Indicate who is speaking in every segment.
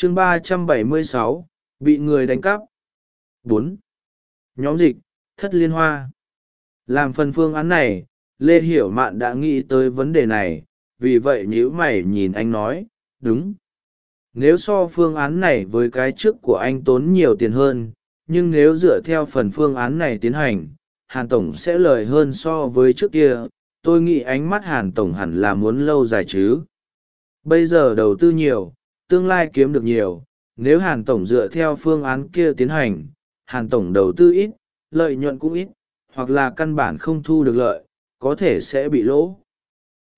Speaker 1: chương ba trăm bảy mươi sáu, bị người đánh cắp. Bốn. Nhóm dịch, thất liên hoa. Làm phần phương án này, lê hiểu mạn đã nghĩ tới vấn đề này, vì vậy nhữ mày nhìn anh nói, đúng. Nếu so phương án này với cái trước của anh tốn nhiều tiền hơn, nhưng nếu dựa theo phần phương án này tiến hành, hàn tổng sẽ lời hơn so với trước kia, tôi nghĩ ánh mắt hàn tổng hẳn là muốn lâu dài chứ. Bây giờ đầu tư nhiều tương lai kiếm được nhiều, nếu hàn tổng dựa theo phương án kia tiến hành, hàn tổng đầu tư ít, lợi nhuận cũng ít, hoặc là căn bản không thu được lợi, có thể sẽ bị lỗ.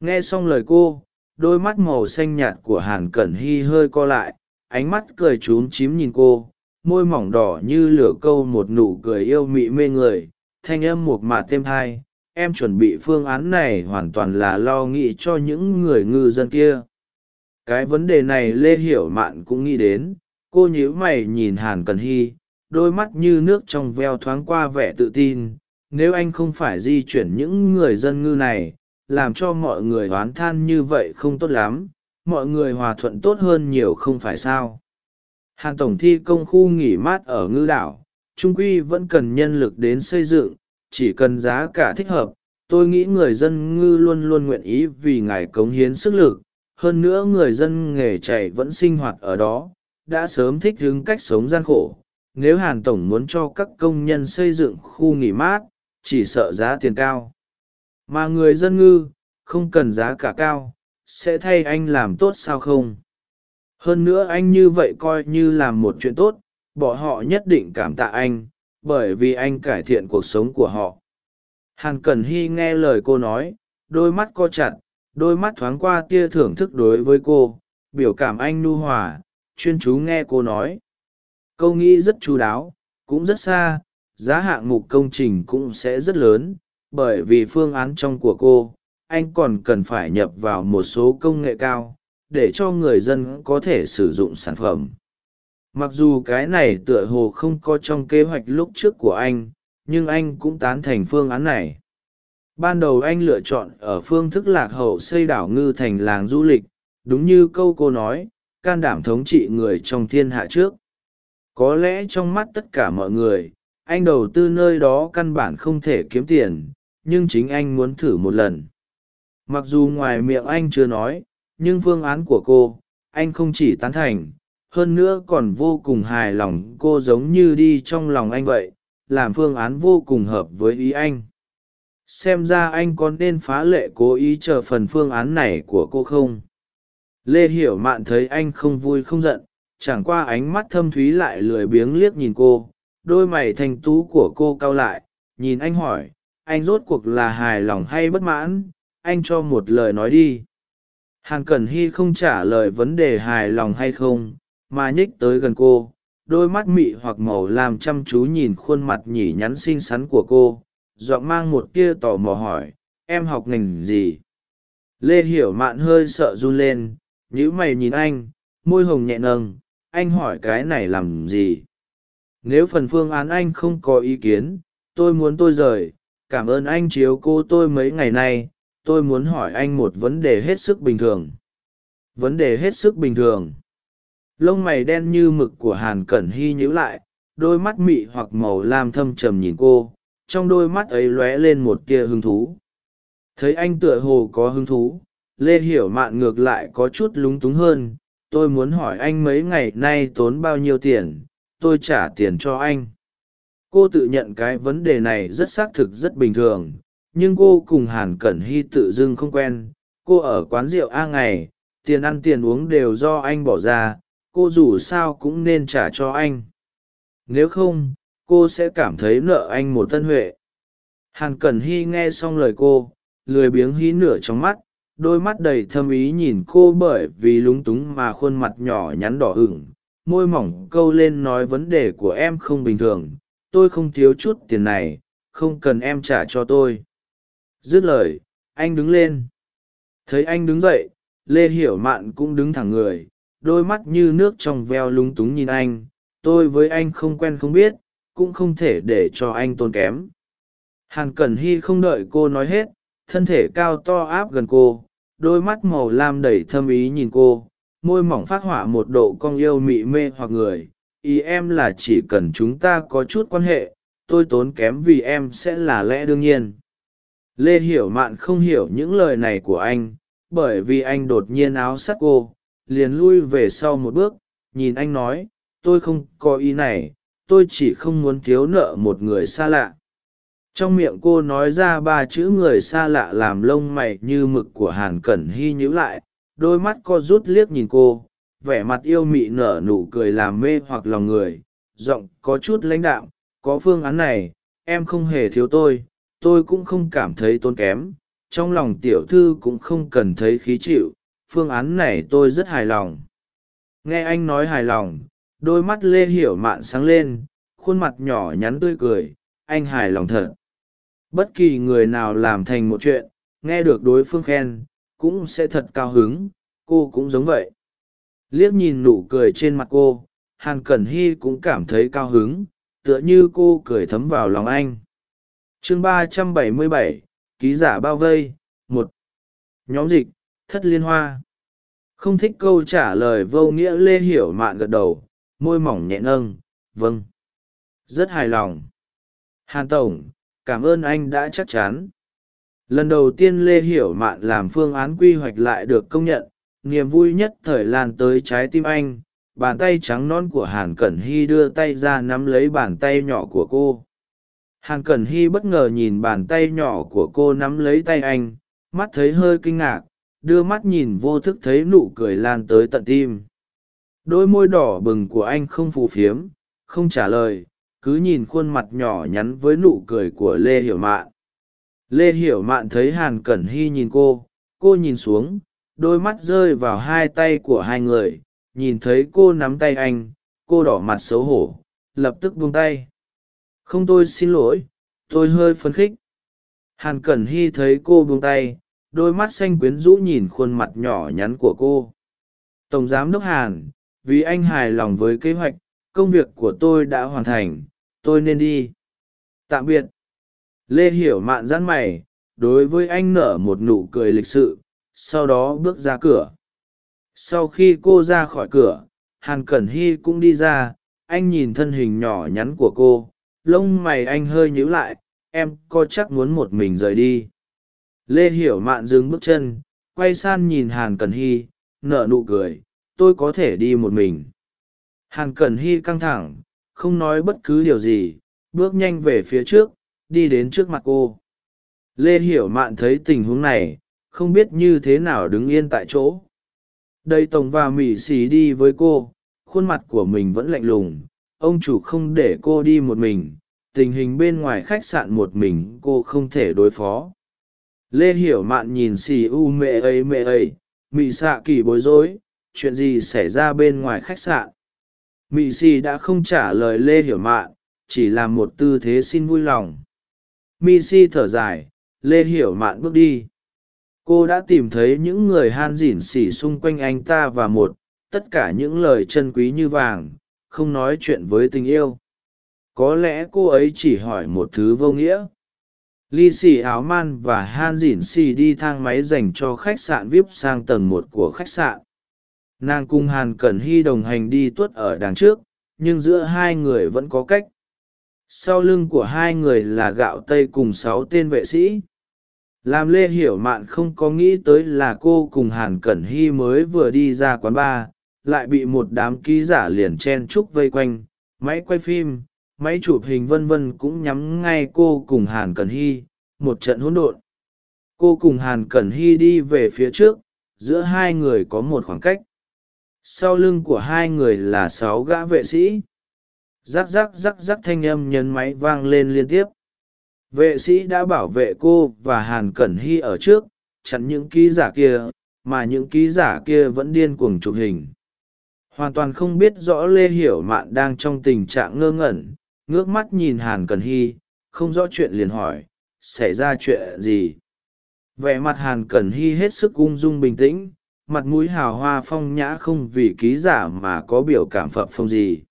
Speaker 1: Nghe xong lời cô, đôi mắt màu xanh nhạt của hàn cẩn hy hơi co lại, ánh mắt cười trúm chím nhìn cô, môi mỏng đỏ như lửa câu một nụ cười yêu mị mê người, thanh âm một mạt thêm thai em chuẩn bị phương án này hoàn toàn là lo nghĩ cho những người ngư dân kia cái vấn đề này lê hiểu mạn cũng nghĩ đến, cô nhíu mày nhìn hàn cần hy, đôi mắt như nước trong veo thoáng qua vẻ tự tin, nếu anh không phải di chuyển những người dân ngư này, làm cho mọi người oán than như vậy không tốt lắm, mọi người hòa thuận tốt hơn nhiều không phải sao. Hàn tổng thi công khu nghỉ mát ở ngư đảo, trung quy vẫn cần nhân lực đến xây dựng, chỉ cần giá cả thích hợp, tôi nghĩ người dân ngư luôn luôn nguyện ý vì ngài cống hiến sức lực hơn nữa người dân nghề chạy vẫn sinh hoạt ở đó, đã sớm thích ứng cách sống gian khổ. Nếu hàn tổng muốn cho các công nhân xây dựng khu nghỉ mát, chỉ sợ giá tiền cao. Mà người dân ngư, không cần giá cả cao, sẽ thay anh làm tốt sao không? Hơn nữa anh như vậy coi như làm một chuyện tốt bọn họ nhất định cảm tạ anh, bởi vì anh cải thiện cuộc sống của họ. Hàn cẩn hy nghe lời cô nói, đôi mắt co chặt đôi mắt thoáng qua tia thưởng thức đối với cô, biểu cảm anh nu hòa, chuyên chú nghe cô nói. Câu nghĩ rất chú đáo, cũng rất xa, giá hạng mục công trình cũng sẽ rất lớn, bởi vì phương án trong của cô, anh còn cần phải nhập vào một số công nghệ cao, để cho người dân có thể sử dụng sản phẩm. Mặc dù cái này tựa hồ không có trong kế hoạch lúc trước của anh, nhưng anh cũng tán thành phương án này ban đầu anh lựa chọn ở phương thức lạc hậu xây đảo ngư thành làng du lịch, đúng như câu cô nói, can đảm thống trị người trong thiên hạ trước. Có lẽ trong mắt tất cả mọi người, anh đầu tư nơi đó căn bản không thể kiếm tiền, nhưng chính anh muốn thử một lần. Mặc dù ngoài miệng anh chưa nói, nhưng phương án của cô, anh không chỉ tán thành, hơn nữa còn vô cùng hài lòng cô giống như đi trong lòng anh vậy, làm phương án vô cùng hợp với ý anh xem ra anh có nên phá lệ cố ý chờ phần phương án này của cô không? Lê hiểu mạn thấy anh không vui không giận, chẳng qua ánh mắt thâm thúy lại lười biếng liếc nhìn cô. Đôi mày thanh tú của cô cau lại, nhìn anh hỏi, anh rốt cuộc là hài lòng hay bất mãn? Anh cho một lời nói đi. Hàn cẩn hy không trả lời vấn đề hài lòng hay không, mà nhích tới gần cô. Đôi mắt mị hoặc màu làm chăm chú nhìn khuôn mặt nhỉ nhắn xinh xắn của cô giọng mang một tia tò mò hỏi, em học ngành gì? Lê hiểu mạn hơi sợ run lên nhữ mày nhìn anh, môi hồng nhẹ nâng, anh hỏi cái này làm gì? Nếu phần phương án anh không có ý kiến, tôi muốn tôi rời. Cảm ơn anh chiếu cô tôi mấy ngày nay, tôi muốn hỏi anh một vấn đề hết sức bình thường. Vấn đề hết sức bình thường? Lông mày đen như mực của hàn cẩn hy nhíu lại, đôi mắt mị hoặc màu lam thâm trầm nhìn cô trong đôi mắt ấy lóe lên một tia hứng thú. Thấy anh tựa hồ có hứng thú, lê hiểu mạn ngược lại có chút lúng túng hơn. Tôi muốn hỏi anh mấy ngày nay tốn bao nhiêu tiền? Tôi trả tiền cho anh. Cô tự nhận cái vấn đề này rất xác thực, rất bình thường. Nhưng cô cùng hàn cẩn hy tự dưng không quen. Cô ở quán rượu a ngày, tiền ăn tiền uống đều do anh bỏ ra. Cô dù sao cũng nên trả cho anh. Nếu không cô sẽ cảm thấy nợ anh một tân huệ. Hàn cẩn hy nghe xong lời cô, lười biếng hí nửa trong mắt, đôi mắt đầy thâm ý nhìn cô bởi vì lúng túng mà khuôn mặt nhỏ nhắn đỏ ửng, môi mỏng câu lên nói vấn đề của em không bình thường, tôi không thiếu chút tiền này, không cần em trả cho tôi. Dứt lời, anh đứng lên. Thấy anh đứng dậy, lê hiểu mạn cũng đứng thẳng người, đôi mắt như nước trong veo lúng túng nhìn anh, tôi với anh không quen không biết cũng không thể để cho anh tôn kém. Hàn cẩn hy không đợi cô nói hết, thân thể cao to áp gần cô, đôi mắt màu lam đầy thâm ý nhìn cô, môi mỏng phát họa một độ cong yêu mị mê hoặc người. Ý em là chỉ cần chúng ta có chút quan hệ, tôi tốn kém vì em sẽ là lẽ đương nhiên. Lê hiểu mạn không hiểu những lời này của anh, bởi vì anh đột nhiên áo sát cô, liền lui về sau một bước, nhìn anh nói, tôi không có ý này tôi chỉ không muốn thiếu nợ một người xa lạ. Trong miệng cô nói ra ba chữ người xa lạ làm lông mày như mực của hàn cẩn hy nhíu lại, đôi mắt co rút liếc nhìn cô, vẻ mặt yêu mị nở nụ cười làm mê hoặc lòng người, giọng có chút lãnh đạm, có phương án này, em không hề thiếu tôi tôi cũng không cảm thấy tốn kém, trong lòng tiểu thư cũng không cần thấy khí chịu, phương án này tôi rất hài lòng. Nghe anh nói hài lòng đôi mắt lê hiểu mạn sáng lên, khuôn mặt nhỏ nhắn tươi cười, anh hài lòng thật. Bất kỳ người nào làm thành một chuyện, nghe được đối phương khen, cũng sẽ thật cao hứng, cô cũng giống vậy. Liếc nhìn nụ cười trên mặt cô, hàn cẩn hy cũng cảm thấy cao hứng, tựa như cô cười thấm vào lòng anh. Chương ba trăm bảy mươi bảy, ký giả bao vây, một. Nhóm dịch, thất liên hoa. Không thích câu trả lời vô nghĩa lê hiểu mạn gật đầu môi mỏng nhẹ nâng vâng. Rất hài lòng. Hàn tổng, cảm ơn anh đã chắc chắn. Lần đầu tiên lê hiểu mạn làm phương án quy hoạch lại được công nhận, niềm vui nhất thời lan tới trái tim anh. Bàn tay trắng non của hàn cẩn hy đưa tay ra nắm lấy bàn tay nhỏ của cô. Hàn cẩn hy bất ngờ nhìn bàn tay nhỏ của cô nắm lấy tay anh, mắt thấy hơi kinh ngạc, đưa mắt nhìn vô thức thấy nụ cười lan tới tận tim đôi môi đỏ bừng của anh không phù phiếm, không trả lời, cứ nhìn khuôn mặt nhỏ nhắn với nụ cười của lê hiểu mạn. Lê hiểu mạn thấy hàn cẩn hy nhìn cô cô nhìn xuống, đôi mắt rơi vào hai tay của hai người, nhìn thấy cô nắm tay anh, cô đỏ mặt xấu hổ, lập tức buông tay. Không tôi xin lỗi, tôi hơi phấn khích. Hàn cẩn hy thấy cô buông tay, đôi mắt xanh quyến rũ nhìn khuôn mặt nhỏ nhắn của cô. Tổng giám đốc hàn vì anh hài lòng với kế hoạch, công việc của tôi đã hoàn thành, tôi nên đi. Tạm biệt. Lê hiểu mạn giãn mày, đối với anh nở một nụ cười lịch sự, sau đó bước ra cửa. Sau khi cô ra khỏi cửa, hàn cẩn hy cũng đi ra, anh nhìn thân hình nhỏ nhắn của cô, lông mày anh hơi nhíu lại, em có chắc muốn một mình rời đi. Lê hiểu mạn dừng bước chân, quay san nhìn hàn cẩn hy, nở nụ cười tôi có thể đi một mình. Hàn cẩn hy căng thẳng, không nói bất cứ điều gì, bước nhanh về phía trước, đi đến trước mặt cô. Lê hiểu mạn thấy tình huống này, không biết như thế nào đứng yên tại chỗ. Đây tổng và mỉ xì đi với cô, khuôn mặt của mình vẫn lạnh lùng, ông chủ không để cô đi một mình, tình hình bên ngoài khách sạn một mình cô không thể đối phó. Lê hiểu mạn nhìn xì u mẹ ấy mẹ ấy, mị xạ kỳ bối rối chuyện gì xảy ra bên ngoài khách sạn? Mị xì đã không trả lời lê hiểu mạn, chỉ làm một tư thế xin vui lòng. Mi si thở dài, lê hiểu mạn bước đi. Cô đã tìm thấy những người han dỉn xỉ xung quanh anh ta và một, tất cả những lời chân quý như vàng, không nói chuyện với tình yêu. Có lẽ cô ấy chỉ hỏi một thứ vô nghĩa. Ly xì áo man và han dỉn xì đi thang máy dành cho khách sạn vip sang tầng một của khách sạn nàng cùng hàn cẩn hy đồng hành đi tuất ở đằng trước, nhưng giữa hai người vẫn có cách. Sau lưng của hai người là gạo tây cùng sáu tên vệ sĩ. Làm lê hiểu mạn không có nghĩ tới là cô cùng hàn cẩn hy mới vừa đi ra quán bar, lại bị một đám ký giả liền chen chúc vây quanh, máy quay phim, máy chụp hình vân vân cũng nhắm ngay cô cùng hàn cẩn hy, một trận hỗn độn. Cô cùng hàn cẩn hy đi về phía trước, giữa hai người có một khoảng cách sau lưng của hai người là sáu gã vệ sĩ. Rắc rắc rắc rắc thanh âm nhấn máy vang lên liên tiếp. Vệ sĩ đã bảo vệ cô và hàn cẩn hy ở trước, chặn những ký giả kia, mà những ký giả kia vẫn điên cuồng chụp hình. Hoàn toàn không biết rõ lê hiểu mạn đang trong tình trạng ngơ ngẩn, ngước mắt nhìn hàn cẩn hy, không rõ chuyện liền hỏi, xảy ra chuyện gì? Vẻ mặt hàn cẩn hy hết sức ung dung bình tĩnh mặt mũi hào hoa phong nhã không vì ký giả mà có biểu cảm phập phong gì.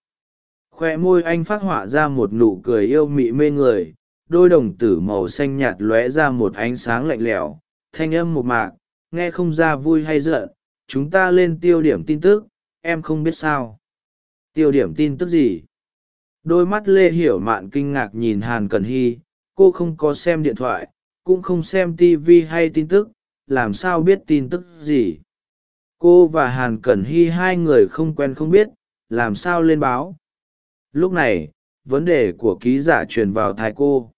Speaker 1: Khoe môi anh phát họa ra một nụ cười yêu mị mê người, đôi đồng tử màu xanh nhạt lóe ra một ánh sáng lạnh lẽo, thanh âm một mạc, nghe không ra vui hay giận, chúng ta lên tiêu điểm tin tức, em không biết sao. Tiêu điểm tin tức gì? Đôi mắt lê hiểu mạn kinh ngạc nhìn hàn cần hy, cô không có xem điện thoại, cũng không xem tv hay tin tức, làm sao biết tin tức gì? Cô và hàn cẩn hy hai người không quen không biết, làm sao lên báo? Lúc này, vấn đề của ký giả truyền vào thai cô.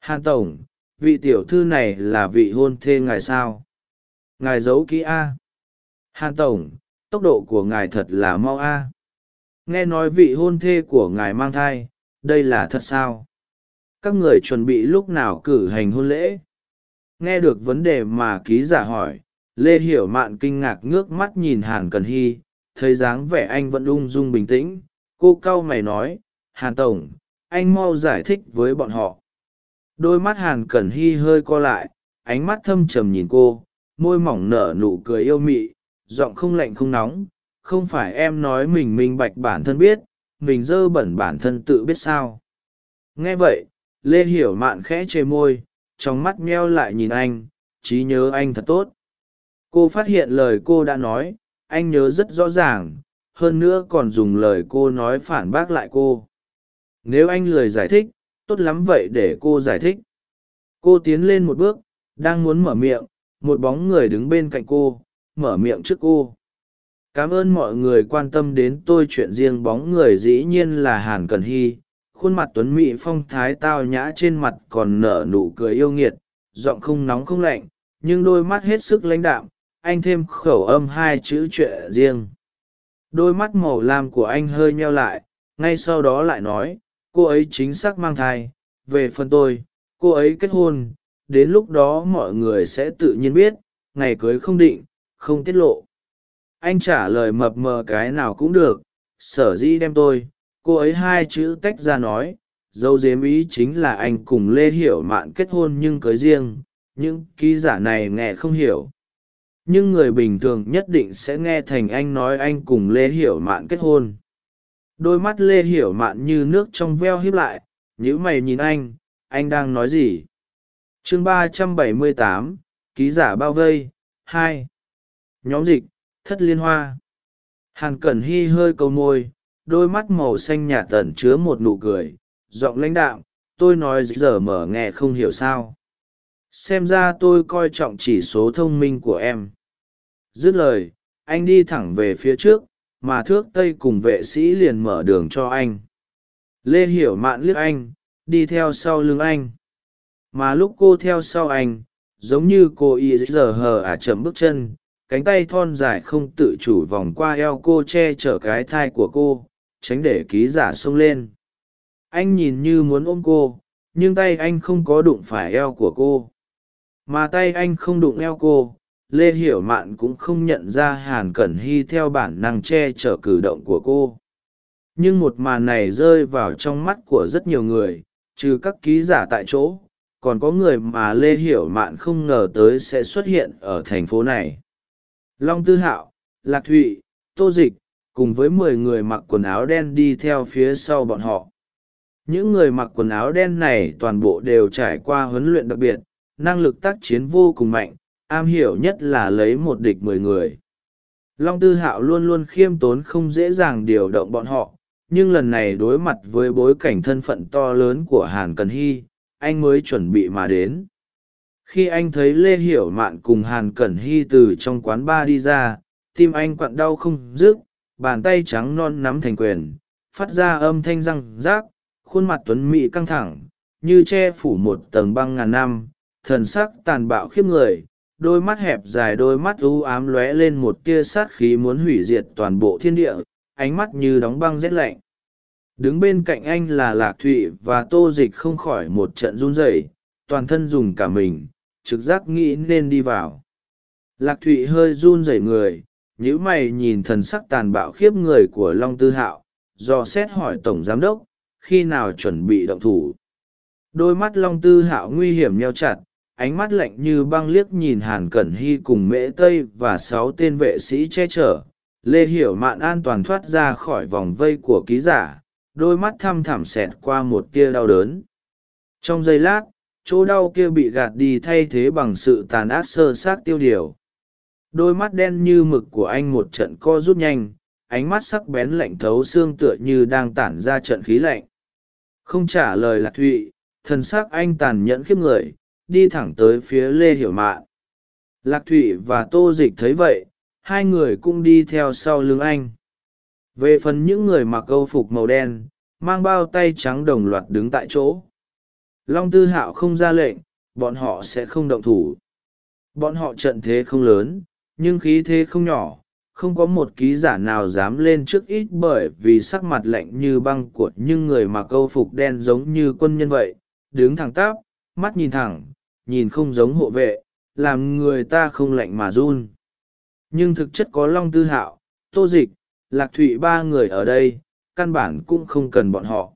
Speaker 1: Hàn tổng, vị tiểu thư này là vị hôn thê ngài sao? Ngài giấu kỹ a. Hàn tổng, tốc độ của ngài thật là mau a. Nghe nói vị hôn thê của ngài mang thai, đây là thật sao? Các người chuẩn bị lúc nào cử hành hôn lễ? Nghe được vấn đề mà ký giả hỏi lê hiểu mạn kinh ngạc ngước mắt nhìn hàn cần hy, thấy dáng vẻ anh vẫn ung dung bình tĩnh. Cô cau mày nói, hàn tổng, anh mau giải thích với bọn họ. Đôi mắt hàn cẩn hy hơi co lại, ánh mắt thâm trầm nhìn cô, môi mỏng nở nụ cười yêu mị, giọng không lạnh không nóng. Không phải em nói mình minh bạch bản thân biết, mình dơ bẩn bản thân tự biết sao? Nghe vậy, lê hiểu mạn khẽ chê môi, trong mắt meo lại nhìn anh, trí nhớ anh thật tốt cô phát hiện lời cô đã nói, anh nhớ rất rõ ràng, hơn nữa còn dùng lời cô nói phản bác lại cô. Nếu anh lười giải thích, tốt lắm vậy để cô giải thích. Cô tiến lên một bước, đang muốn mở miệng, một bóng người đứng bên cạnh cô, mở miệng trước cô. Cảm ơn mọi người quan tâm đến tôi, chuyện riêng bóng người dĩ nhiên là hàn cần hy. Khuôn mặt tuấn mỹ phong thái tao nhã trên mặt còn nở nụ cười yêu nghiệt, giọng không nóng không lạnh, nhưng đôi mắt hết sức lãnh đạm anh thêm khẩu âm hai chữ chuyện riêng. Đôi mắt màu lam của anh hơi nheo lại, ngay sau đó lại nói, cô ấy chính xác mang thai, về phần tôi, cô ấy kết hôn, đến lúc đó mọi người sẽ tự nhiên biết, ngày cưới không định, không tiết lộ. Anh trả lời mập mờ cái nào cũng được, sở dĩ đem tôi, cô ấy hai chữ tách ra nói, dấu dếm ý chính là anh cùng lê hiểu mạn kết hôn nhưng cưới riêng, những ký giả này nghe không hiểu nhưng người bình thường nhất định sẽ nghe thành anh nói anh cùng lê hiểu mạn kết hôn. Đôi mắt lê hiểu mạn như nước trong veo hiếp lại nhữ mày nhìn anh anh đang nói gì? Chương ba trăm bảy mươi tám, ký giả bao vây, hai. Nhóm dịch, thất liên hoa. Hàn cẩn hy hơi câu môi, đôi mắt màu xanh nhạt tẩn chứa một nụ cười, giọng lãnh đạm, tôi nói giờ mở nghe không hiểu sao xem ra tôi coi trọng chỉ số thông minh của em. Dứt lời, anh đi thẳng về phía trước, mà thước tây cùng vệ sĩ liền mở đường cho anh. Lê hiểu mạn liếc anh, đi theo sau lưng anh. Mà lúc cô theo sau anh, giống như cô y giờ hờ ả chậm bước chân, cánh tay thon dài không tự chủ vòng qua eo cô che chở cái thai của cô, tránh để ký giả xông lên. Anh nhìn như muốn ôm cô, nhưng tay anh không có đụng phải eo của cô mà tay anh không đụng eo cô, lê hiểu mạn cũng không nhận ra hàn cẩn hy theo bản năng che chở cử động của cô. Nhưng một màn này rơi vào trong mắt của rất nhiều người, trừ các ký giả tại chỗ, còn có người mà lê hiểu mạn không ngờ tới sẽ xuất hiện ở thành phố này. Long tư hạo, lạc thụy, tô dịch, cùng với mười người mặc quần áo đen đi theo phía sau bọn họ. Những người mặc quần áo đen này toàn bộ đều trải qua huấn luyện đặc biệt năng lực tác chiến vô cùng mạnh, am hiểu nhất là lấy một địch mười người. Long tư hạo luôn luôn khiêm tốn không dễ dàng điều động bọn họ, nhưng lần này đối mặt với bối cảnh thân phận to lớn của hàn cần hy, anh mới chuẩn bị mà đến. Khi anh thấy lê hiểu mạn cùng hàn cẩn hy từ trong quán bar đi ra, tim anh quặn đau không dứt, bàn tay trắng non nắm thành quyền, phát ra âm thanh răng rác, khuôn mặt tuấn mị căng thẳng, như che phủ một tầng băng ngàn năm thần sắc tàn bạo khiếp người, đôi mắt hẹp dài đôi mắt u ám lóe lên một tia sát khí muốn hủy diệt toàn bộ thiên địa, ánh mắt như đóng băng rét lạnh. Đứng bên cạnh anh là lạc thụy và tô dịch không khỏi một trận run rẩy, toàn thân dùng cả mình, trực giác nghĩ nên đi vào. Lạc thụy hơi run rẩy người nhữ mày nhìn thần sắc tàn bạo khiếp người của long tư hạo, do xét hỏi tổng giám đốc, khi nào chuẩn bị động thủ. Đôi mắt long tư hạo nguy hiểm nheo chặt ánh mắt lạnh như băng liếc nhìn hàn cẩn hy cùng mễ tây và sáu tên vệ sĩ che chở. Lê hiểu mạn an toàn thoát ra khỏi vòng vây của ký giả, đôi mắt thăm thẳm xẹt qua một tia đau đớn. Trong giây lát, chỗ đau kia bị gạt đi thay thế bằng sự tàn ác sơ sát tiêu điều. Đôi mắt đen như mực của anh một trận co rút nhanh, ánh mắt sắc bén lạnh thấu xương tựa như đang tản ra trận khí lạnh. Không trả lời lạc thụy, thần s ắ c anh tàn nhẫn khiếp người đi thẳng tới phía lê hiểu mạn. Lạc thụy và tô dịch thấy vậy, hai người cũng đi theo sau lưng anh. Về phần những người mặc câu phục màu đen, mang bao tay trắng đồng loạt đứng tại chỗ. Long tư hạo không ra lệnh, bọn họ sẽ không động thủ. Bọn họ trận thế không lớn, nhưng khí thế không nhỏ, không có một ký giả nào dám lên trước ít bởi vì sắc mặt lạnh như băng của những người mặc câu phục đen giống như quân nhân vậy, đứng thẳng tắp, mắt nhìn thẳng nhìn không giống hộ vệ, làm người ta không lạnh mà run. Nhưng thực chất có long tư hạo, tô dịch, lạc thụy ba người ở đây, căn bản cũng không cần bọn họ.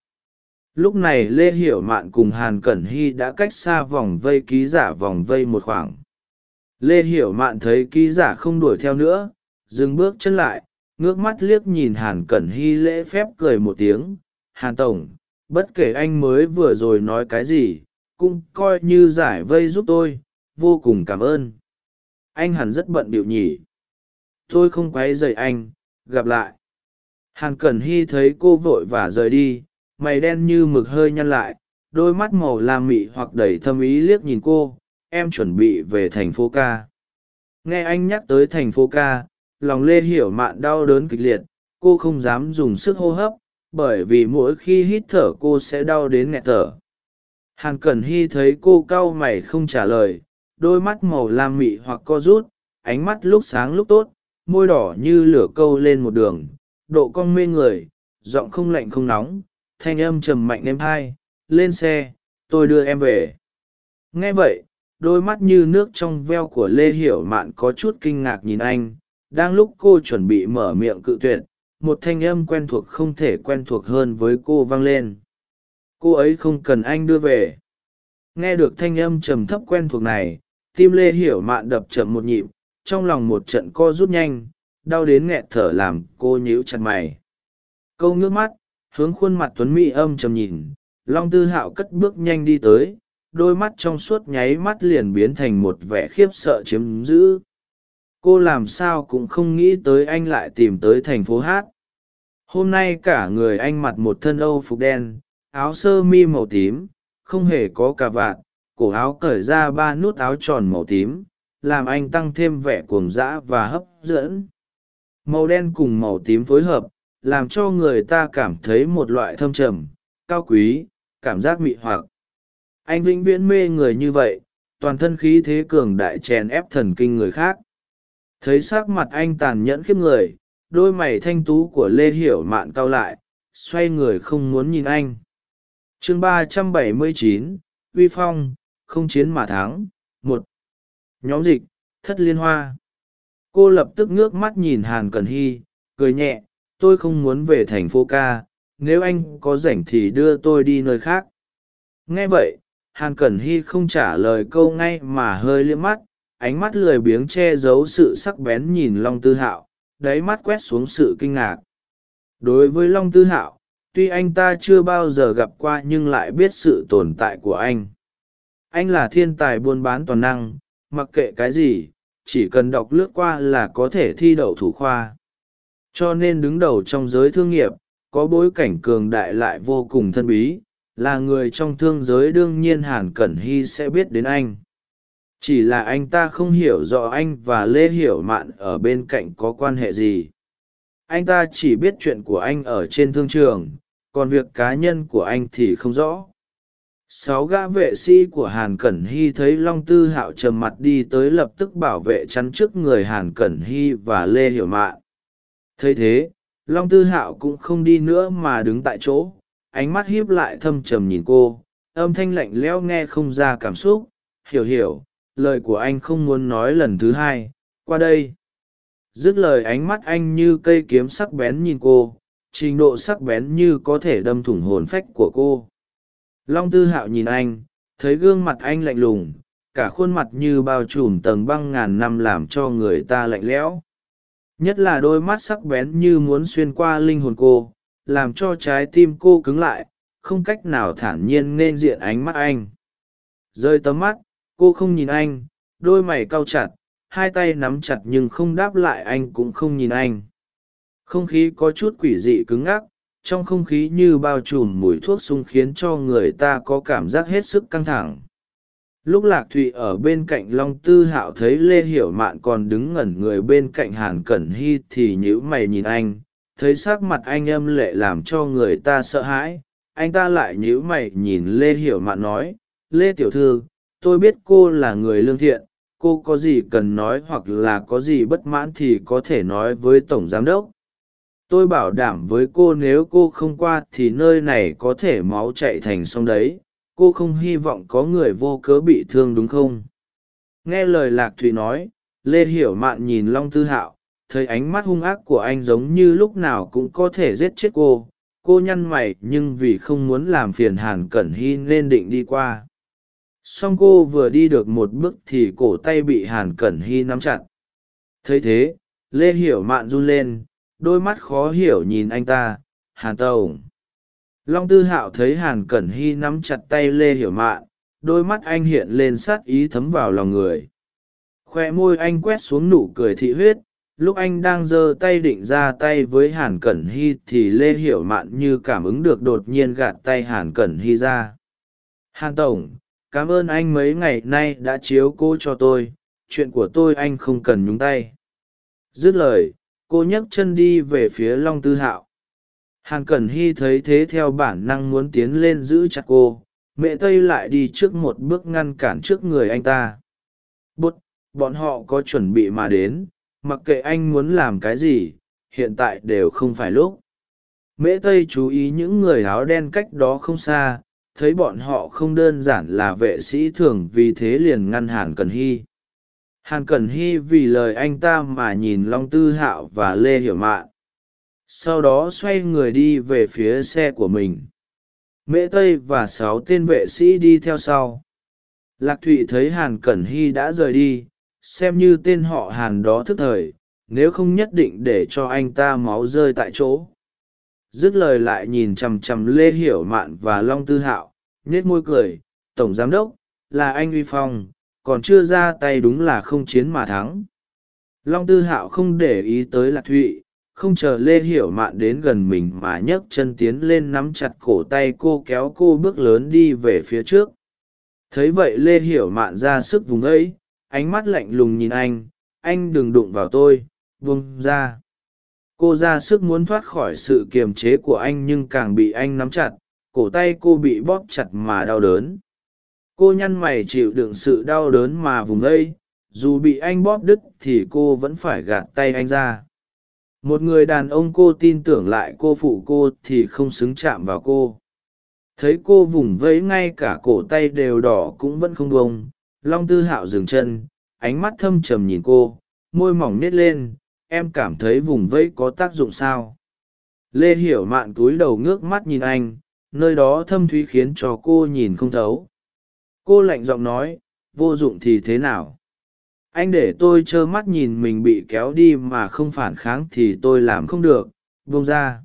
Speaker 1: Lúc này lê hiểu mạn cùng hàn cẩn hy đã cách xa vòng vây ký giả vòng vây một khoảng. Lê hiểu mạn thấy ký giả không đuổi theo nữa, dừng bước chân lại, ngước mắt liếc nhìn hàn cẩn hy lễ phép cười một tiếng. Hàn tổng, bất kể anh mới vừa rồi nói cái gì cũng coi như giải vây giúp tôi, vô cùng cảm ơn. Anh hẳn rất bận bịu nhỉ. Tôi không q u ấ y dậy anh, gặp lại. Hàn cẩn hy thấy cô vội và rời đi, mày đen như mực hơi nhăn lại, đôi mắt màu lam mị hoặc đầy thâm ý liếc nhìn cô, em chuẩn bị về thành phố ca. Nghe anh nhắc tới thành phố ca, lòng lê hiểu mạn đau đớn kịch liệt, cô không dám dùng sức hô hấp, bởi vì mỗi khi hít thở cô sẽ đau đến nghẹt thở hàn cẩn hy thấy cô cau mày không trả lời, đôi mắt màu lam mị hoặc co rút, ánh mắt lúc sáng lúc tốt, môi đỏ như lửa câu lên một đường, độ cong mê người, giọng không lạnh không nóng, thanh âm trầm mạnh êm hai lên xe, tôi đưa em về. Nghe vậy, đôi mắt như nước trong veo của lê hiểu mạn có chút kinh ngạc nhìn anh, đang lúc cô chuẩn bị mở miệng cự tuyệt, một thanh âm quen thuộc không thể quen thuộc hơn với cô vang lên cô ấy không cần anh đưa về. Nghe được thanh âm trầm thấp quen thuộc này, tim lê hiểu mạn đập chậm một nhịp, trong lòng một trận co rút nhanh, đau đến nghẹt thở làm cô nhíu chặt mày. Câu ngước mắt, hướng khuôn mặt tuấn mỹ âm trầm nhìn, long tư hạo cất bước nhanh đi tới, đôi mắt trong suốt nháy mắt liền biến thành một vẻ khiếp sợ chiếm giữ. Cô làm sao cũng không nghĩ tới anh lại tìm tới thành phố hát. Hôm nay cả người anh mặc một thân âu phục đen áo sơ mi màu tím, không hề có cà vạt, cổ áo cởi ra ba nút áo tròn màu tím, làm anh tăng thêm vẻ cuồng dã và hấp dẫn. Màu đen cùng màu tím phối hợp, làm cho người ta cảm thấy một loại thâm trầm, cao quý, cảm giác mị hoặc. Anh vĩnh viễn mê người như vậy, toàn thân khí thế cường đại chèn ép thần kinh người khác. Thấy s ắ c mặt anh tàn nhẫn khiếp người, đôi mày thanh tú của lê hiểu mạn cao lại, xoay người không muốn nhìn anh chương ba trăm bảy mươi chín, uy phong, không chiến mà thắng, một. Nhóm dịch, thất liên hoa. Cô lập tức ngước mắt nhìn hàn cần hy, cười nhẹ, tôi không muốn về thành phố ca, nếu anh có rảnh thì đưa tôi đi nơi khác. Nghe vậy, hàn cẩn hy không trả lời câu ngay mà hơi liếc mắt, ánh mắt lười biếng che giấu sự sắc bén nhìn long tư hạo, đáy mắt quét xuống sự kinh ngạc. Đối với long tư hạo tuy anh ta chưa bao giờ gặp qua nhưng lại biết sự tồn tại của anh. Anh là thiên tài buôn bán toàn năng, mặc kệ cái gì, chỉ cần đọc lướt qua là có thể thi đậu thủ khoa. Cho nên đứng đầu trong giới thương nghiệp, có bối cảnh cường đại lại vô cùng thân bí, là người trong thương giới đương nhiên hàn cẩn hy sẽ biết đến anh. Chỉ là anh ta không hiểu rõ anh và lê hiểu mạn ở bên cạnh có quan hệ gì. Anh ta chỉ biết chuyện của anh ở trên thương trường còn việc cá nhân của anh thì không rõ. Sáu gã vệ sĩ của hàn cẩn hy thấy long tư hạo trầm mặt đi tới lập tức bảo vệ chắn trước người hàn cẩn hy và lê hiểu mạn. Thấy thế, long tư hạo cũng không đi nữa mà đứng tại chỗ, ánh mắt hiếp lại thâm trầm nhìn cô, âm thanh lạnh lẽo nghe không ra cảm xúc. Hiểu hiểu, lời của anh không muốn nói lần thứ hai, qua đây. Dứt lời ánh mắt anh như cây kiếm sắc bén nhìn cô trình độ sắc bén như có thể đâm thủng hồn phách của cô. Long tư hạo nhìn anh, thấy gương mặt anh lạnh lùng, cả khuôn mặt như bao trùm tầng băng ngàn năm làm cho người ta lạnh lẽo. Nhất là đôi mắt sắc bén như muốn xuyên qua linh hồn cô, làm cho trái tim cô cứng lại, không cách nào thản nhiên nên diện ánh mắt anh. Rơi tấm mắt, cô không nhìn anh, đôi mày cau chặt, hai tay nắm chặt nhưng không đáp lại anh cũng không nhìn anh không khí có chút quỷ dị cứng ngắc, trong không khí như bao trùm mùi thuốc sung khiến cho người ta có cảm giác hết sức căng thẳng. Lúc lạc thụy ở bên cạnh long tư hạo thấy lê hiểu mạn còn đứng ngẩn người bên cạnh hàn cẩn hy thì nhữ mày nhìn anh, thấy s ắ c mặt anh âm lệ làm cho người ta sợ hãi. Anh ta lại nhíu mày nhìn lê hiểu mạn nói, lê tiểu thư, tôi biết cô là người lương thiện, cô có gì cần nói hoặc là có gì bất mãn thì có thể nói với tổng giám đốc tôi bảo đảm với cô nếu cô không qua thì nơi này có thể máu chạy thành sông đấy. Cô không hy vọng có người vô cớ bị thương đúng không? Nghe lời lạc thụy nói, lê hiểu mạn nhìn long tư hạo, thấy ánh mắt hung ác của anh giống như lúc nào cũng có thể giết chết cô. Cô nhăn mày nhưng vì không muốn làm phiền hàn cẩn hy nên định đi qua. Song cô vừa đi được một bước thì cổ tay bị hàn cẩn hy nắm chặt. Thấy thế, lê hiểu mạn run lên đôi mắt khó hiểu nhìn anh ta, hàn tông long tư hạo thấy hàn cẩn hy nắm chặt tay lê hiểu mạn, đôi mắt anh hiện lên sát ý thấm vào lòng người. Khoe môi anh quét xuống nụ cười thị huyết, lúc anh đang giơ tay định ra tay với hàn cẩn hy thì lê hiểu mạn như cảm ứng được đột nhiên gạt tay hàn cẩn hy ra. Hàn tổng cảm ơn anh mấy ngày nay đã chiếu cố cho tôi, chuyện của tôi anh không cần nhúng tay. Dứt lời cô nhấc chân đi về phía long tư hạo. Hàn cẩn hy thấy thế theo bản năng muốn tiến lên giữ chặt cô, mẹ tây lại đi trước một bước ngăn cản trước người anh ta. Bút bọn họ có chuẩn bị mà đến, mặc kệ anh muốn làm cái gì, hiện tại đều không phải lúc. Mễ tây chú ý những người áo đen cách đó không xa, thấy bọn họ không đơn giản là vệ sĩ thường vì thế liền ngăn hàn cần hy hàn cẩn hy vì lời anh ta mà nhìn long tư hạo và lê hiểu mạn. Sau đó xoay người đi về phía xe của mình. Mễ tây và sáu tên vệ sĩ đi theo sau. Lạc thụy thấy hàn cẩn hy đã rời đi, xem như tên họ hàn đó thức thời, nếu không nhất định để cho anh ta máu rơi tại chỗ. Dứt lời lại nhìn chằm chằm lê hiểu mạn và long tư hạo nhết môi cười, tổng giám đốc, là anh uy phong còn chưa ra tay đúng là không chiến mà thắng. Long tư hạo không để ý tới lạc thụy, không chờ lê hiểu mạn đến gần mình mà nhấc chân tiến lên nắm chặt cổ tay cô kéo cô bước lớn đi về phía trước. Thấy vậy lê hiểu mạn ra sức vùng ấy, ánh mắt lạnh lùng nhìn anh anh đừng đụng vào tôi vung ra. Cô ra sức muốn thoát khỏi sự kiềm chế của anh nhưng càng bị anh nắm chặt, cổ tay cô bị bóp chặt mà đau đớn cô nhăn mày chịu đựng sự đau đớn mà vùng vây, dù bị anh bóp đứt thì cô vẫn phải gạt tay anh ra. Một người đàn ông cô tin tưởng lại cô phụ cô thì không xứng chạm vào cô. Thấy cô vùng vẫy ngay cả cổ tay đều đỏ cũng vẫn không bông long tư hạo dừng chân, ánh mắt thâm trầm nhìn cô, môi mỏng nít lên, em cảm thấy vùng vẫy có tác dụng sao? Lê hiểu mạn túi đầu ngước mắt nhìn anh, nơi đó thâm thúy khiến cho cô nhìn không thấu cô lạnh giọng nói, vô dụng thì thế nào? Anh để tôi trơ mắt nhìn mình bị kéo đi mà không phản kháng thì tôi làm không được. Vung ra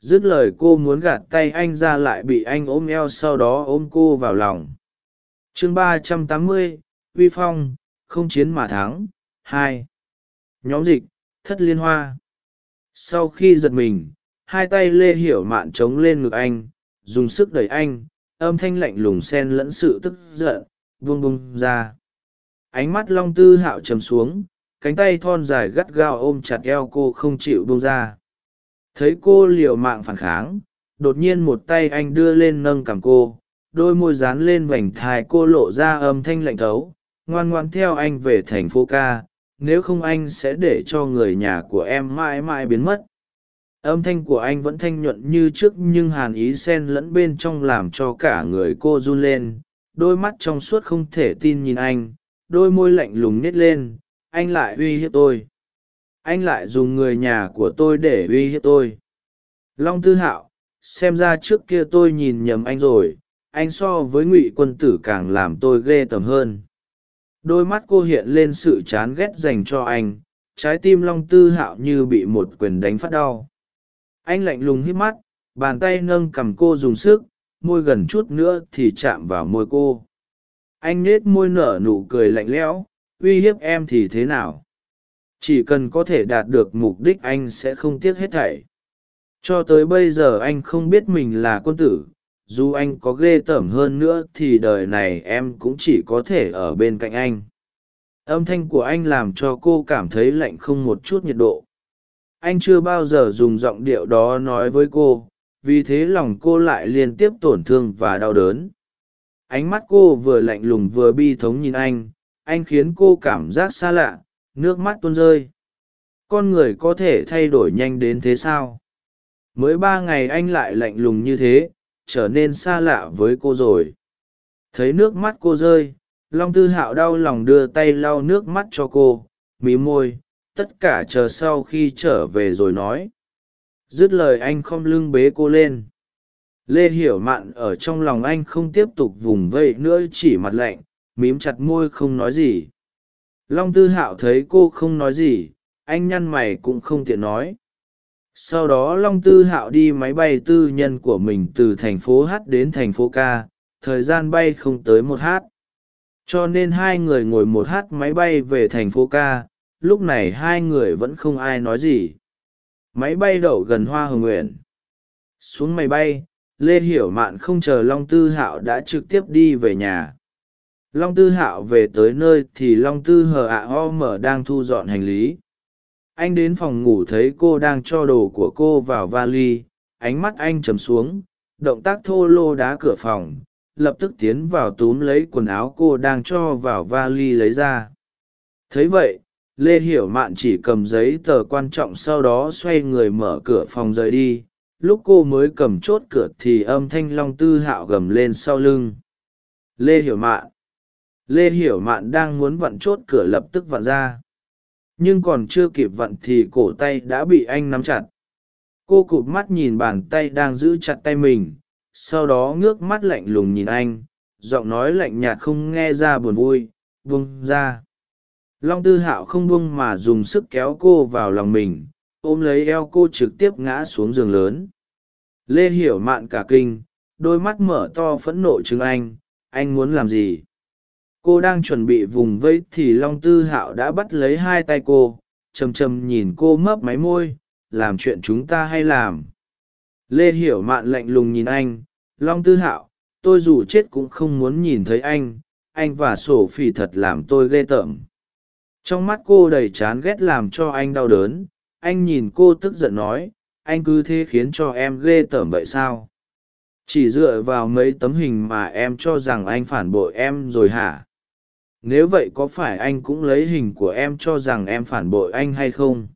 Speaker 1: dứt lời cô muốn gạt tay anh ra lại bị anh ôm eo sau đó ôm cô vào lòng. Chương ba trăm tám mươi, uy phong, không chiến mà thắng, hai. Nhóm dịch, thất liên hoa. Sau khi giật mình, hai tay lê hiểu mạn trống lên ngực anh, dùng sức đẩy anh âm thanh lạnh lùng xen lẫn sự tức giận, buông bung ra. Ánh mắt long tư hạo trầm xuống, cánh tay thon dài gắt gao ôm chặt eo cô không chịu buông ra. Thấy cô liều mạng phản kháng, đột nhiên một tay anh đưa lên nâng cằm cô, đôi môi dán lên vành thai cô lộ ra âm thanh lạnh thấu, ngoan ngoan theo anh về thành phố ca, nếu không anh sẽ để cho người nhà của em mãi mãi biến mất âm thanh của anh vẫn thanh nhuận như trước nhưng hàn ý sen lẫn bên trong làm cho cả người cô run lên. Đôi mắt trong suốt không thể tin nhìn anh, đôi môi lạnh lùng nít lên, anh lại uy hiếp tôi. Anh lại dùng người nhà của tôi để uy hiếp tôi. Long tư hạo, xem ra trước kia tôi nhìn nhầm anh rồi, anh so với ngụy quân tử càng làm tôi ghê tởm hơn. Đôi mắt cô hiện lên sự chán ghét dành cho anh, trái tim long tư hạo như bị một quyền đánh phát đau anh lạnh lùng hít mắt, bàn tay nâng cầm cô dùng sức, môi gần chút nữa thì chạm vào môi cô. Anh nết môi nở nụ cười lạnh lẽo, uy hiếp em thì thế nào? Chỉ cần có thể đạt được mục đích anh sẽ không tiếc hết thảy. Cho tới bây giờ anh không biết mình là quân tử, dù anh có ghê tởm hơn nữa thì đời này em cũng chỉ có thể ở bên cạnh anh. Âm thanh của anh làm cho cô cảm thấy lạnh không một chút nhiệt độ anh chưa bao giờ dùng giọng điệu đó nói với cô, vì thế lòng cô lại liên tiếp tổn thương và đau đớn. Ánh mắt cô vừa lạnh lùng vừa bi thống nhìn anh anh khiến cô cảm giác xa lạ, nước mắt tuôn rơi. Con người có thể thay đổi nhanh đến thế sao? Mới ba ngày anh lại lạnh lùng như thế, trở nên xa lạ với cô rồi. Thấy nước mắt cô rơi, long tư hạo đau lòng đưa tay lau nước mắt cho cô, mí môi tất cả chờ sau khi trở về rồi nói. Dứt lời anh không lưng bế cô lên. Lê hiểu mạn ở trong lòng anh không tiếp tục vùng vây nữa, chỉ mặt lạnh, mím chặt môi không nói gì. Long tư hạo thấy cô không nói gì, anh nhăn mày cũng không tiện nói. Sau đó long tư hạo đi máy bay tư nhân của mình từ thành phố h đến thành phố k, thời gian bay không tới một h cho nên hai người ngồi một h máy bay về thành phố k lúc này hai người vẫn không ai nói gì. Máy bay đậu gần hoa hồng nguyện xuống máy bay, lê hiểu mạn không chờ long tư hạo đã trực tiếp đi về nhà. Long tư hạo về tới nơi thì long tư hờ ạ o mở đang thu dọn hành lý. Anh đến phòng ngủ thấy cô đang cho đồ của cô vào vali, ánh mắt anh trầm xuống, động tác thô lô đá cửa phòng, lập tức tiến vào túm lấy quần áo cô đang cho vào vali lấy ra. Thấy vậy lê hiểu mạn chỉ cầm giấy tờ quan trọng sau đó xoay người mở cửa phòng rời đi. Lúc cô mới cầm chốt cửa thì âm thanh long tư hạo gầm lên sau lưng. Lê hiểu mạn. Lê hiểu mạn đang muốn vặn chốt cửa lập tức vặn ra. Nhưng còn chưa kịp vặn thì cổ tay đã bị anh nắm chặt. Cô cụp mắt nhìn bàn tay đang giữ chặt tay mình. Sau đó ngước mắt lạnh lùng nhìn anh. Giọng nói lạnh nhạt không nghe ra buồn vui. Vung ra long tư hạo không buông mà dùng sức kéo cô vào lòng mình, ôm lấy eo cô trực tiếp ngã xuống giường lớn. Lê hiểu mạn cả kinh, đôi mắt mở to phẫn nộ chừng anh anh muốn làm gì? Cô đang chuẩn bị vùng vẫy thì long tư hạo đã bắt lấy hai tay cô, chầm chầm nhìn cô mấp máy môi, làm chuyện chúng ta hay làm? Lê hiểu mạn lạnh lùng nhìn anh, long tư hạo, tôi dù chết cũng không muốn nhìn thấy anh anh và sổ phỉ thật làm tôi ghê tởm trong mắt cô đầy chán ghét làm cho anh đau đớn. Anh nhìn cô tức giận nói, anh cứ thế khiến cho em ghê tởm vậy sao? Chỉ dựa vào mấy tấm hình mà em cho rằng anh phản bội em rồi hả? Nếu vậy có phải anh cũng lấy hình của em cho rằng em phản bội anh hay không?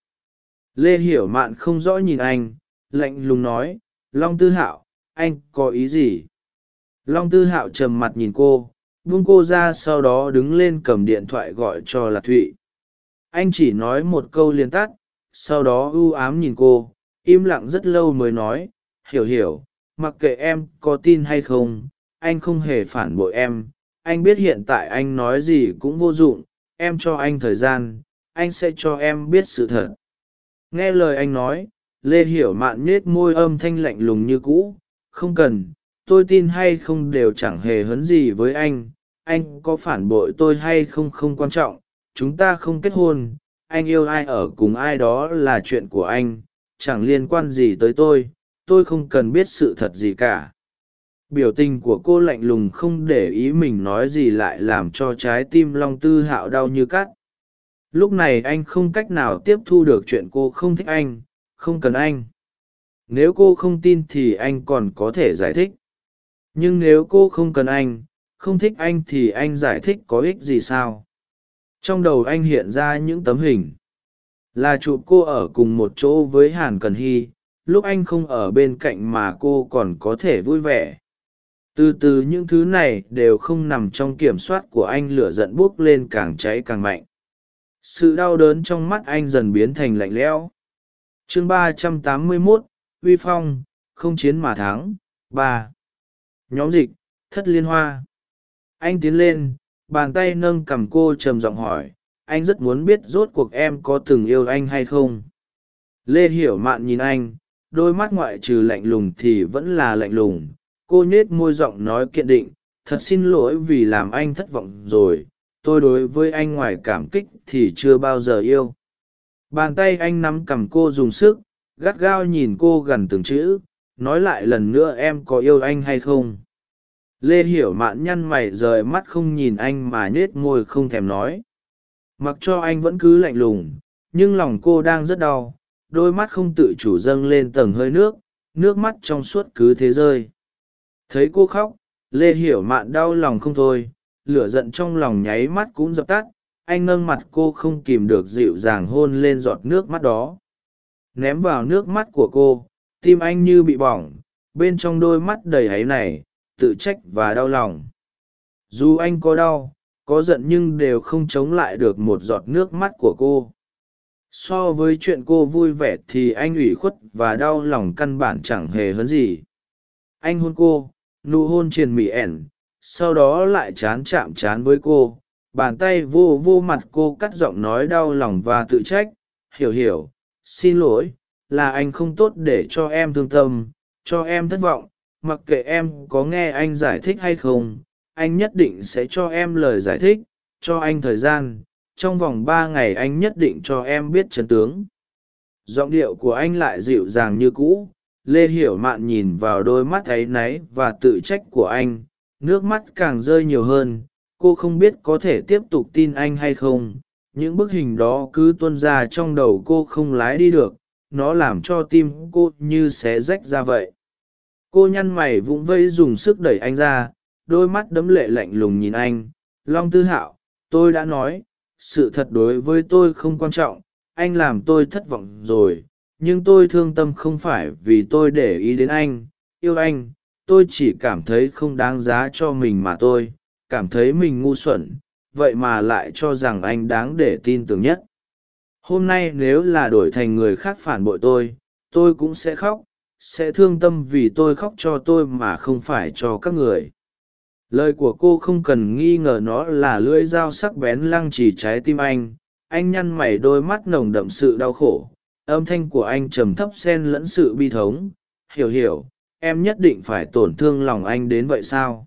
Speaker 1: Lê hiểu mạn không rõ nhìn anh, lạnh lùng nói, long tư hạo, anh có ý gì? Long tư hạo trầm mặt nhìn cô, buông cô ra sau đó đứng lên cầm điện thoại gọi cho lạc thụy anh chỉ nói một câu liền tắt, sau đó ưu ám nhìn cô, im lặng rất lâu mới nói, hiểu hiểu, mặc kệ em có tin hay không, anh không hề phản bội em. Anh biết hiện tại anh nói gì cũng vô dụng, em cho anh thời gian, anh sẽ cho em biết sự thật. Nghe lời anh nói, lê hiểu mạn nết môi âm thanh lạnh lùng như cũ, không cần, tôi tin hay không đều chẳng hề hấn gì với anh. Anh có phản bội tôi hay không không quan trọng chúng ta không kết hôn, anh yêu ai ở cùng ai đó là chuyện của anh, chẳng liên quan gì tới tôi tôi không cần biết sự thật gì cả. Biểu tình của cô lạnh lùng không để ý mình nói gì lại làm cho trái tim long tư hạo đau như cắt. Lúc này anh không cách nào tiếp thu được chuyện cô không thích anh, không cần anh. Nếu cô không tin thì anh còn có thể giải thích. Nhưng nếu cô không cần anh, không thích anh thì anh giải thích có ích gì sao? Trong đầu anh hiện ra những tấm hình. Là chụp cô ở cùng một chỗ với hàn cần hy, lúc anh không ở bên cạnh mà cô còn có thể vui vẻ. Từ từ những thứ này đều không nằm trong kiểm soát của anh lửa giận buốc lên càng cháy càng mạnh. Sự đau đớn trong mắt anh dần biến thành lạnh lẽo. Chương ba trăm tám mươi mốt, uy phong, không chiến mà thắng, ba. Nhóm dịch, thất liên hoa. Anh tiến lên bàn tay nâng cầm cô trầm giọng hỏi, anh rất muốn biết rốt cuộc em có từng yêu anh hay không? Lê hiểu mạn nhìn anh, đôi mắt ngoại trừ lạnh lùng thì vẫn là lạnh lùng. Cô nhết môi giọng nói kiện định, thật xin lỗi vì làm anh thất vọng rồi. Tôi đối với anh ngoài cảm kích thì chưa bao giờ yêu. Bàn tay anh nắm cầm cô dùng sức, gắt gao nhìn cô gần từng chữ, nói lại lần nữa em có yêu anh hay không? Lê hiểu mạn nhăn mày rời mắt không nhìn anh mà nhết môi không thèm nói. Mặc cho anh vẫn cứ lạnh lùng, nhưng lòng cô đang rất đau, đôi mắt không tự chủ dâng lên tầng hơi nước nước mắt trong suốt cứ thế rơi. Thấy cô khóc, lê hiểu mạn đau lòng không thôi, lửa giận trong lòng nháy mắt cũng dập tắt, anh nâng mặt cô không kìm được dịu dàng hôn lên giọt nước mắt đó. Ném vào nước mắt của cô, tim anh như bị bỏng, bên trong đôi mắt đầy áy này tự trách và đau lòng. Dù anh có đau, có giận nhưng đều không chống lại được một giọt nước mắt của cô. So với chuyện cô vui vẻ thì anh ủy khuất và đau lòng căn bản chẳng hề hấn gì. Anh hôn cô, nụ hôn triền mỉ ẻn, sau đó lại chán chạm chán với cô. Bàn tay vô vô mặt cô cắt giọng nói đau lòng và tự trách. Hiểu hiểu, xin lỗi, là anh không tốt để cho em thương tâm, cho em thất vọng mặc kệ em có nghe anh giải thích hay không, anh nhất định sẽ cho em lời giải thích, cho anh thời gian, trong vòng ba ngày anh nhất định cho em biết chân tướng. Giọng điệu của anh lại dịu dàng như cũ, lê hiểu mạn nhìn vào đôi mắt áy náy và tự trách của anh, nước mắt càng rơi nhiều hơn, cô không biết có thể tiếp tục tin anh hay không, những bức hình đó cứ tuân ra trong đầu cô không lái đi được, nó làm cho tim cô như xé rách ra vậy cô nhăn mày vung vây dùng sức đẩy anh ra, đôi mắt đấm lệ lạnh lùng nhìn anh. Long tư hạo, tôi đã nói, sự thật đối với tôi không quan trọng, anh làm tôi thất vọng rồi, nhưng tôi thương tâm không phải vì tôi để ý đến anh. Yêu anh, tôi chỉ cảm thấy không đáng giá cho mình mà tôi, cảm thấy mình ngu xuẩn, vậy mà lại cho rằng anh đáng để tin tưởng nhất. Hôm nay nếu là đổi thành người khác phản bội tôi tôi cũng sẽ khóc sẽ thương tâm vì tôi khóc cho tôi mà không phải cho các người. Lời của cô không cần nghi ngờ nó là lưỡi dao sắc bén lăng trì trái tim anh. Anh nhăn mày đôi mắt nồng đậm sự đau khổ. Âm thanh của anh trầm thấp xen lẫn sự bi thống. Hiểu hiểu, em nhất định phải tổn thương lòng anh đến vậy sao?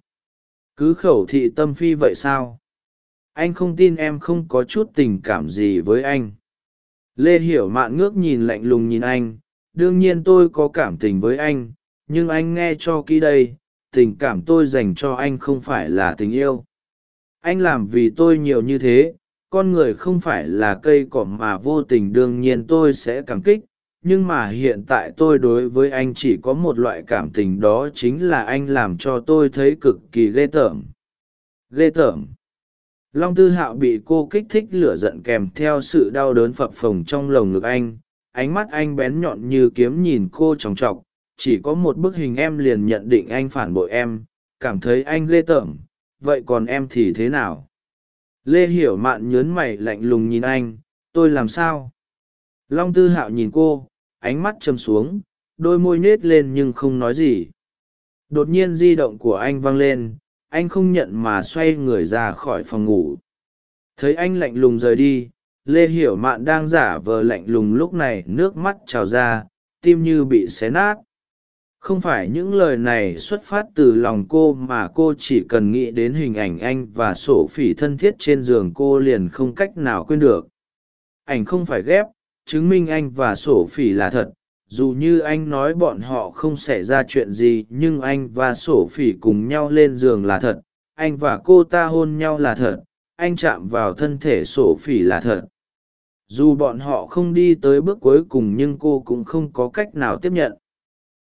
Speaker 1: Cứ khẩu thị tâm phi vậy sao? Anh không tin em không có chút tình cảm gì với anh. Lê hiểu mạn ngước nhìn lạnh lùng nhìn anh đương nhiên tôi có cảm tình với anh, nhưng anh nghe cho kỹ đây, tình cảm tôi dành cho anh không phải là tình yêu. Anh làm vì tôi nhiều như thế, con người không phải là cây cỏ mà vô tình đương nhiên tôi sẽ cảm kích, nhưng mà hiện tại tôi đối với anh chỉ có một loại cảm tình đó chính là anh làm cho tôi thấy cực kỳ ghê tởm. Ghê tởm. Long tư hạo bị cô kích thích lửa giận kèm theo sự đau đớn phập phồng trong lồng ngực anh ánh mắt anh bén nhọn như kiếm nhìn cô chòng chọc, chỉ có một bức hình em liền nhận định anh phản bội em, cảm thấy anh ghê tởm, vậy còn em thì thế nào? Lê hiểu mạn nhớn mày lạnh lùng nhìn anh, tôi làm sao? Long tư hạo nhìn cô, ánh mắt châm xuống, đôi môi nết lên nhưng không nói gì. Đột nhiên di động của anh vang lên, anh không nhận mà xoay người ra khỏi phòng ngủ. Thấy anh lạnh lùng rời đi lê hiểu mạn đang giả vờ lạnh lùng lúc này nước mắt trào ra, tim như bị xé nát. Không phải những lời này xuất phát từ lòng cô mà cô chỉ cần nghĩ đến hình ảnh anh và sổ phỉ thân thiết trên giường cô liền không cách nào quên được. Ảnh không phải ghép, chứng minh anh và sổ phỉ là thật. Dù như anh nói bọn họ không xảy ra chuyện gì, nhưng anh và sổ phỉ cùng nhau lên giường là thật. Anh và cô ta hôn nhau là thật anh chạm vào thân thể sổ phỉ là thật. Dù bọn họ không đi tới bước cuối cùng nhưng cô cũng không có cách nào tiếp nhận.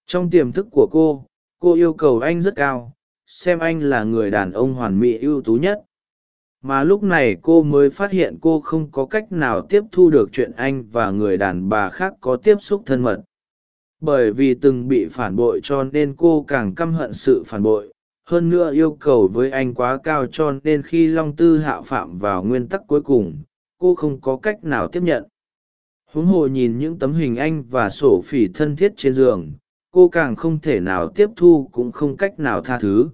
Speaker 1: Trong tiềm thức của cô cô yêu cầu anh rất cao, xem anh là người đàn ông hoàn mỹ ưu tú nhất. Mà lúc này cô mới phát hiện cô không có cách nào tiếp thu được chuyện anh và người đàn bà khác có tiếp xúc thân mật. Bởi vì từng bị phản bội cho nên cô càng căm hận sự phản bội hơn nữa yêu cầu với anh quá cao cho nên khi long tư hạo phạm vào nguyên tắc cuối cùng, cô không có cách nào tiếp nhận. Huống hồ nhìn những tấm hình anh và sổ phỉ thân thiết trên giường, cô càng không thể nào tiếp thu cũng không cách nào tha thứ.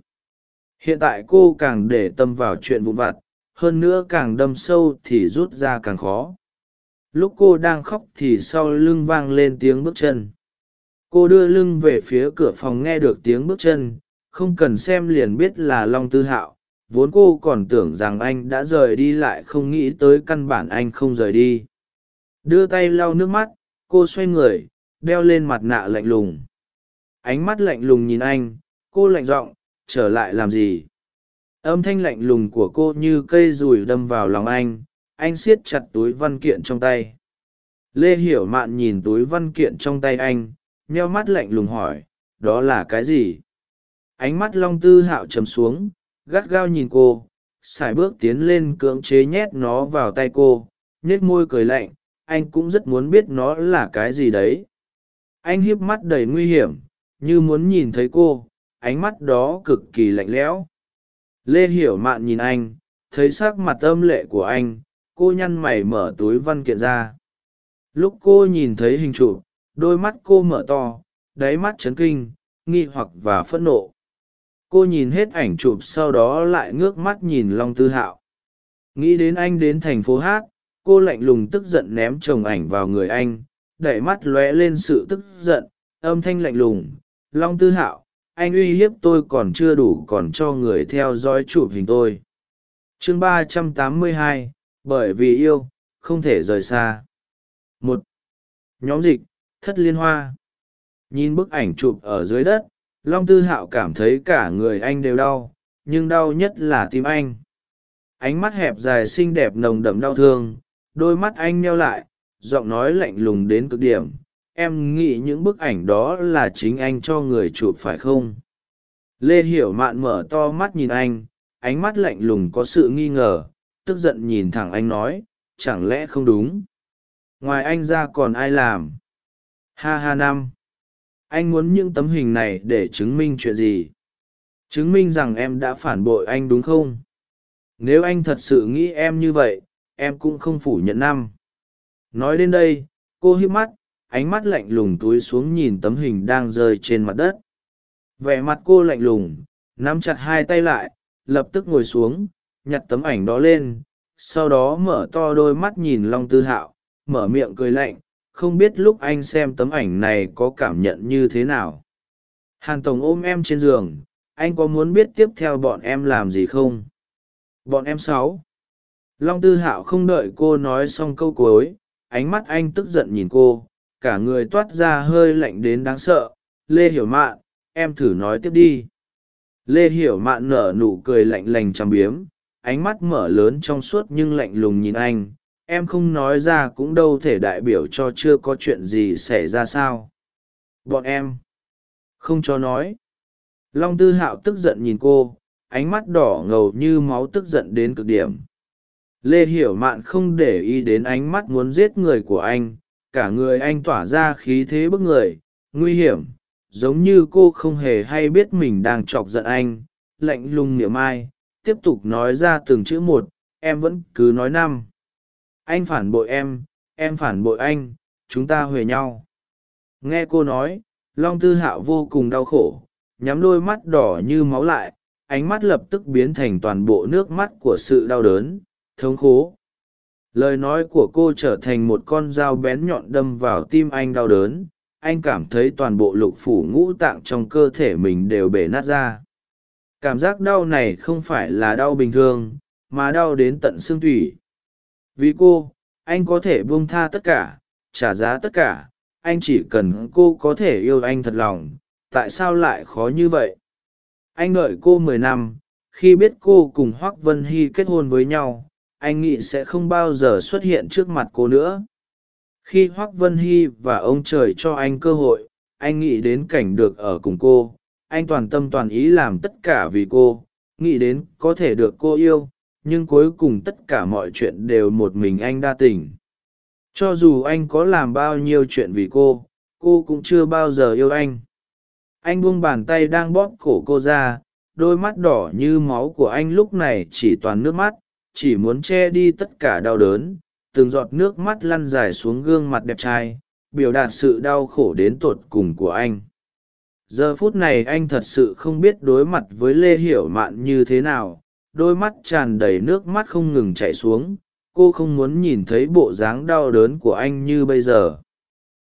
Speaker 1: Hiện tại cô càng để tâm vào chuyện vụn vặt, hơn nữa càng đâm sâu thì rút ra càng khó. Lúc cô đang khóc thì sau lưng vang lên tiếng bước chân. Cô đưa lưng về phía cửa phòng nghe được tiếng bước chân không cần xem liền biết là long tư hạo, vốn cô còn tưởng rằng anh đã rời đi lại không nghĩ tới căn bản anh không rời đi. Đưa tay lau nước mắt, cô xoay người, đeo lên mặt nạ lạnh lùng. Ánh mắt lạnh lùng nhìn anh, cô lạnh giọng, trở lại làm gì? Âm thanh lạnh lùng của cô như cây rùi đâm vào lòng anh anh siết chặt túi văn kiện trong tay. Lê hiểu mạn nhìn túi văn kiện trong tay anh, nheo mắt lạnh lùng hỏi, đó là cái gì? Ánh mắt long tư hạo chấm xuống, gắt gao nhìn cô, sải bước tiến lên cưỡng chế nhét nó vào tay cô nhét môi cười lạnh, anh cũng rất muốn biết nó là cái gì đấy. Anh hiếp mắt đầy nguy hiểm, như muốn nhìn thấy cô, ánh mắt đó cực kỳ lạnh lẽo. Lê hiểu mạn nhìn anh, thấy s ắ c mặt âm lệ của anh, cô nhăn mày mở túi văn kiện ra. Lúc cô nhìn thấy hình chụp đôi mắt cô mở to, đáy mắt chấn kinh, nghi hoặc và phẫn nộ cô nhìn hết ảnh chụp sau đó lại ngước mắt nhìn long tư hạo. Nghĩ đến anh đến thành phố hát, cô lạnh lùng tức giận ném chồng ảnh vào người anh, đẩy mắt lóe lên sự tức giận, âm thanh lạnh lùng. Long tư hạo, anh uy hiếp tôi còn chưa đủ còn cho người theo dõi chụp hình tôi. Chương ba trăm tám mươi hai, bởi vì yêu, không thể rời xa. Một, nhóm dịch, thất liên hoa. Nhìn bức ảnh chụp ở dưới đất long tư hạo cảm thấy cả người anh đều đau, nhưng đau nhất là tim anh. Ánh mắt hẹp dài xinh đẹp nồng đậm đau thương, đôi mắt anh nheo lại, giọng nói lạnh lùng đến cực điểm. Em nghĩ những bức ảnh đó là chính anh cho người chụp phải không? Lê hiểu mạn mở to mắt nhìn anh, ánh mắt lạnh lùng có sự nghi ngờ, tức giận nhìn thẳng anh nói, chẳng lẽ không đúng? Ngoài anh ra còn ai làm? Ha ha năm anh muốn những tấm hình này để chứng minh chuyện gì? Chứng minh rằng em đã phản bội anh đúng không? Nếu anh thật sự nghĩ em như vậy, em cũng không phủ nhận năm. Nói đến đây, cô hít mắt, ánh mắt lạnh lùng túi xuống nhìn tấm hình đang rơi trên mặt đất. Vẻ mặt cô lạnh lùng, nắm chặt hai tay lại, lập tức ngồi xuống, nhặt tấm ảnh đó lên, sau đó mở to đôi mắt nhìn long tư hạo, mở miệng cười lạnh không biết lúc anh xem tấm ảnh này có cảm nhận như thế nào. Hàn tổng ôm em trên giường, anh có muốn biết tiếp theo bọn em làm gì không? Bọn em sáu. Long tư hạo không đợi cô nói xong câu cuối, ánh mắt anh tức giận nhìn cô, cả người toát ra hơi lạnh đến đáng sợ. Lê hiểu mạn, em thử nói tiếp đi. Lê hiểu mạn nở nụ cười lạnh lành chằm biếm, ánh mắt mở lớn trong suốt nhưng lạnh lùng nhìn anh em không nói ra cũng đâu thể đại biểu cho chưa có chuyện gì xảy ra sao. Bọn em không cho nói. Long tư hạo tức giận nhìn cô, ánh mắt đỏ ngầu như máu tức giận đến cực điểm. Lê hiểu mạn không để ý đến ánh mắt muốn giết người của anh, cả người anh tỏa ra khí thế bức người, nguy hiểm, giống như cô không hề hay biết mình đang chọc giận anh, lạnh lùng niệm ai, tiếp tục nói ra từng chữ một, em vẫn cứ nói năm anh phản bội em em phản bội anh, chúng ta huề nhau. Nghe cô nói, long tư hạo vô cùng đau khổ, nhắm đôi mắt đỏ như máu lại, ánh mắt lập tức biến thành toàn bộ nước mắt của sự đau đớn, thống khố. Lời nói của cô trở thành một con dao bén nhọn đâm vào tim anh đau đớn, anh cảm thấy toàn bộ lục phủ ngũ tạng trong cơ thể mình đều bể nát ra. Cảm giác đau này không phải là đau bình thường, mà đau đến tận xương thủy vì cô, anh có thể buông tha tất cả, trả giá tất cả, anh chỉ cần cô có thể yêu anh thật lòng, tại sao lại khó như vậy? Anh đợi cô mười năm, khi biết cô cùng hoác vân hy kết hôn với nhau, anh nghĩ sẽ không bao giờ xuất hiện trước mặt cô nữa. Khi hoác vân hy và ông trời cho anh cơ hội, anh nghĩ đến cảnh được ở cùng cô, anh toàn tâm toàn ý làm tất cả vì cô, nghĩ đến có thể được cô yêu nhưng cuối cùng tất cả mọi chuyện đều một mình anh đa tình. Cho dù anh có làm bao nhiêu chuyện vì cô cô cũng chưa bao giờ yêu anh. Anh buông bàn tay đang bóp cổ cô ra, đôi mắt đỏ như máu của anh lúc này chỉ toàn nước mắt, chỉ muốn che đi tất cả đau đớn, từng giọt nước mắt lăn dài xuống gương mặt đẹp trai, biểu đạt sự đau khổ đến tột cùng của anh. Giờ phút này anh thật sự không biết đối mặt với lê hiểu mạn như thế nào đôi mắt tràn đầy nước mắt không ngừng chảy xuống, cô không muốn nhìn thấy bộ dáng đau đớn của anh như bây giờ.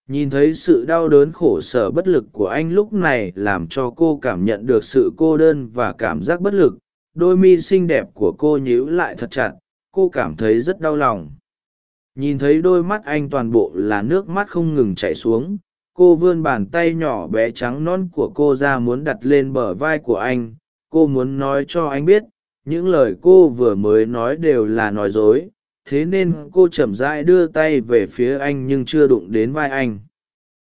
Speaker 1: Nhìn thấy sự đau đớn khổ sở bất lực của anh lúc này làm cho cô cảm nhận được sự cô đơn và cảm giác bất lực, đôi mi xinh đẹp của cô nhíu lại thật chặt, cô cảm thấy rất đau lòng. Nhìn thấy đôi mắt anh toàn bộ là nước mắt không ngừng chảy xuống, cô vươn bàn tay nhỏ bé trắng non của cô ra muốn đặt lên bờ vai của anh, cô muốn nói cho anh biết những lời cô vừa mới nói đều là nói dối, thế nên cô chậm rãi đưa tay về phía anh nhưng chưa đụng đến vai anh.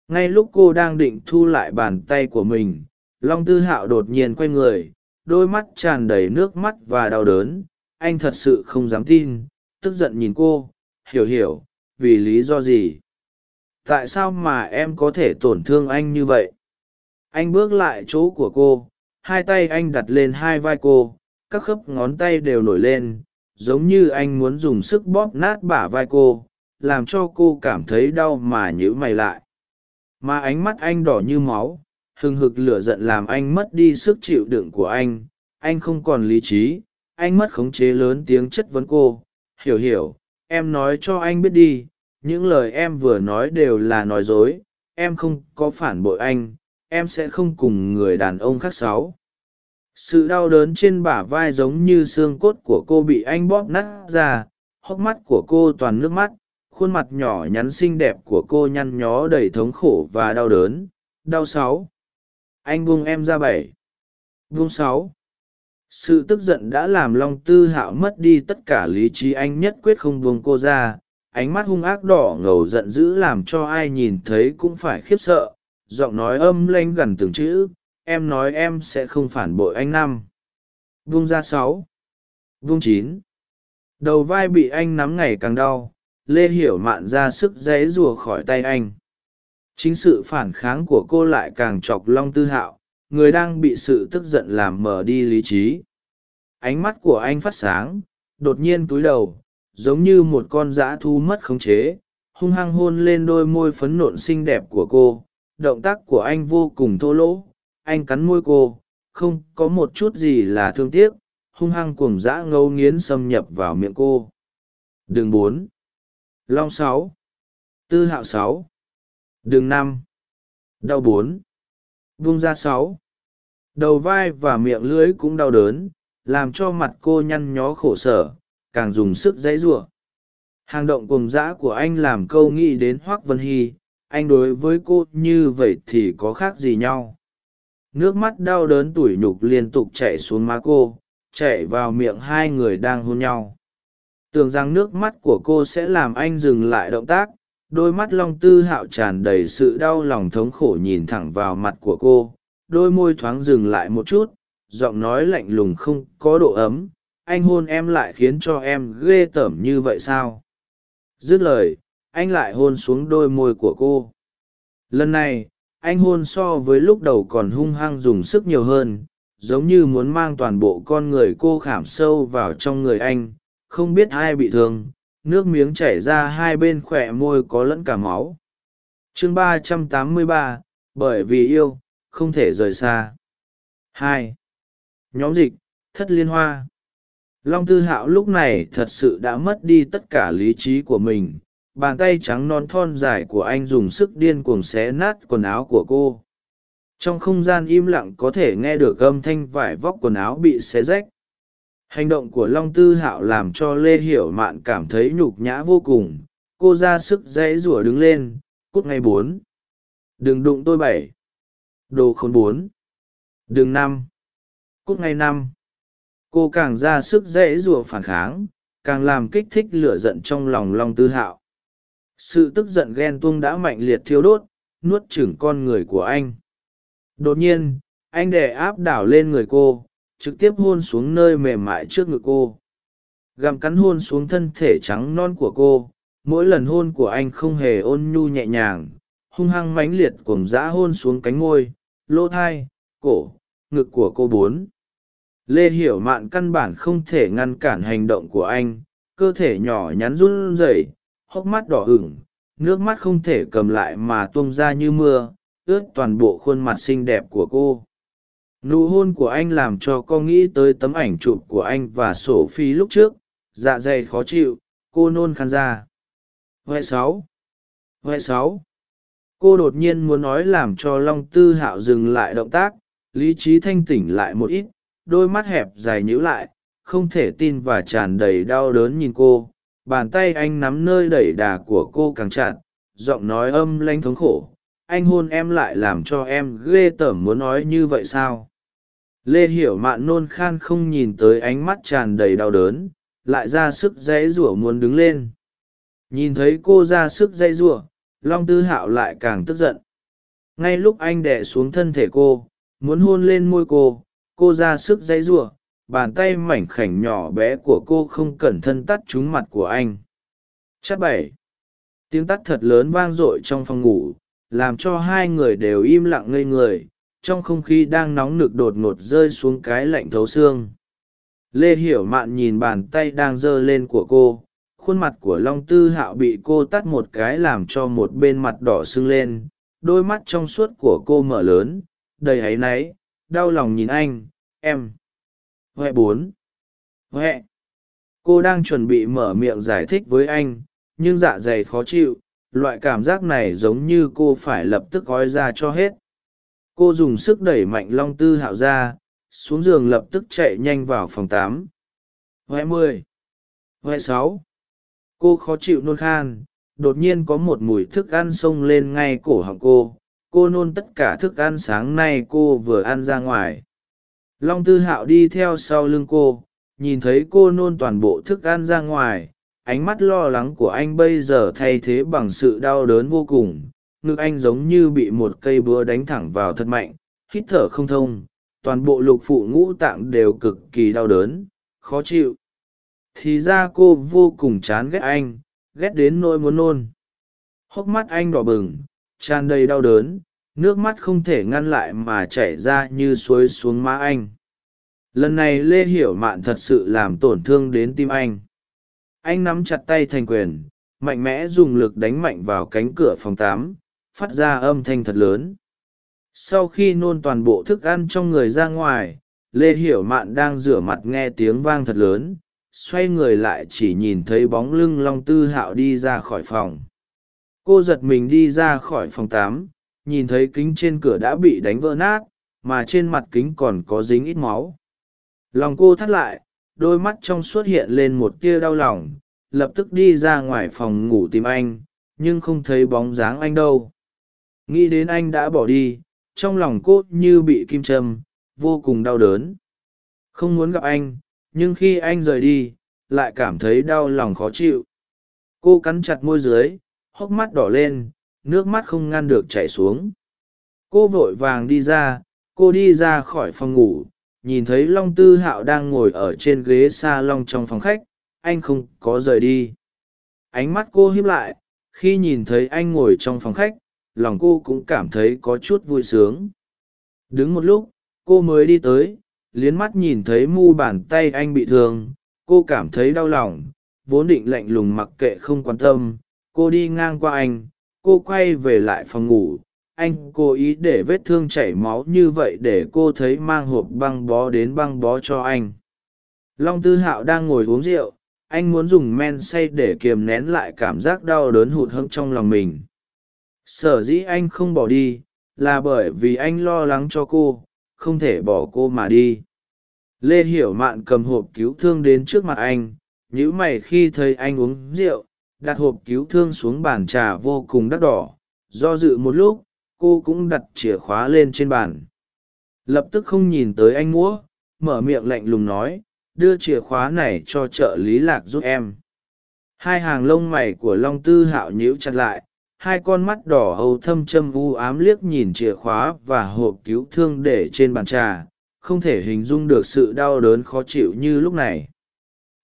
Speaker 1: Ngay lúc cô đang định thu lại bàn tay của mình, long tư hạo đột nhiên quay người, đôi mắt tràn đầy nước mắt và đau đớn. Anh thật sự không dám tin, tức giận nhìn cô, hiểu hiểu, vì lý do gì? Tại sao mà em có thể tổn thương anh như vậy? Anh bước lại chỗ của cô, hai tay anh đặt lên hai vai cô các khớp ngón tay đều nổi lên, giống như anh muốn dùng sức bóp nát bả vai cô, làm cho cô cảm thấy đau mà nhữ mày lại. Mà ánh mắt anh đỏ như máu, hừng hực lửa giận làm anh mất đi sức chịu đựng của anh. Anh không còn lý trí, anh mất khống chế lớn tiếng chất vấn cô. Hiểu hiểu, em nói cho anh biết đi, những lời em vừa nói đều là nói dối, em không có phản bội anh, em sẽ không cùng người đàn ông khác sáu sự đau đớn trên bả vai giống như xương cốt của cô bị anh bóp nát ra, hốc mắt của cô toàn nước mắt, khuôn mặt nhỏ nhắn xinh đẹp của cô nhăn nhó đầy thống khổ và đau đớn. Đau sáu. Anh buông em ra bảy. Buông sáu. Sự tức giận đã làm long tư hạo mất đi tất cả lý trí anh nhất quyết không buông cô ra. Ánh mắt hung ác đỏ ngầu giận dữ làm cho ai nhìn thấy cũng phải khiếp sợ. Giọng nói âm lanh gần từng chữ em nói em sẽ không phản bội anh năm. Vung ra sáu. Vung chín. Đầu vai bị anh nắm ngày càng đau, lê hiểu mạn ra sức dãy rùa khỏi tay anh. Chính sự phản kháng của cô lại càng chọc long tư hạo, người đang bị sự tức giận làm mờ đi lý trí. Ánh mắt của anh phát sáng, đột nhiên túi đầu, giống như một con dã thu mất khống chế, hung hăng hôn lên đôi môi phấn nộn xinh đẹp của cô. Động tác của anh vô cùng thô lỗ anh cắn môi cô, không có một chút gì là thương tiếc, hung hăng cuồng dã ngấu nghiến xâm nhập vào miệng cô. Đường bốn. Long sáu. Tư hạo sáu. Đường năm. Đau bốn. Vung ra sáu. Đầu vai và miệng lưỡi cũng đau đớn, làm cho mặt cô nhăn nhó khổ sở, càng dùng sức dãy giụa. Hàng động cùng dã của anh làm câu nghĩ đến hoác vân hy, anh đối với cô như vậy thì có khác gì nhau? Nước mắt đau đớn tủi nhục liên tục chảy xuống má cô, chảy vào miệng hai người đang hôn nhau. Tưởng rằng nước mắt của cô sẽ làm anh dừng lại động tác, đôi mắt long tư hạo tràn đầy sự đau lòng thống khổ nhìn thẳng vào mặt của cô, đôi môi thoáng dừng lại một chút, giọng nói lạnh lùng không có độ ấm, anh hôn em lại khiến cho em ghê tởm như vậy sao? Dứt lời, anh lại hôn xuống đôi môi của cô. Lần này anh hôn so với lúc đầu còn hung hăng dùng sức nhiều hơn, giống như muốn mang toàn bộ con người cô khảm sâu vào trong người anh, không biết ai bị thương, nước miếng chảy ra hai bên khỏe môi có lẫn cả máu. Chương ba trăm tám mươi ba, bởi vì yêu, không thể rời xa. Hai. Nhóm dịch, thất liên hoa. Long tư hạo lúc này thật sự đã mất đi tất cả lý trí của mình bàn tay trắng non thon dài của anh dùng sức điên cuồng xé nát quần áo của cô. Trong không gian im lặng có thể nghe được âm thanh vải vóc quần áo bị xé rách. Hành động của long tư hạo làm cho lê hiểu mạn cảm thấy nhục nhã vô cùng. Cô ra sức dãy rủa đứng lên, cút ngay bốn. Đừng đụng tôi bảy. Đồ khốn bốn. Đừng năm. Cút ngay năm. Cô càng ra sức dãy rủa phản kháng, càng làm kích thích lửa giận trong lòng long tư hạo sự tức giận ghen tuông đã mạnh liệt thiêu đốt, nuốt chửng con người của anh. Đột nhiên, anh đè áp đảo lên người cô, trực tiếp hôn xuống nơi mềm mại trước ngực cô. Gặm cắn hôn xuống thân thể trắng non của cô, mỗi lần hôn của anh không hề ôn nhu nhẹ nhàng, hung hăng mãnh liệt cuồng dã hôn xuống cánh môi, lỗ thai, cổ, ngực của cô bốn. Lê hiểu mạn căn bản không thể ngăn cản hành động của anh, cơ thể nhỏ nhắn run rẩy hốc mắt đỏ ửng, nước mắt không thể cầm lại mà tuông ra như mưa, ướt toàn bộ khuôn mặt xinh đẹp của cô. Nụ hôn của anh làm cho cô nghĩ tới tấm ảnh chụp của anh và sổ phi lúc trước dạ dày khó chịu, cô nôn khăn ra. Huệ sáu huệ sáu. Cô đột nhiên muốn nói làm cho long tư hạo dừng lại động tác, lý trí thanh tỉnh lại một ít, đôi mắt hẹp dài nhíu lại, không thể tin và tràn đầy đau đớn nhìn cô bàn tay anh nắm nơi đẩy đà của cô càng chặt, giọng nói âm lanh thống khổ. Anh hôn em lại làm cho em ghê tởm muốn nói như vậy sao? Lê hiểu mạn nôn khan không nhìn tới ánh mắt tràn đầy đau đớn, lại ra sức dãy rủa muốn đứng lên. Nhìn thấy cô ra sức dãy rủa, long tư hạo lại càng tức giận. Ngay lúc anh đẻ xuống thân thể cô, muốn hôn lên môi cô cô ra sức dãy rủa bàn tay mảnh khảnh nhỏ bé của cô không cẩn thân tắt trúng mặt của anh. Chắc bảy. Tiếng tắt thật lớn vang dội trong phòng ngủ, làm cho hai người đều im lặng ngây người, trong không khí đang nóng nực đột ngột rơi xuống cái lạnh thấu xương. Lê hiểu mạn nhìn bàn tay đang giơ lên của cô, khuôn mặt của long tư hạo bị cô tắt một cái làm cho một bên mặt đỏ sưng lên, đôi mắt trong suốt của cô mở lớn, đầy áy náy, đau lòng nhìn anh, em huệ bốn. Huệ. Cô đang chuẩn bị mở miệng giải thích với anh, nhưng dạ dày khó chịu, loại cảm giác này giống như cô phải lập tức gói ra cho hết. Cô dùng sức đẩy mạnh long tư hạo ra, xuống giường lập tức chạy nhanh vào phòng tám. Huệ mười. Huệ sáu. Cô khó chịu nôn khan, đột nhiên có một mùi thức ăn xông lên ngay cổ họng cô. Cô nôn tất cả thức ăn sáng nay cô vừa ăn ra ngoài long tư hạo đi theo sau lưng cô, nhìn thấy cô nôn toàn bộ thức ăn ra ngoài, ánh mắt lo lắng của anh bây giờ thay thế bằng sự đau đớn vô cùng. Ngực anh giống như bị một cây búa đánh thẳng vào thật mạnh, hít thở không thông, toàn bộ lục phụ ngũ tạng đều cực kỳ đau đớn, khó chịu. Thì ra cô vô cùng chán ghét anh, ghét đến nỗi muốn nôn. Hốc mắt anh đỏ bừng, tràn đầy đau đớn nước mắt không thể ngăn lại mà chảy ra như suối xuống má anh. Lần này lê hiểu mạn thật sự làm tổn thương đến tim anh. Anh nắm chặt tay thành quyền, mạnh mẽ dùng lực đánh mạnh vào cánh cửa phòng tám, phát ra âm thanh thật lớn. Sau khi nôn toàn bộ thức ăn trong người ra ngoài, lê hiểu mạn đang rửa mặt nghe tiếng vang thật lớn, xoay người lại chỉ nhìn thấy bóng lưng long tư hạo đi ra khỏi phòng. Cô giật mình đi ra khỏi phòng tám nhìn thấy kính trên cửa đã bị đánh vỡ nát, mà trên mặt kính còn có dính ít máu. Lòng cô thắt lại, đôi mắt trong suốt hiện lên một tia đau lòng, lập tức đi ra ngoài phòng ngủ tìm anh, nhưng không thấy bóng dáng anh đâu. Nghĩ đến anh đã bỏ đi, trong lòng cô như bị kim châm, vô cùng đau đớn. Không muốn gặp anh, nhưng khi anh rời đi, lại cảm thấy đau lòng khó chịu. Cô cắn chặt môi dưới, hốc mắt đỏ lên nước mắt không ngăn được chảy xuống. Cô vội vàng đi ra, cô đi ra khỏi phòng ngủ, nhìn thấy long tư hạo đang ngồi ở trên ghế s a lon trong phòng khách, anh không có rời đi. Ánh mắt cô hiếp lại, khi nhìn thấy anh ngồi trong phòng khách, lòng cô cũng cảm thấy có chút vui sướng. Đứng một lúc, cô mới đi tới, liến mắt nhìn thấy mu bàn tay anh bị thương, cô cảm thấy đau lòng, vốn định lạnh lùng mặc kệ không quan tâm, cô đi ngang qua anh cô quay về lại phòng ngủ. Anh cố ý để vết thương chảy máu như vậy để cô thấy mang hộp băng bó đến băng bó cho anh. Long tư hạo đang ngồi uống rượu. Anh muốn dùng men say để kiềm nén lại cảm giác đau đớn hụt hẫng trong lòng mình. Sở dĩ anh không bỏ đi là bởi vì anh lo lắng cho cô, không thể bỏ cô mà đi. Lê hiểu mạn cầm hộp cứu thương đến trước mặt anh nhữ mày khi thấy anh uống rượu đặt hộp cứu thương xuống bàn trà vô cùng đắt đỏ, do dự một lúc, cô cũng đặt chìa khóa lên trên bàn. Lập tức không nhìn tới anh múa, mở miệng lạnh lùng nói, đưa chìa khóa này cho trợ lý lạc giúp em. Hai hàng lông mày của long tư hạo nhíu chặt lại, hai con mắt đỏ hầu thâm châm u ám liếc nhìn chìa khóa và hộp cứu thương để trên bàn trà, không thể hình dung được sự đau đớn khó chịu như lúc này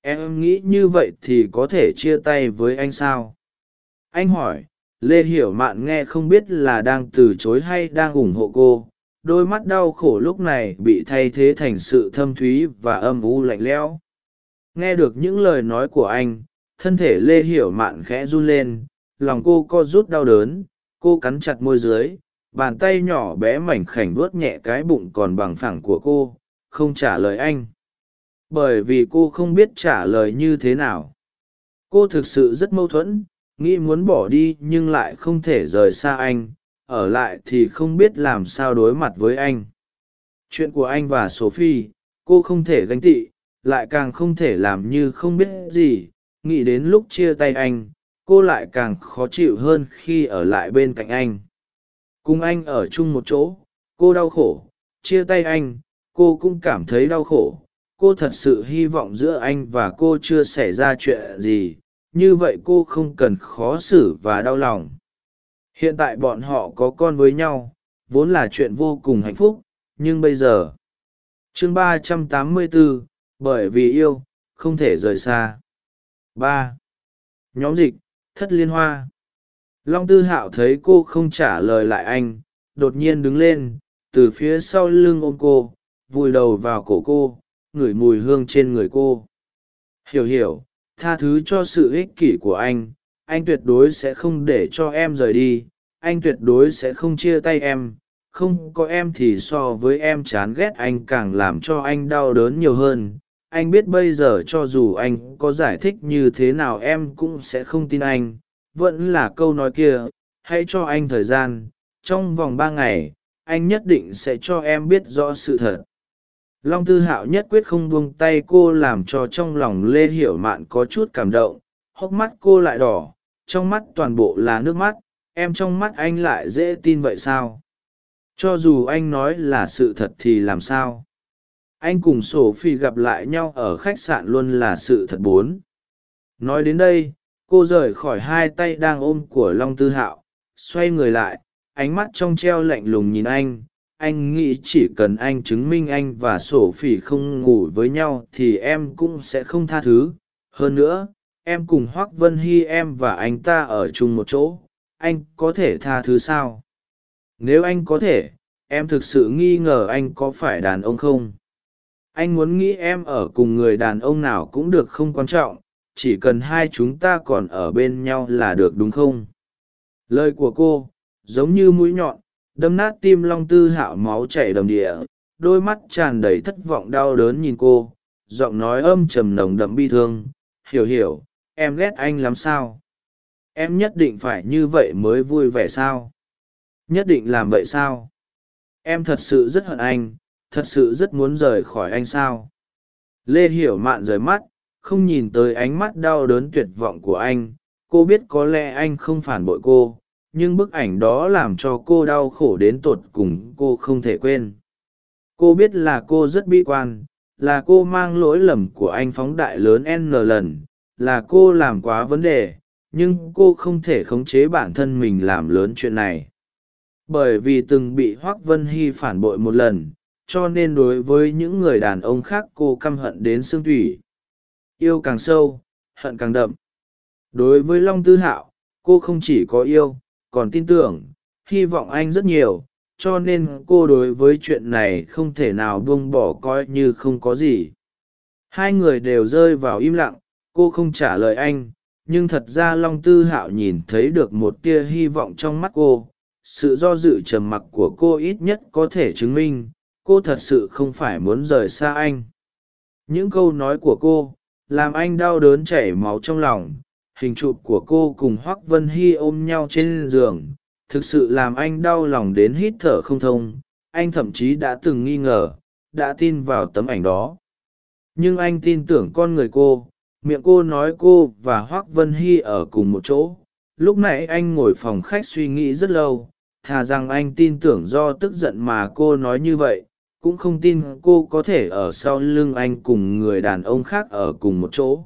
Speaker 1: em nghĩ như vậy thì có thể chia tay với anh sao? Anh hỏi, lê hiểu mạn nghe không biết là đang từ chối hay đang ủng hộ cô. Đôi mắt đau khổ lúc này bị thay thế thành sự thâm thúy và âm u lạnh lẽo. Nghe được những lời nói của anh, thân thể lê hiểu mạn khẽ run lên. Lòng cô co rút đau đớn, cô cắn chặt môi dưới, bàn tay nhỏ bé mảnh khảnh vuốt nhẹ cái bụng còn bằng phẳng của cô, không trả lời anh bởi vì cô không biết trả lời như thế nào. Cô thực sự rất mâu thuẫn, nghĩ muốn bỏ đi nhưng lại không thể rời xa anh, ở lại thì không biết làm sao đối mặt với anh. Chuyện của anh và sophie, cô không thể gánh tị, lại càng không thể làm như không biết gì, nghĩ đến lúc chia tay anh, cô lại càng khó chịu hơn khi ở lại bên cạnh anh. Cùng anh ở chung một chỗ, cô đau khổ, chia tay anh, cô cũng cảm thấy đau khổ cô thật sự hy vọng giữa anh và cô chưa xảy ra chuyện gì, như vậy cô không cần khó xử và đau lòng. Hiện tại bọn họ có con với nhau, vốn là chuyện vô cùng hạnh phúc, nhưng bây giờ, chương ba trăm tám mươi bốn, bởi vì yêu, không thể rời xa. Ba, nhóm dịch, thất liên hoa. Long tư hạo thấy cô không trả lời lại anh, đột nhiên đứng lên, từ phía sau lưng ôm cô, vùi đầu vào cổ cô ngửi mùi hương trên người cô. Hiểu hiểu, tha thứ cho sự ích kỷ của anh anh tuyệt đối sẽ không để cho em rời đi, anh tuyệt đối sẽ không chia tay em, không có em thì so với em chán ghét anh càng làm cho anh đau đớn nhiều hơn. Anh biết bây giờ cho dù anh có giải thích như thế nào em cũng sẽ không tin anh, vẫn là câu nói kia, hãy cho anh thời gian, trong vòng ba ngày, anh nhất định sẽ cho em biết rõ sự thật long tư hạo nhất quyết không buông tay cô làm cho trong lòng lê hiểu mạn có chút cảm động, hốc mắt cô lại đỏ, trong mắt toàn bộ là nước mắt, em trong mắt anh lại dễ tin vậy sao? Cho dù anh nói là sự thật thì làm sao? Anh cùng sổ phi gặp lại nhau ở khách sạn luôn là sự thật bốn. Nói đến đây, cô rời khỏi hai tay đang ôm của long tư hạo, xoay người lại, ánh mắt trong treo lạnh lùng nhìn anh anh nghĩ chỉ cần anh chứng minh anh và sổ phỉ không ngủ với nhau thì em cũng sẽ không tha thứ. Hơn nữa, em cùng hoác vân hy, em và anh ta ở chung một chỗ, anh có thể tha thứ sao? Nếu anh có thể, em thực sự nghi ngờ anh có phải đàn ông không? Anh muốn nghĩ em ở cùng người đàn ông nào cũng được không quan trọng, chỉ cần hai chúng ta còn ở bên nhau là được đúng không? Lời của cô, giống như mũi nhọn đâm nát tim long tư hạo máu chảy đầm địa, đôi mắt tràn đầy thất vọng đau đớn nhìn cô, giọng nói âm trầm nồng đậm bi thương, hiểu hiểu, em ghét anh lắm sao? Em nhất định phải như vậy mới vui vẻ sao? Nhất định làm vậy sao? Em thật sự rất hận anh, thật sự rất muốn rời khỏi anh sao? Lê hiểu mạn rời mắt, không nhìn tới ánh mắt đau đớn tuyệt vọng của anh, cô biết có lẽ anh không phản bội cô nhưng bức ảnh đó làm cho cô đau khổ đến tột cùng cô không thể quên. Cô biết là cô rất bi quan, là cô mang lỗi lầm của anh phóng đại lớn n lần, là cô làm quá vấn đề, nhưng cô không thể khống chế bản thân mình làm lớn chuyện này. Bởi vì từng bị hoác vân hy phản bội một lần, cho nên đối với những người đàn ông khác cô căm hận đến xương thủy yêu càng sâu, hận càng đậm. Đối với long tư hạo, cô không chỉ có yêu còn tin tưởng, hy vọng anh rất nhiều, cho nên cô đối với chuyện này không thể nào buông bỏ coi như không có gì. Hai người đều rơi vào im lặng, cô không trả lời anh, nhưng thật ra long tư hạo nhìn thấy được một tia hy vọng trong mắt cô. Sự do dự trầm mặc của cô ít nhất có thể chứng minh, cô thật sự không phải muốn rời xa anh. Những câu nói của cô làm anh đau đớn chảy máu trong lòng hình chụp của cô cùng hoác vân hy ôm nhau trên giường, thực sự làm anh đau lòng đến hít thở không thông, anh thậm chí đã từng nghi ngờ, đã tin vào tấm ảnh đó. Nhưng anh tin tưởng con người cô, miệng cô nói cô và hoác vân hy ở cùng một chỗ. Lúc nãy anh ngồi phòng khách suy nghĩ rất lâu, thà rằng anh tin tưởng do tức giận mà cô nói như vậy, cũng không tin cô có thể ở sau lưng anh cùng người đàn ông khác ở cùng một chỗ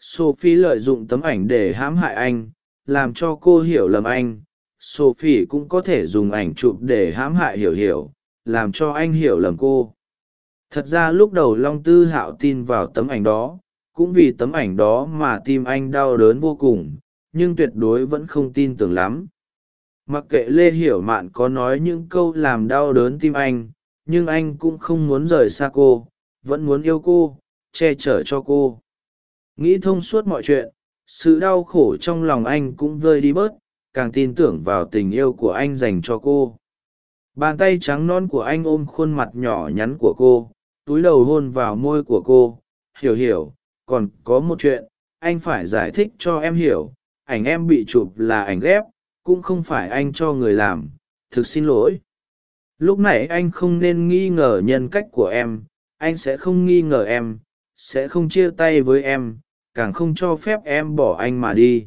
Speaker 1: sophie lợi dụng tấm ảnh để hãm hại anh, làm cho cô hiểu lầm anh. Sophie cũng có thể dùng ảnh chụp để hãm hại hiểu hiểu, làm cho anh hiểu lầm cô. Thật ra lúc đầu long tư hạo tin vào tấm ảnh đó, cũng vì tấm ảnh đó mà tim anh đau đớn vô cùng, nhưng tuyệt đối vẫn không tin tưởng lắm. Mặc kệ lê hiểu mạn có nói những câu làm đau đớn tim anh, nhưng anh cũng không muốn rời xa cô, vẫn muốn yêu cô, che chở cho cô nghĩ thông suốt mọi chuyện, sự đau khổ trong lòng anh cũng vơi đi bớt, càng tin tưởng vào tình yêu của anh dành cho cô. Bàn tay trắng non của anh ôm khuôn mặt nhỏ nhắn của cô, túi đầu hôn vào môi của cô. Hiểu hiểu, còn có một chuyện, anh phải giải thích cho em hiểu, ảnh em bị chụp là ảnh ghép, cũng không phải anh cho người làm, thực xin lỗi. Lúc này anh không nên nghi ngờ nhân cách của em, anh sẽ không nghi ngờ em, sẽ không chia tay với em càng không cho phép em bỏ anh mà đi.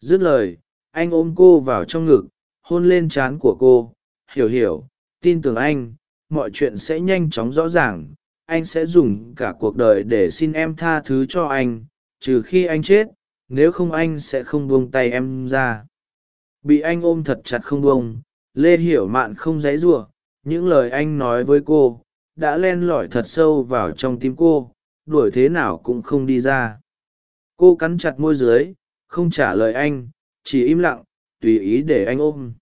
Speaker 1: Dứt lời, anh ôm cô vào trong ngực, hôn lên trán của cô. Hiểu hiểu, tin tưởng anh, mọi chuyện sẽ nhanh chóng rõ ràng. Anh sẽ dùng cả cuộc đời để xin em tha thứ cho anh, trừ khi anh chết, nếu không anh sẽ không buông tay em ra. Bị anh ôm thật chặt không buông, lê hiểu mạn không dãy giụa. Những lời anh nói với cô, đã len lỏi thật sâu vào trong tim cô. Đuổi thế nào cũng không đi ra cô cắn chặt môi dưới, không trả lời anh, chỉ im lặng, tùy ý để anh ôm.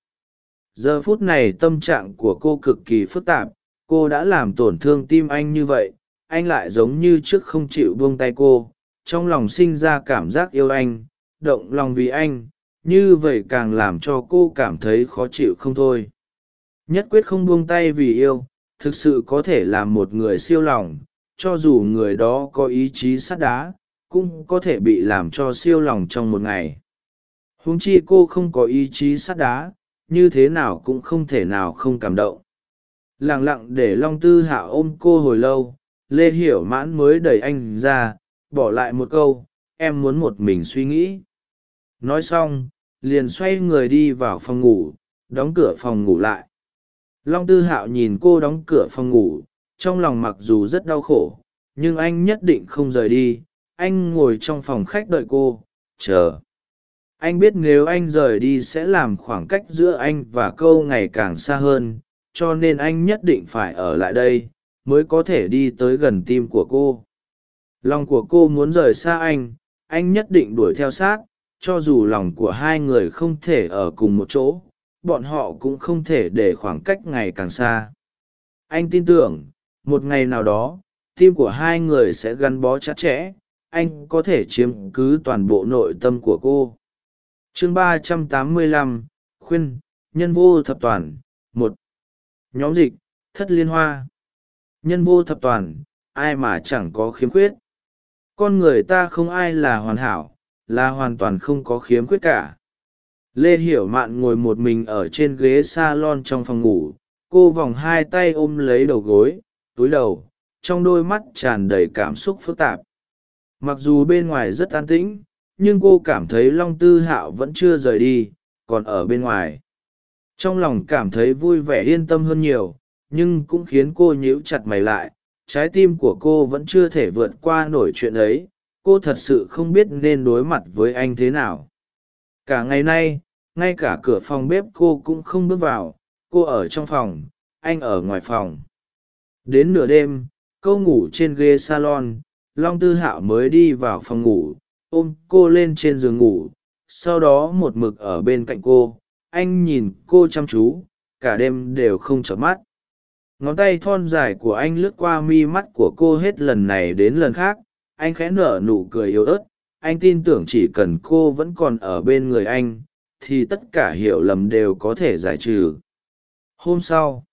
Speaker 1: Giờ phút này tâm trạng của cô cực kỳ phức tạp, cô đã làm tổn thương tim anh như vậy, anh lại giống như trước không chịu buông tay cô, trong lòng sinh ra cảm giác yêu anh, động lòng vì anh, như vậy càng làm cho cô cảm thấy khó chịu không thôi. Nhất quyết không buông tay vì yêu, thực sự có thể làm một người siêu lòng, cho dù người đó có ý chí sắt đá cũng có thể bị làm cho siêu lòng trong một ngày. Huống chi cô không có ý chí sắt đá, như thế nào cũng không thể nào không cảm động. Lẳng lặng để long tư hạ ôm cô hồi lâu, lê hiểu mãn mới đẩy anh ra, bỏ lại một câu, em muốn một mình suy nghĩ. Nói xong, liền xoay người đi vào phòng ngủ, đóng cửa phòng ngủ lại. Long tư hạo nhìn cô đóng cửa phòng ngủ, trong lòng mặc dù rất đau khổ, nhưng anh nhất định không rời đi anh ngồi trong phòng khách đợi cô, chờ. Anh biết nếu anh rời đi sẽ làm khoảng cách giữa anh và câu ngày càng xa hơn, cho nên anh nhất định phải ở lại đây, mới có thể đi tới gần tim của cô. Lòng của cô muốn rời xa anh anh nhất định đuổi theo sát, cho dù lòng của hai người không thể ở cùng một chỗ, bọn họ cũng không thể để khoảng cách ngày càng xa. Anh tin tưởng, một ngày nào đó, tim của hai người sẽ gắn bó chặt chẽ anh có thể chiếm cứ toàn bộ nội tâm của cô. Chương ba trăm tám mươi lăm, khuyên, nhân vô thập toàn, một. Nhóm dịch, thất liên hoa. Nhân vô thập toàn, ai mà chẳng có khiếm khuyết? Con người ta không ai là hoàn hảo, là hoàn toàn không có khiếm khuyết cả. Lê hiểu mạn ngồi một mình ở trên ghế s a lon trong phòng ngủ, cô vòng hai tay ôm lấy đầu gối, túi đầu, trong đôi mắt tràn đầy cảm xúc phức tạp mặc dù bên ngoài rất an tĩnh, nhưng cô cảm thấy long tư hạo vẫn chưa rời đi, còn ở bên ngoài. Trong lòng cảm thấy vui vẻ yên tâm hơn nhiều, nhưng cũng khiến cô nhíu chặt mày lại, trái tim của cô vẫn chưa thể vượt qua nổi chuyện ấy, cô thật sự không biết nên đối mặt với anh thế nào. Cả ngày nay, ngay cả cửa phòng bếp cô cũng không bước vào, cô ở trong phòng, anh ở ngoài phòng. Đến nửa đêm câu ngủ trên ghế salon long tư hạo mới đi vào phòng ngủ, ôm cô lên trên giường ngủ, sau đó một mực ở bên cạnh cô. Anh nhìn cô chăm chú, cả đêm đều không chợp mắt. Ngón tay thon dài của anh lướt qua mi mắt của cô hết lần này đến lần khác. Anh khẽ nở nụ cười yếu ớt. Anh tin tưởng chỉ cần cô vẫn còn ở bên người anh, thì tất cả hiểu lầm đều có thể giải trừ. Hôm sau,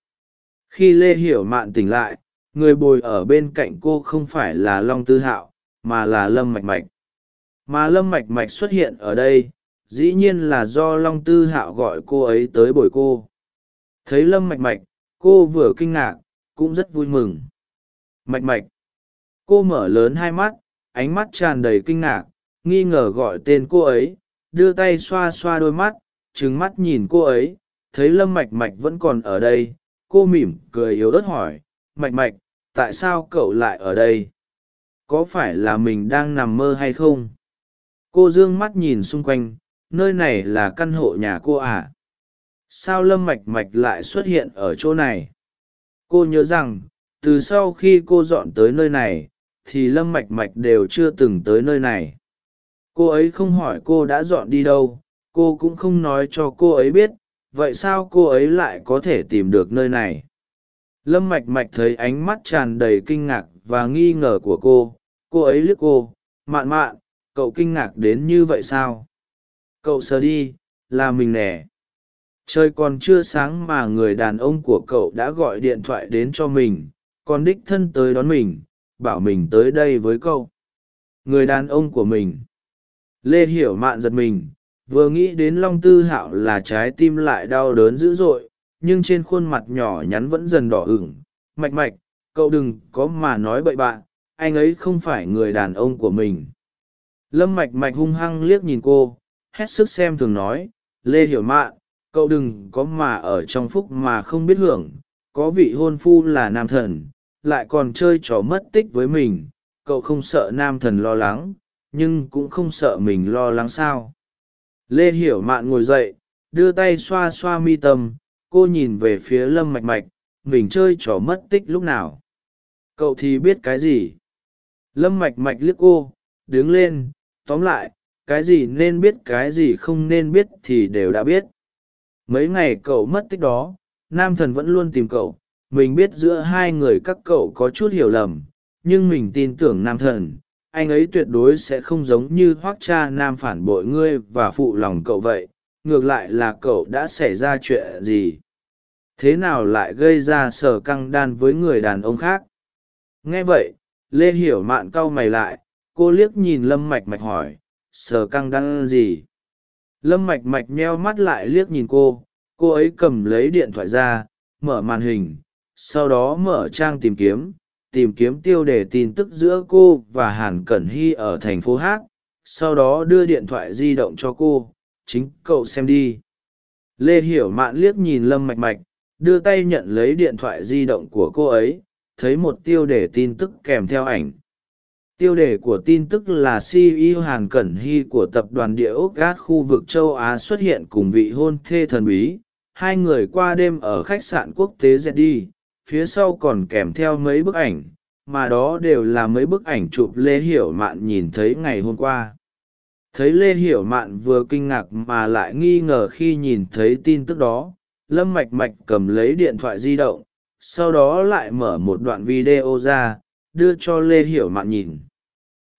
Speaker 1: khi lê hiểu mạn tỉnh lại người bồi ở bên cạnh cô không phải là long tư hạo, mà là lâm mạch mạch. Mà lâm mạch mạch xuất hiện ở đây, dĩ nhiên là do long tư hạo gọi cô ấy tới bồi cô. Thấy lâm mạch mạch, cô vừa kinh ngạc, cũng rất vui mừng. Mạch mạch, cô mở lớn hai mắt, ánh mắt tràn đầy kinh ngạc, nghi ngờ gọi tên cô ấy, đưa tay xoa xoa đôi mắt trứng mắt nhìn cô ấy. Thấy lâm mạch mạch vẫn còn ở đây, cô mỉm cười yếu ớt hỏi, mạch mạch tại sao cậu lại ở đây? Có phải là mình đang nằm mơ hay không? Cô d ư ơ n g mắt nhìn xung quanh, nơi này là căn hộ nhà cô à? Sao lâm mạch mạch lại xuất hiện ở chỗ này? Cô nhớ rằng, từ sau khi cô dọn tới nơi này, thì lâm mạch mạch đều chưa từng tới nơi này. Cô ấy không hỏi cô đã dọn đi đâu, cô cũng không nói cho cô ấy biết, vậy sao cô ấy lại có thể tìm được nơi này? Lâm mạch mạch thấy ánh mắt tràn đầy kinh ngạc và nghi ngờ của cô. Cô ấy liếc cô, mạn mạn, cậu kinh ngạc đến như vậy sao? Cậu sờ đi, là mình nè. Trời còn chưa sáng mà người đàn ông của cậu đã gọi điện thoại đến cho mình, còn đích thân tới đón mình, bảo mình tới đây với cậu. Người đàn ông của mình. Lê hiểu mạn giật mình, vừa nghĩ đến long tư hạo là trái tim lại đau đớn dữ dội nhưng trên khuôn mặt nhỏ nhắn vẫn dần đỏ ửng. Mạch mạch, cậu đừng có mà nói bậy bạn anh ấy không phải người đàn ông của mình. Lâm mạch mạch hung hăng liếc nhìn cô, hết sức xem thường nói, lê hiểu mạn cậu đừng có mà ở trong phúc mà không biết hưởng. Có vị hôn phu là nam thần, lại còn chơi trò mất tích với mình. Cậu không sợ nam thần lo lắng, nhưng cũng không sợ mình lo lắng sao? Lê hiểu mạn ngồi dậy, đưa tay xoa xoa mi tâm cô nhìn về phía lâm mạch mạch, mình chơi trò mất tích lúc nào? Cậu thì biết cái gì? Lâm mạch mạch liếc cô, đứng lên, tóm lại, cái gì nên biết, cái gì không nên biết thì đều đã biết. Mấy ngày cậu mất tích đó, nam thần vẫn luôn tìm cậu. Mình biết giữa hai người các cậu có chút hiểu lầm, nhưng mình tin tưởng nam thần. Anh ấy tuyệt đối sẽ không giống như hoác cha nam phản bội ngươi và phụ lòng cậu vậy. Ngược lại là cậu đã xảy ra chuyện gì? Thế nào lại gây ra sở căng đan với người đàn ông khác? Nghe vậy, lê hiểu mạn cau mày lại, cô liếc nhìn lâm mạch mạch hỏi, sở căng đan gì? Lâm mạch mạch meo mắt lại liếc nhìn cô cô ấy cầm lấy điện thoại ra, mở màn hình, sau đó mở trang tìm kiếm tìm kiếm tiêu đề tin tức giữa cô và hàn cẩn hy ở thành phố hát sau đó đưa điện thoại di động cho cô, chính cậu xem đi. Lê hiểu mạn liếc nhìn lâm mạch mạch đưa tay nhận lấy điện thoại di động của cô ấy, thấy một tiêu đề tin tức kèm theo ảnh. Tiêu đề của tin tức là ceo hàn cẩn hy của tập đoàn địa ốc gác khu vực châu á xuất hiện cùng vị hôn thê thần bí. Hai người qua đêm ở khách sạn quốc tế zd phía sau còn kèm theo mấy bức ảnh, mà đó đều là mấy bức ảnh chụp lê hiểu mạn nhìn thấy ngày hôm qua. Thấy lê hiểu mạn vừa kinh ngạc mà lại nghi ngờ khi nhìn thấy tin tức đó lâm mạch mạch cầm lấy điện thoại di động, sau đó lại mở một đoạn video ra, đưa cho lê hiểu mạn nhìn.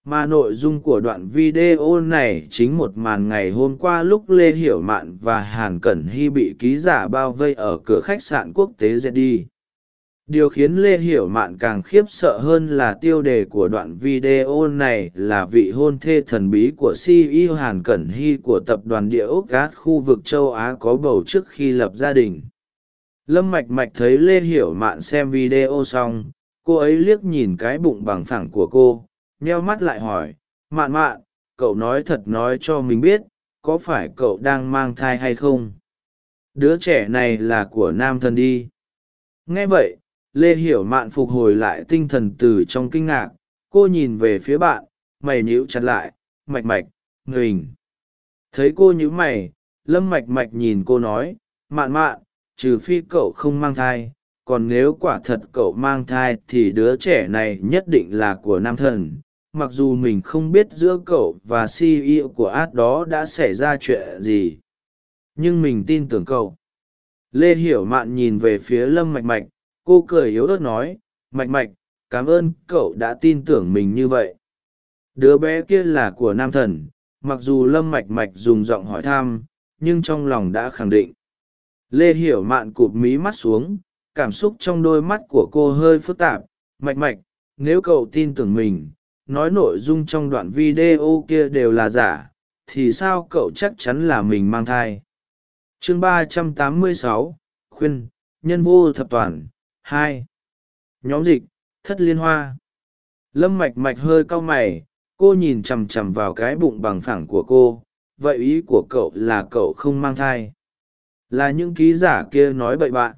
Speaker 1: Mà nội dung của đoạn video này chính một màn ngày hôm qua lúc lê hiểu mạn và hàn cẩn hy bị ký giả bao vây ở cửa khách sạn quốc tế đi điều khiến lê hiểu mạn càng khiếp sợ hơn là tiêu đề của đoạn video này là vị hôn thê thần bí của ceo hàn cẩn hy của tập đoàn địa ốc gát khu vực châu á có bầu trước khi lập gia đình. Lâm mạch mạch thấy lê hiểu mạn xem video xong, cô ấy liếc nhìn cái bụng bằng phẳng của cô, nheo mắt lại hỏi, mạn mạn, cậu nói thật nói cho mình biết, có phải cậu đang mang thai hay không? Đứa trẻ này là của nam thần đi. Nghe vậy lê hiểu mạn phục hồi lại tinh thần từ trong kinh ngạc, cô nhìn về phía bạn, mày nhíu chặt lại, mạch mạch nghình thấy cô nhíu mày, lâm mạch mạch nhìn cô nói, mạn mạn, trừ phi cậu không mang thai, còn nếu quả thật cậu mang thai thì đứa trẻ này nhất định là của nam thần. Mặc dù mình không biết giữa cậu và ceo của át đó đã xảy ra chuyện gì, nhưng mình tin tưởng cậu. Lê hiểu mạn nhìn về phía lâm mạch mạch cô cười yếu ớt nói, mạch mạch, cảm ơn cậu đã tin tưởng mình như vậy. Đứa bé kia là của nam thần, mặc dù lâm mạch mạch dùng giọng hỏi thăm, nhưng trong lòng đã khẳng định. Lê hiểu mạn cụp mí mắt xuống, cảm xúc trong đôi mắt của cô hơi phức tạp. Mạch mạch, nếu cậu tin tưởng mình, nói nội dung trong đoạn video kia đều là giả, thì sao cậu chắc chắn là mình mang thai? Chương ba trăm tám mươi sáu, khuyên, nhân vô thập toàn hai. Nhóm dịch, thất liên hoa. Lâm mạch mạch hơi cau mày, cô nhìn chằm chằm vào cái bụng bằng phẳng của cô, vậy ý của cậu là cậu không mang thai. Là những ký giả kia nói bậy bạn.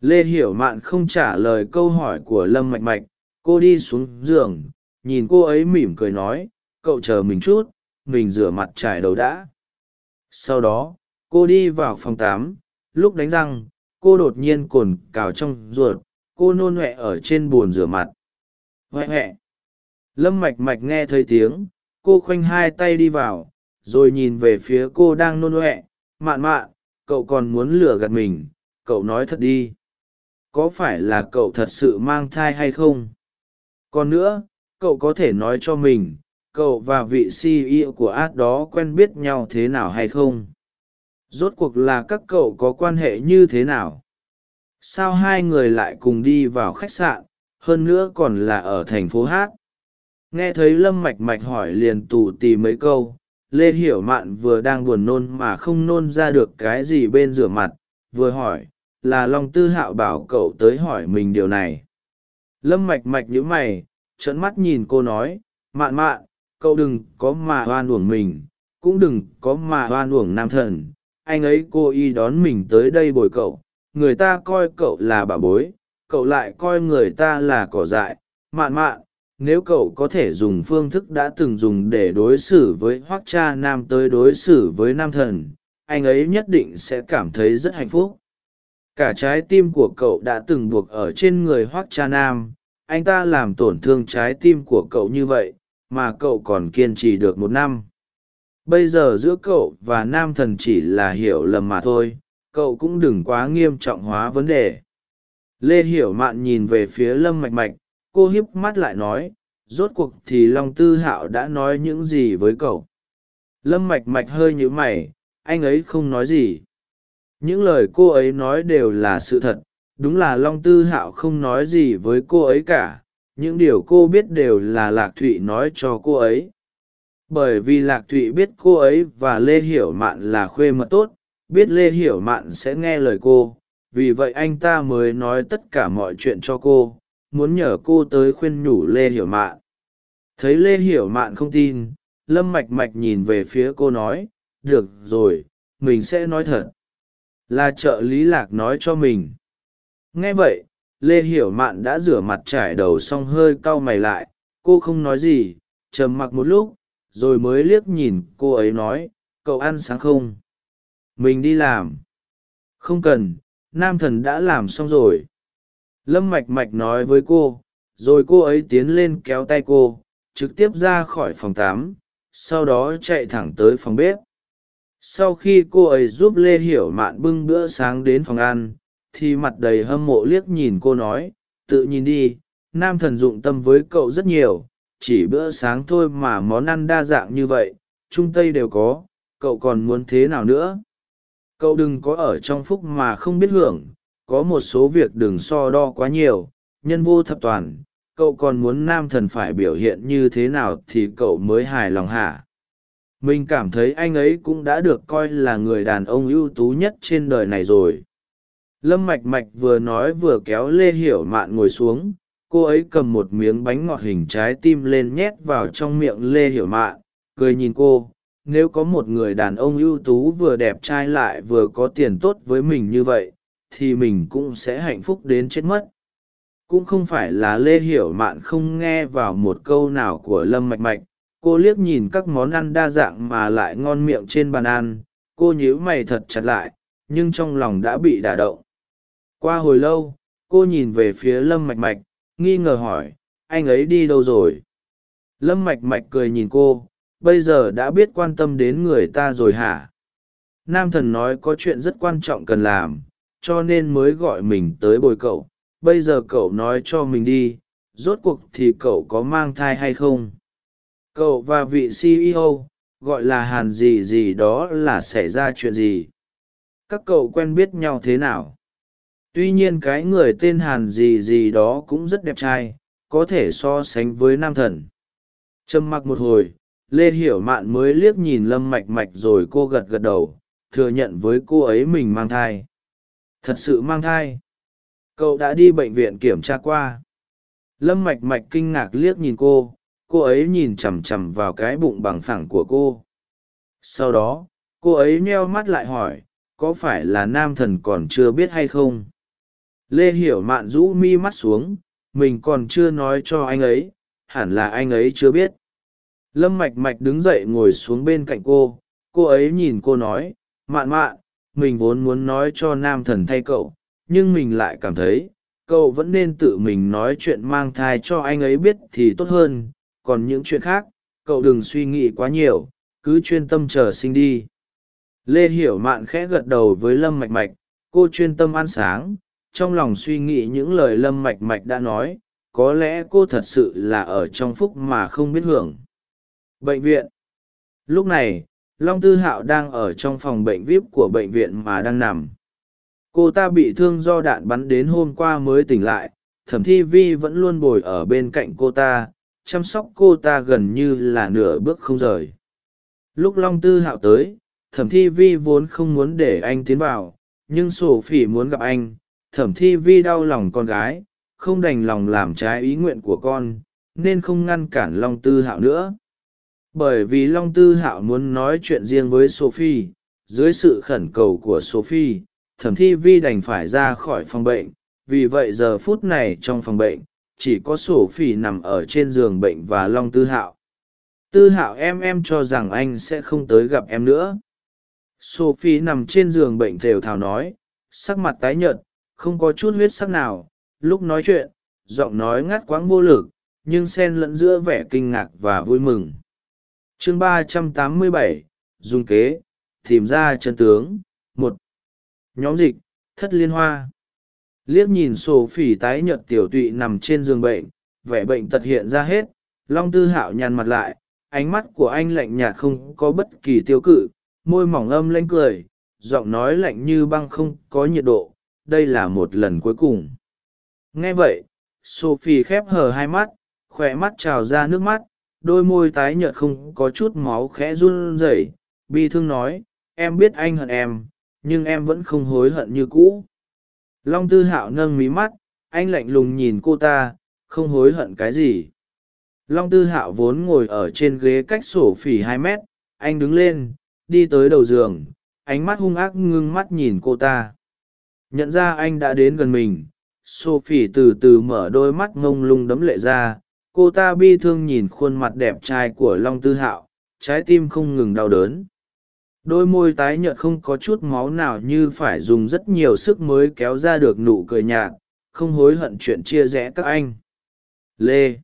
Speaker 1: Lê hiểu mạn không trả lời câu hỏi của lâm mạch mạch, cô đi xuống giường, nhìn cô ấy mỉm cười nói, cậu chờ mình chút, mình rửa mặt trải đầu đã. Sau đó, cô đi vào phòng tám lúc đánh răng cô đột nhiên cồn cào trong ruột, cô nôn huệ ở trên bồn rửa mặt. Huệ huệ. Lâm mạch mạch nghe thấy tiếng, cô khoanh hai tay đi vào, rồi nhìn về phía cô đang nôn huệ. Mạn mạn, cậu còn muốn lừa gạt mình, cậu nói thật đi. Có phải là cậu thật sự mang thai hay không? Còn nữa, cậu có thể nói cho mình, cậu và vị ceo của át đó quen biết nhau thế nào hay không? Rốt cuộc là các cậu có quan hệ như thế nào? Sao hai người lại cùng đi vào khách sạn, hơn nữa còn là ở thành phố hát? Nghe thấy lâm mạch mạch hỏi liền tù tì mấy câu, lê hiểu mạn vừa đang buồn nôn mà không nôn ra được cái gì bên rửa mặt, vừa hỏi, là long tư hạo bảo cậu tới hỏi mình điều này? Lâm mạch mạch nhíu mày, trợn mắt nhìn cô nói, mạn mạn, cậu đừng có mà oan uổng mình, cũng đừng có mà oan uổng nam thần anh ấy cô y đón mình tới đây bồi cậu. Người ta coi cậu là bà bối, cậu lại coi người ta là cỏ dại. Mạn mạn, nếu cậu có thể dùng phương thức đã từng dùng để đối xử với hoác cha nam tới đối xử với nam thần, anh ấy nhất định sẽ cảm thấy rất hạnh phúc. Cả trái tim của cậu đã từng buộc ở trên người hoác cha nam. Anh ta làm tổn thương trái tim của cậu như vậy, mà cậu còn kiên trì được một năm bây giờ giữa cậu và nam thần chỉ là hiểu lầm mà thôi, cậu cũng đừng quá nghiêm trọng hóa vấn đề. Lê hiểu mạn nhìn về phía lâm mạch mạch, cô hiếp mắt lại nói, rốt cuộc thì long tư hạo đã nói những gì với cậu? Lâm mạch mạch hơi nhữ mày, anh ấy không nói gì. Những lời cô ấy nói đều là sự thật. Đúng là long tư hạo không nói gì với cô ấy cả. Những điều cô biết đều là lạc thụy nói cho cô ấy bởi vì lạc thụy biết cô ấy và lê hiểu mạn là khuê mật tốt, biết lê hiểu mạn sẽ nghe lời cô. Vì vậy anh ta mới nói tất cả mọi chuyện cho cô, muốn nhờ cô tới khuyên nhủ lê hiểu mạn. Thấy lê hiểu mạn không tin, lâm mạch mạch nhìn về phía cô nói, được rồi, mình sẽ nói thật. Là trợ lý lạc nói cho mình. Nghe vậy, lê hiểu mạn đã rửa mặt trải đầu xong hơi cau mày lại, cô không nói gì, trầm mặc một lúc rồi mới liếc nhìn cô ấy nói, cậu ăn sáng không? Mình đi làm. Không cần, nam thần đã làm xong rồi. Lâm mạch mạch nói với cô, rồi cô ấy tiến lên kéo tay cô, trực tiếp ra khỏi phòng tám sau đó chạy thẳng tới phòng bếp. Sau khi cô ấy giúp lê hiểu mạn bưng bữa sáng đến phòng ăn, thì mặt đầy hâm mộ liếc nhìn cô nói, tự nhìn đi, nam thần dụng tâm với cậu rất nhiều chỉ bữa sáng thôi mà món ăn đa dạng như vậy trung tây đều có, cậu còn muốn thế nào nữa? Cậu đừng có ở trong phúc mà không biết hưởng, có một số việc đừng so đo quá nhiều, nhân vô thập toàn, cậu còn muốn nam thần phải biểu hiện như thế nào thì cậu mới hài lòng hả? Mình cảm thấy anh ấy cũng đã được coi là người đàn ông ưu tú nhất trên đời này rồi. Lâm mạch mạch vừa nói vừa kéo lê hiểu mạn ngồi xuống cô ấy cầm một miếng bánh ngọt hình trái tim lên nhét vào trong miệng lê hiểu mạn cười nhìn cô, nếu có một người đàn ông ưu tú vừa đẹp trai lại vừa có tiền tốt với mình như vậy, thì mình cũng sẽ hạnh phúc đến chết mất. Cũng không phải là lê hiểu mạn không nghe vào một câu nào của lâm mạch mạch, cô liếc nhìn các món ăn đa dạng mà lại ngon miệng trên bàn ăn, cô nhíu mày thật chặt lại, nhưng trong lòng đã bị đả động. Qua hồi lâu, cô nhìn về phía lâm mạch mạch nghi ngờ hỏi, anh ấy đi đâu rồi? Lâm mạch mạch cười nhìn cô, bây giờ đã biết quan tâm đến người ta rồi hả? Nam thần nói có chuyện rất quan trọng cần làm, cho nên mới gọi mình tới bồi cậu. Bây giờ cậu nói cho mình đi, rốt cuộc thì cậu có mang thai hay không? Cậu và vị ceo gọi là hàn gì gì đó là xảy ra chuyện gì? Các cậu quen biết nhau thế nào? Tuy nhiên cái người tên hàn gì gì đó cũng rất đẹp trai, có thể so sánh với nam thần. Trầm mặc một hồi, lê hiểu mạn mới liếc nhìn lâm mạch mạch rồi cô gật gật đầu, thừa nhận với cô ấy mình mang thai. Thật sự mang thai? Cậu đã đi bệnh viện kiểm tra qua. Lâm mạch mạch kinh ngạc liếc nhìn cô cô ấy nhìn chằm chằm vào cái bụng bằng phẳng của cô. Sau đó, cô ấy meo mắt lại hỏi, có phải là nam thần còn chưa biết hay không? Lê hiểu mạn rũ mi mắt xuống, mình còn chưa nói cho anh ấy, hẳn là anh ấy chưa biết. Lâm mạch mạch đứng dậy ngồi xuống bên cạnh cô cô ấy nhìn cô nói, mạn mạn, mình vốn muốn nói cho nam thần thay cậu, nhưng mình lại cảm thấy, cậu vẫn nên tự mình nói chuyện mang thai cho anh ấy biết thì tốt hơn, còn những chuyện khác, cậu đừng suy nghĩ quá nhiều, cứ chuyên tâm chờ sinh đi. Lê hiểu mạn khẽ gật đầu với lâm mạch mạch, cô chuyên tâm ăn sáng trong lòng suy nghĩ những lời lâm mạch mạch đã nói, có lẽ cô thật sự là ở trong phúc mà không biết hưởng. Bệnh viện. Lúc này, long tư hạo đang ở trong phòng bệnh vip của bệnh viện mà đang nằm. Cô ta bị thương do đạn bắn đến hôm qua mới tỉnh lại, thẩm thi vi vẫn luôn bồi ở bên cạnh cô ta, chăm sóc cô ta gần như là nửa bước không rời. Lúc long tư hạo tới, thẩm thi vi vốn không muốn để anh tiến vào, nhưng sổ phỉ muốn gặp anh thẩm thi vi đau lòng con gái, không đành lòng làm trái ý nguyện của con, nên không ngăn cản long tư hạo nữa. Bởi vì long tư hạo muốn nói chuyện riêng với sophie, dưới sự khẩn cầu của sophie, thẩm thi vi đành phải ra khỏi phòng bệnh. Vì vậy giờ phút này trong phòng bệnh, chỉ có sophie nằm ở trên giường bệnh và long tư hạo. Tư hạo em em cho rằng anh sẽ không tới gặp em nữa. Sophie nằm trên giường bệnh thều thào nói, sắc mặt tái nhợt không có chút huyết sắc nào, lúc nói chuyện, giọng nói ngắt quãng vô lực, nhưng sen lẫn giữa vẻ kinh ngạc và vui mừng. Chương ba trăm tám mươi bảy, dùng kế, tìm ra chân tướng. Một, nhóm dịch, thất liên hoa. Liếc nhìn sổ phỉ tái nhợt tiểu tụy nằm trên giường bệnh, vẻ bệnh tật hiện ra hết, long tư hạo nhàn mặt lại, ánh mắt của anh lạnh nhạt không có bất kỳ tiêu cự, môi mỏng âm lanh cười, giọng nói lạnh như băng không có nhiệt độ đây là một lần cuối cùng. Nghe vậy, sophie khép hờ hai mắt, khỏe mắt trào ra nước mắt, đôi môi tái nhợt không có chút máu khẽ run rẩy. Bi thương nói, em biết anh hận em, nhưng em vẫn không hối hận như cũ. Long tư hạo nâng mí mắt, anh lạnh lùng nhìn cô ta, không hối hận cái gì? Long tư hạo vốn ngồi ở trên ghế cách sổ phỉ hai mét, anh đứng lên, đi tới đầu giường, ánh mắt hung ác ngưng mắt nhìn cô ta nhận ra anh đã đến gần mình, sophie từ từ mở đôi mắt ngông lung đấm lệ ra, cô ta bi thương nhìn khuôn mặt đẹp trai của long tư hạo, trái tim không ngừng đau đớn. Đôi môi tái nhợt không có chút máu nào như phải dùng rất nhiều sức mới kéo ra được nụ cười nhạt, không hối hận chuyện chia rẽ các anh. Lê.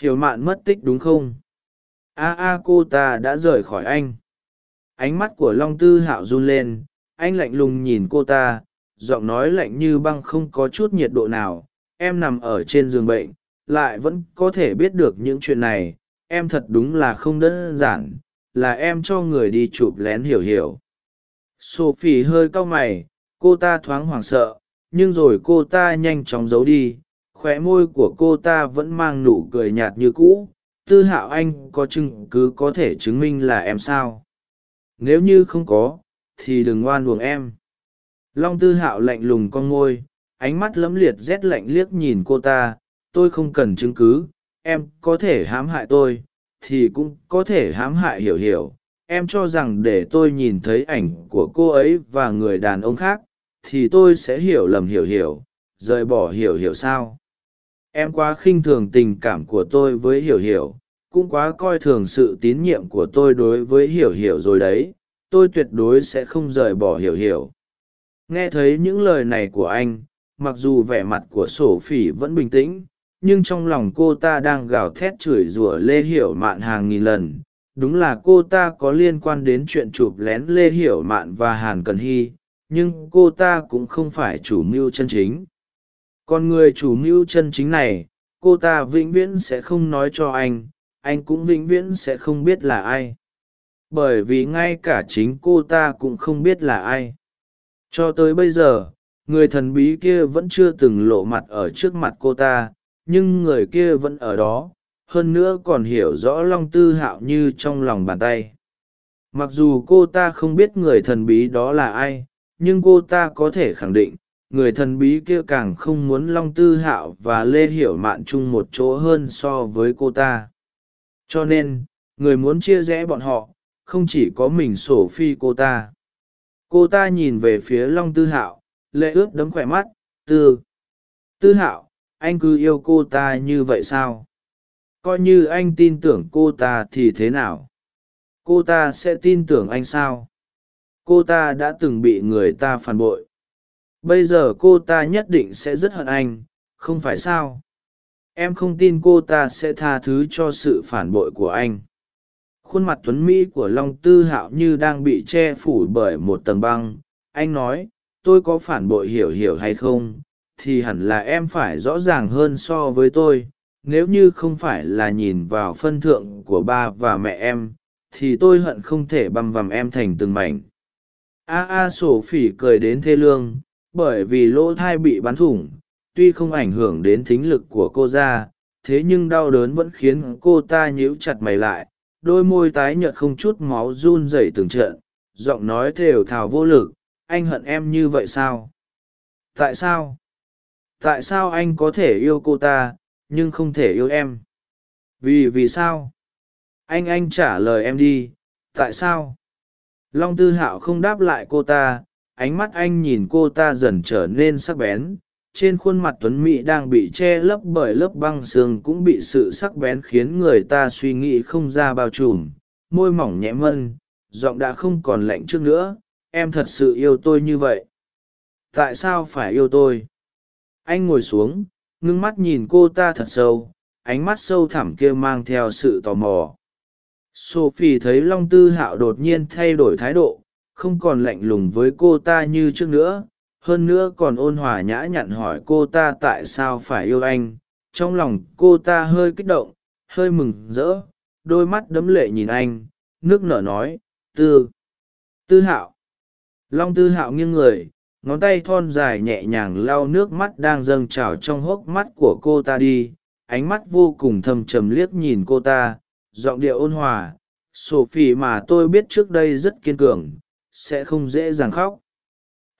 Speaker 1: Hiểu mạn mất tích đúng không? A a, cô ta đã rời khỏi anh. Ánh mắt của long tư hạo run lên, anh lạnh lùng nhìn cô ta giọng nói lạnh như băng không có chút nhiệt độ nào, em nằm ở trên giường bệnh, lại vẫn có thể biết được những chuyện này, em thật đúng là không đơn giản, là em cho người đi chụp lén hiểu hiểu. Sophie hơi cau mày, cô ta thoáng hoảng sợ, nhưng rồi cô ta nhanh chóng giấu đi, khóe môi của cô ta vẫn mang nụ cười nhạt như cũ, tư hạo anh có chứng cứ có thể chứng minh là em sao? Nếu như không có, thì đừng oan uổng em long tư hạo lạnh lùng con môi ánh mắt lẫm liệt rét lạnh liếc nhìn cô ta, tôi không cần chứng cứ, em có thể hãm hại tôi, thì cũng có thể hãm hại hiểu hiểu. Em cho rằng để tôi nhìn thấy ảnh của cô ấy và người đàn ông khác, thì tôi sẽ hiểu lầm hiểu hiểu, rời bỏ hiểu hiểu sao? Em quá khinh thường tình cảm của tôi với hiểu hiểu, cũng quá coi thường sự tín nhiệm của tôi đối với hiểu hiểu rồi đấy. Tôi tuyệt đối sẽ không rời bỏ hiểu hiểu nghe thấy những lời này của anh, mặc dù vẻ mặt của sổ phỉ vẫn bình tĩnh, nhưng trong lòng cô ta đang gào thét chửi rủa lê hiểu mạn hàng nghìn lần. Đúng là cô ta có liên quan đến chuyện chụp lén lê hiểu mạn và hàn cần hy, nhưng cô ta cũng không phải chủ mưu chân chính. Còn người chủ mưu chân chính này, cô ta vĩnh viễn sẽ không nói cho anh anh cũng vĩnh viễn sẽ không biết là ai. Bởi vì ngay cả chính cô ta cũng không biết là ai cho tới bây giờ, người thần bí kia vẫn chưa từng lộ mặt ở trước mặt cô ta, nhưng người kia vẫn ở đó, hơn nữa còn hiểu rõ long tư hạo như trong lòng bàn tay. Mặc dù cô ta không biết người thần bí đó là ai, nhưng cô ta có thể khẳng định, người thần bí kia càng không muốn long tư hạo và lê hiểu mạn chung một chỗ hơn so với cô ta. Cho nên, người muốn chia rẽ bọn họ, không chỉ có mình sổ phi cô ta cô ta nhìn về phía long tư hạo, lệ ướt đấm khỏe mắt, tư tư hạo, anh cứ yêu cô ta như vậy sao? Coi như anh tin tưởng cô ta thì thế nào? Cô ta sẽ tin tưởng anh sao? Cô ta đã từng bị người ta phản bội. Bây giờ cô ta nhất định sẽ rất hận anh, không phải sao? Em không tin cô ta sẽ tha thứ cho sự phản bội của anh khuôn mặt tuấn mỹ của long tư hạo như đang bị che phủ bởi một tầng băng. Anh nói, tôi có phản bội hiểu hiểu hay không? Thì hẳn là em phải rõ ràng hơn so với tôi. Nếu như không phải là nhìn vào phân thượng của ba và mẹ em, thì tôi hận không thể băm vằm em thành từng mảnh. A a sổ phỉ cười đến thê lương, bởi vì lỗ thai bị bắn thủng, tuy không ảnh hưởng đến thính lực của cô ra, thế nhưng đau đớn vẫn khiến cô ta nhíu chặt mày lại đôi môi tái nhợt không chút máu run rẩy từng trận, giọng nói thều thào vô lực, anh hận em như vậy sao? Tại sao? Tại sao anh có thể yêu cô ta, nhưng không thể yêu em? Vì vì sao? Anh anh trả lời em đi, tại sao? Long tư hạo không đáp lại cô ta, ánh mắt anh nhìn cô ta dần trở nên sắc bén trên khuôn mặt tuấn mỹ đang bị che lấp bởi lớp băng xương cũng bị sự sắc bén khiến người ta suy nghĩ không ra bao trùm. Môi mỏng nhẹ mân, giọng đã không còn lạnh trước nữa. Em thật sự yêu tôi như vậy. Tại sao phải yêu tôi? Anh ngồi xuống, ngưng mắt nhìn cô ta thật sâu, ánh mắt sâu thẳm kia mang theo sự tò mò. Sophie thấy long tư hạo đột nhiên thay đổi thái độ, không còn lạnh lùng với cô ta như trước nữa hơn nữa còn ôn hòa nhã nhặn hỏi cô ta tại sao phải yêu anh. Trong lòng cô ta hơi kích động, hơi mừng rỡ, đôi mắt đấm lệ nhìn anh, nước nở nói, tư tư hạo. Long tư hạo nghiêng người, ngón tay thon dài nhẹ nhàng lau nước mắt đang dâng trào trong hốc mắt của cô ta đi. Ánh mắt vô cùng thâm trầm liếc nhìn cô ta, giọng điệu ôn hòa, sophie mà tôi biết trước đây rất kiên cường, sẽ không dễ dàng khóc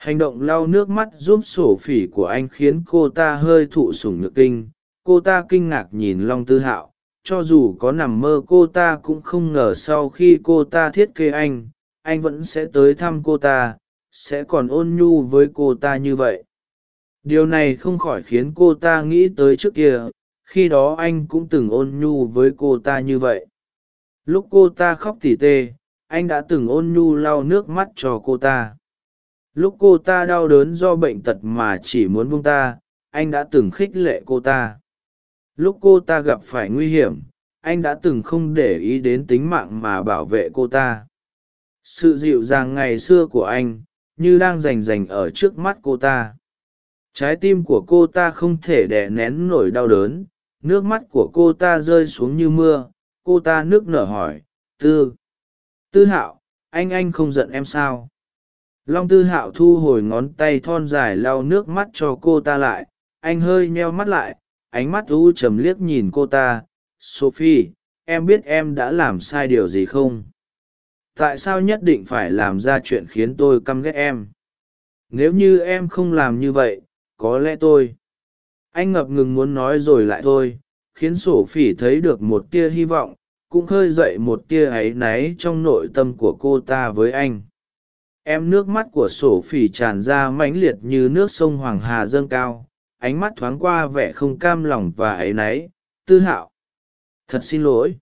Speaker 1: hành động lau nước mắt giúp sổ phỉ của anh khiến cô ta hơi thụ sủng nhược kinh. Cô ta kinh ngạc nhìn long tư hạo, cho dù có nằm mơ cô ta cũng không ngờ sau khi cô ta thiết kế anh anh vẫn sẽ tới thăm cô ta, sẽ còn ôn nhu với cô ta như vậy. Điều này không khỏi khiến cô ta nghĩ tới trước kia, khi đó anh cũng từng ôn nhu với cô ta như vậy. Lúc cô ta khóc tỉ tê, anh đã từng ôn nhu lau nước mắt cho cô ta lúc cô ta đau đớn do bệnh tật mà chỉ muốn buông ta, anh đã từng khích lệ cô ta. Lúc cô ta gặp phải nguy hiểm, anh đã từng không để ý đến tính mạng mà bảo vệ cô ta. Sự dịu dàng ngày xưa của anh, như đang rành rành ở trước mắt cô ta. Trái tim của cô ta không thể đè nén nổi đau đớn, nước mắt của cô ta rơi xuống như mưa, cô ta nước nở hỏi, tư tư hạo, anh anh không giận em sao? Long tư hạo thu hồi ngón tay thon dài lau nước mắt cho cô ta lại. Anh hơi meo mắt lại, ánh mắt u trầm liếc nhìn cô ta. Sophie, em biết em đã làm sai điều gì không? Tại sao nhất định phải làm ra chuyện khiến tôi căm ghét em? Nếu như em không làm như vậy, có lẽ tôi anh ngập ngừng muốn nói rồi lại thôi, khiến sổ phỉ thấy được một tia hy vọng, cũng khơi dậy một tia áy náy trong nội tâm của cô ta với anh em nước mắt của sổ phỉ tràn ra mãnh liệt như nước sông hoàng hà dâng cao. Ánh mắt thoáng qua vẻ không cam lòng và áy náy. Tư hạo. Thật xin lỗi.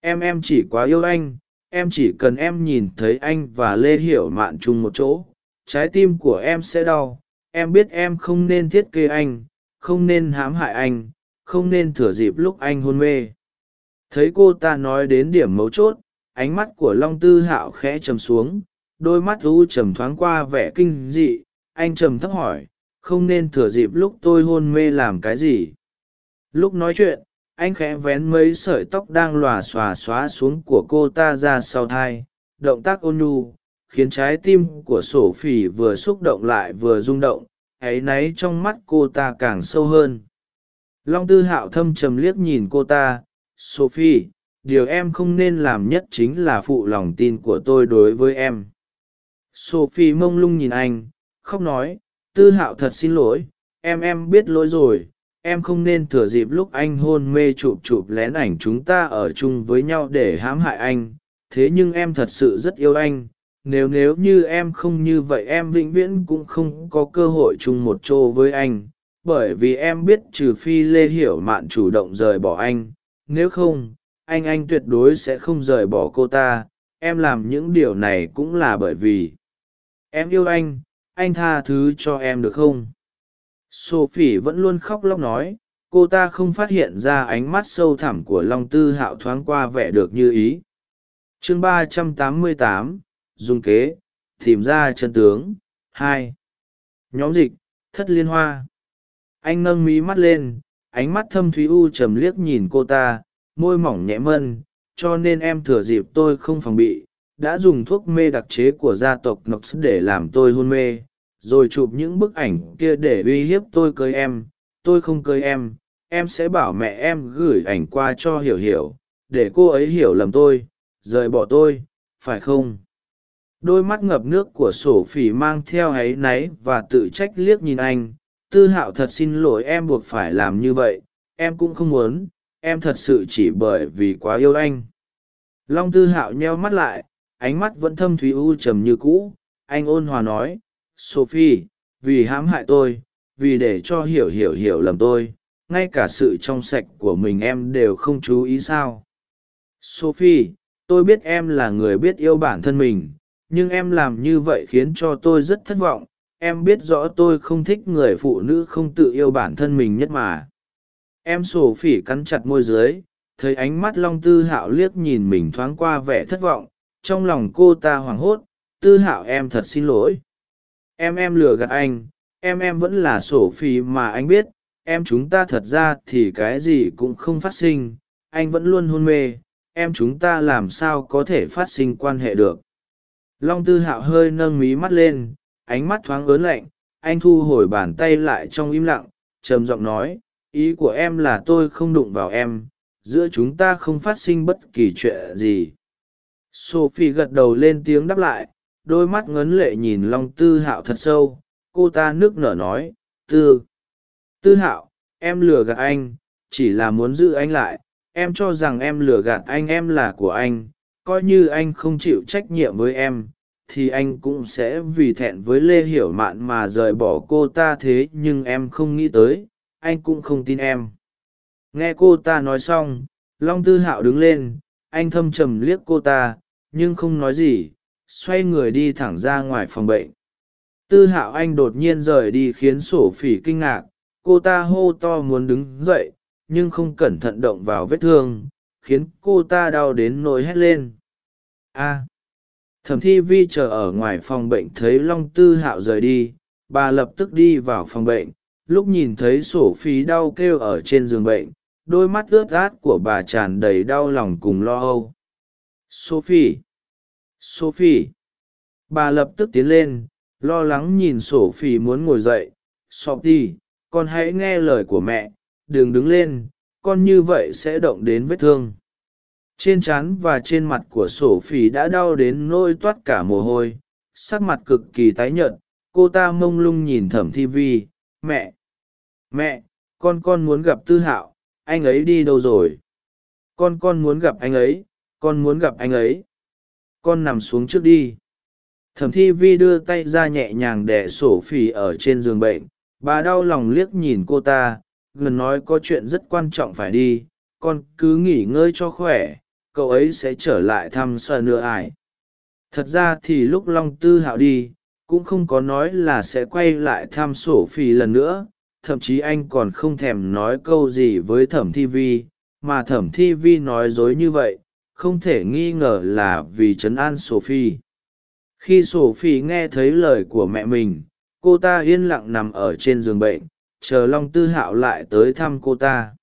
Speaker 1: Em em chỉ quá yêu anh. Em chỉ cần em nhìn thấy anh và lê hiểu mạn chung một chỗ. Trái tim của em sẽ đau. Em biết em không nên thiết kế anh, không nên hãm hại anh, không nên thừa dịp lúc anh hôn mê. Thấy cô ta nói đến điểm mấu chốt, ánh mắt của long tư hạo khẽ chầm xuống đôi mắt u trầm thoáng qua vẻ kinh dị, anh trầm thấp hỏi, không nên thừa dịp lúc tôi hôn mê làm cái gì? Lúc nói chuyện, anh khẽ vén mấy sợi tóc đang lòa xòa xóa xuống của cô ta ra sau thai, động tác ôn nhu, khiến trái tim của sổ phỉ vừa xúc động lại vừa rung động, áy náy trong mắt cô ta càng sâu hơn. Long tư hạo thâm trầm liếc nhìn cô ta, sophie, điều em không nên làm nhất chính là phụ lòng tin của tôi đối với em sophie mông lung nhìn anh, khóc nói, tư hạo thật xin lỗi, em em biết lỗi rồi, em không nên thừa dịp lúc anh hôn mê chụp chụp lén ảnh chúng ta ở chung với nhau để hãm hại anh. Thế nhưng em thật sự rất yêu anh. Nếu nếu như em không như vậy, em vĩnh viễn cũng không có cơ hội chung một chỗ với anh. Bởi vì em biết trừ phi lê hiểu mạn chủ động rời bỏ anh. Nếu không, anh anh tuyệt đối sẽ không rời bỏ cô ta. Em làm những điều này cũng là bởi vì em yêu anh anh tha thứ cho em được không? Sophie vẫn luôn khóc lóc nói, cô ta không phát hiện ra ánh mắt sâu thẳm của long tư hạo thoáng qua vẻ được như ý. Chương ba trăm tám mươi tám, dùng kế, tìm ra chân tướng. Hai. Nhóm dịch, thất liên hoa. Anh nâng mí mắt lên, ánh mắt thâm thúy u trầm liếc nhìn cô ta, môi mỏng nhẹ mân, cho nên em thừa dịp tôi không phòng bị đã dùng thuốc mê đặc chế của gia tộc nox để làm tôi hôn mê, rồi chụp những bức ảnh kia để uy hiếp tôi cưới em. Tôi không cưới em em sẽ bảo mẹ em gửi ảnh qua cho hiểu hiểu, để cô ấy hiểu lầm tôi, rời bỏ tôi, phải không? Đôi mắt ngập nước của sổ phỉ mang theo áy náy và tự trách liếc nhìn anh. Tư hạo thật xin lỗi em buộc phải làm như vậy, em cũng không muốn, em thật sự chỉ bởi vì quá yêu anh. Long tư hạo nheo mắt lại ánh mắt vẫn thâm thúy u trầm như cũ. Anh ôn hòa nói, sophie, vì hãm hại tôi, vì để cho hiểu hiểu hiểu lầm tôi, ngay cả sự trong sạch của mình em đều không chú ý sao? Sophie, tôi biết em là người biết yêu bản thân mình, nhưng em làm như vậy khiến cho tôi rất thất vọng. Em biết rõ tôi không thích người phụ nữ không tự yêu bản thân mình nhất mà. Em sổ phỉ cắn chặt môi dưới, thấy ánh mắt long tư hạo liếc nhìn mình thoáng qua vẻ thất vọng trong lòng cô ta hoảng hốt, tư hạo em thật xin lỗi. Em em lừa gạt anh, em em vẫn là sổ phi mà anh biết, em chúng ta thật ra thì cái gì cũng không phát sinh, anh vẫn luôn hôn mê, em chúng ta làm sao có thể phát sinh quan hệ được. Long tư hạo hơi nâng mí mắt lên, ánh mắt thoáng ớn lạnh, anh thu hồi bàn tay lại trong im lặng, trầm giọng nói, ý của em là tôi không đụng vào em, giữa chúng ta không phát sinh bất kỳ chuyện gì sophie gật đầu lên tiếng đáp lại, đôi mắt ngấn lệ nhìn long tư hạo thật sâu. Cô ta nước nở nói, tư tư hạo, em lừa gạt anh, chỉ là muốn giữ anh lại. Em cho rằng em lừa gạt anh em là của anh. Coi như anh không chịu trách nhiệm với em, thì anh cũng sẽ vì thẹn với lê hiểu mạn mà rời bỏ cô ta thế nhưng em không nghĩ tới, anh cũng không tin em. Nghe cô ta nói xong, long tư hạo đứng lên anh thâm trầm liếc cô ta, nhưng không nói gì, xoay người đi thẳng ra ngoài phòng bệnh. Tư hạo anh đột nhiên rời đi khiến sổ phỉ kinh ngạc, cô ta hô to muốn đứng dậy, nhưng không cẩn thận động vào vết thương, khiến cô ta đau đến nỗi hét lên. A! Thẩm thi vi chờ ở ngoài phòng bệnh thấy long tư hạo rời đi, bà lập tức đi vào phòng bệnh, lúc nhìn thấy sổ phí đau kêu ở trên giường bệnh đôi mắt ướt át của bà tràn đầy đau lòng cùng lo âu. Sophie! Sophie! Bà lập tức tiến lên, lo lắng nhìn sổ phỉ muốn ngồi dậy. Sophie, con hãy nghe lời của mẹ. Đừng đứng lên, con như vậy sẽ động đến vết thương. Trên trán và trên mặt của sổ phỉ đã đau đến nôi toát cả mồ hôi. Sắc mặt cực kỳ tái nhợt, cô ta mông lung nhìn thẩm thi vi. Mẹ! Mẹ! Con con muốn gặp tư hạo anh ấy đi đâu rồi? Con con muốn gặp anh ấy, con muốn gặp anh ấy. Con nằm xuống trước đi. Thẩm thi vi đưa tay ra nhẹ nhàng để sổ phỉ ở trên giường bệnh. Bà đau lòng liếc nhìn cô ta, gần nói có chuyện rất quan trọng phải đi. Con cứ nghỉ ngơi cho khỏe, cậu ấy sẽ trở lại thăm sợ nữa ải. Thật ra thì lúc long tư hạo đi, cũng không có nói là sẽ quay lại thăm sổ phỉ lần nữa thậm chí anh còn không thèm nói câu gì với thẩm thi vi, mà thẩm thi vi nói dối như vậy, không thể nghi ngờ là vì trấn an sophie. Khi sophie nghe thấy lời của mẹ mình, cô ta yên lặng nằm ở trên giường bệnh, chờ long tư hạo lại tới thăm cô ta.